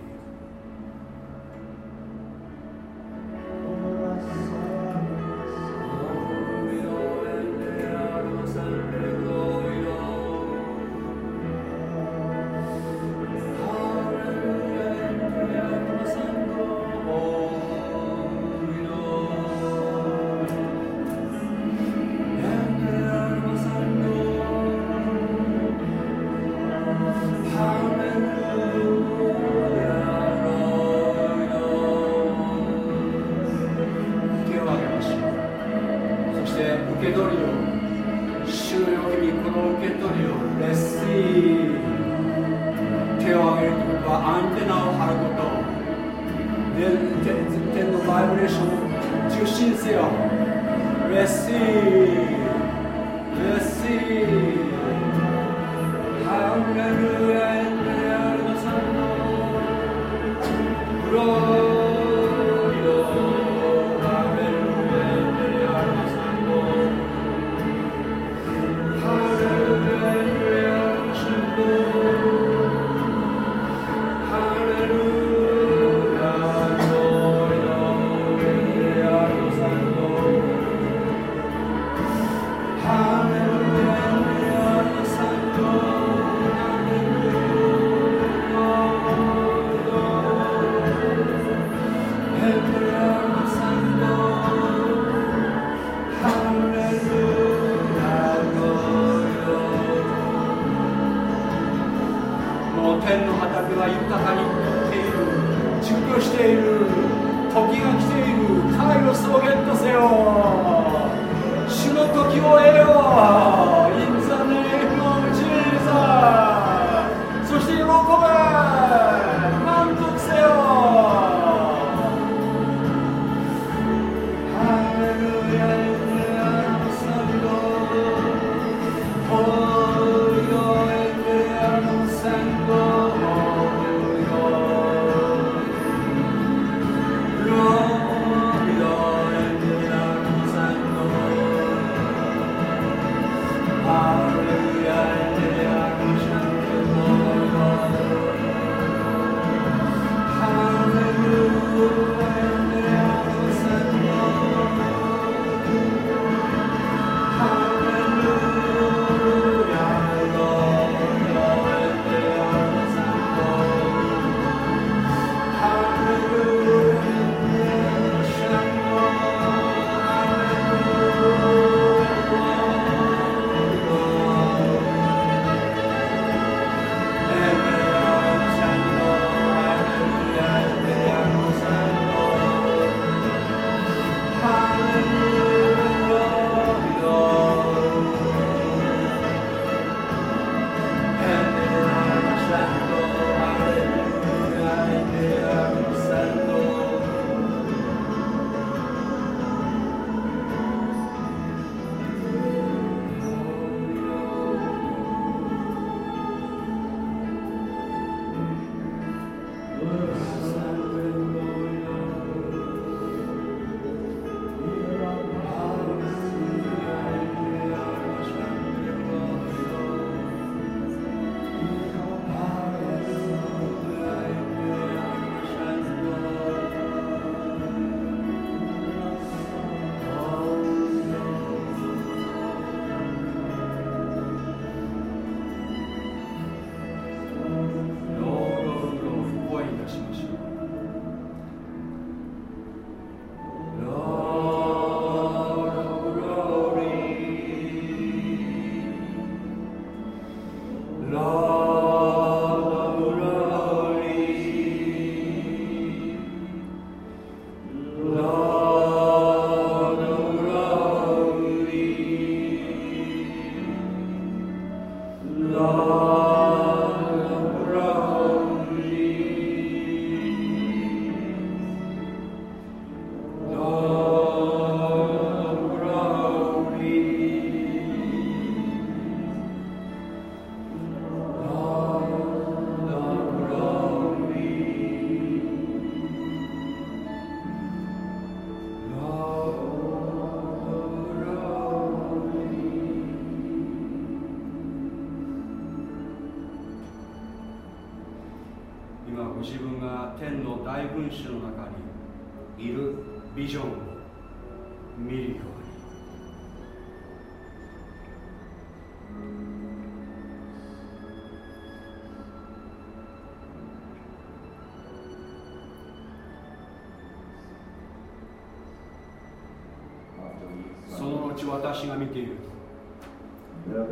私が見ている。と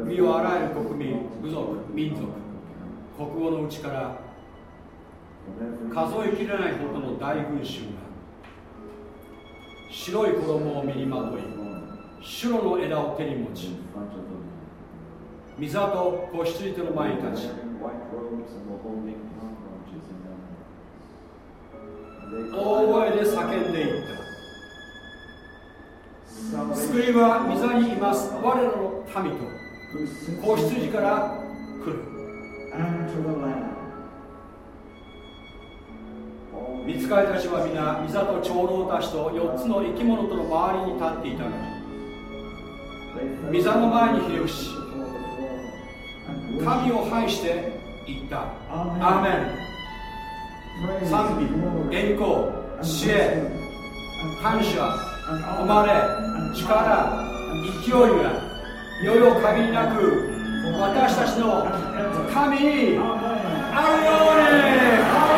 身をあらゆる国民部族民族国語のうちから数えきれないほどの大群衆が白い衣を身にまとい白の枝を手に持ち水と子羊との前に立ち大声で叫んでいった救いは水にいます。我らの民と子羊から来る。見つかりたちは皆水と長老たちと4つの生き物との周りに立っていたが水の前にひれ伏し神を拝して言った。アーメン。賛美栄光知恵感謝誉れ。力勢いがいよいよ限りなく私たちの神にあるように。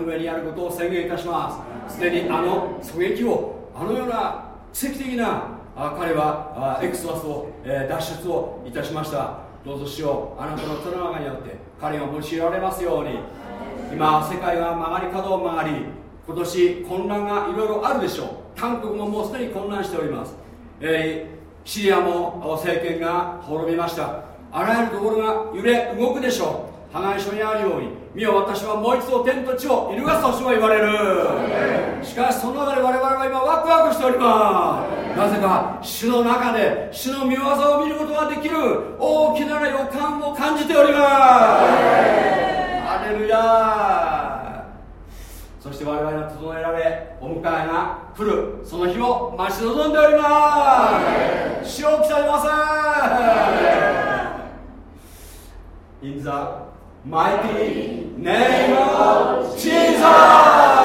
の上にあることを宣言いたします。すでにあの狙撃をあのような奇跡的なあ彼はあエクソダスを、えー、脱出をいたしました。どうぞ主ようあなたの手の中によって彼が用いられますように。今世界が曲がり角を曲がり今年混乱がいろいろあるでしょう。韓国ももうすでに混乱しております、えー、シリアも政権が滅びました。あらゆるところが揺れ動くでしょう。破壊書にあるように。見よ私はもう一度天と地を揺るがすと主は言われる。しかしその中で我々は今ワクワクしております。なぜか主の中で主の御業を見ることができる大きな予感を感じております。ハレルヤそして我々が整えられお迎えが来る。その日を待ち望んでおります。主を来たりません In the mighty name of Jesus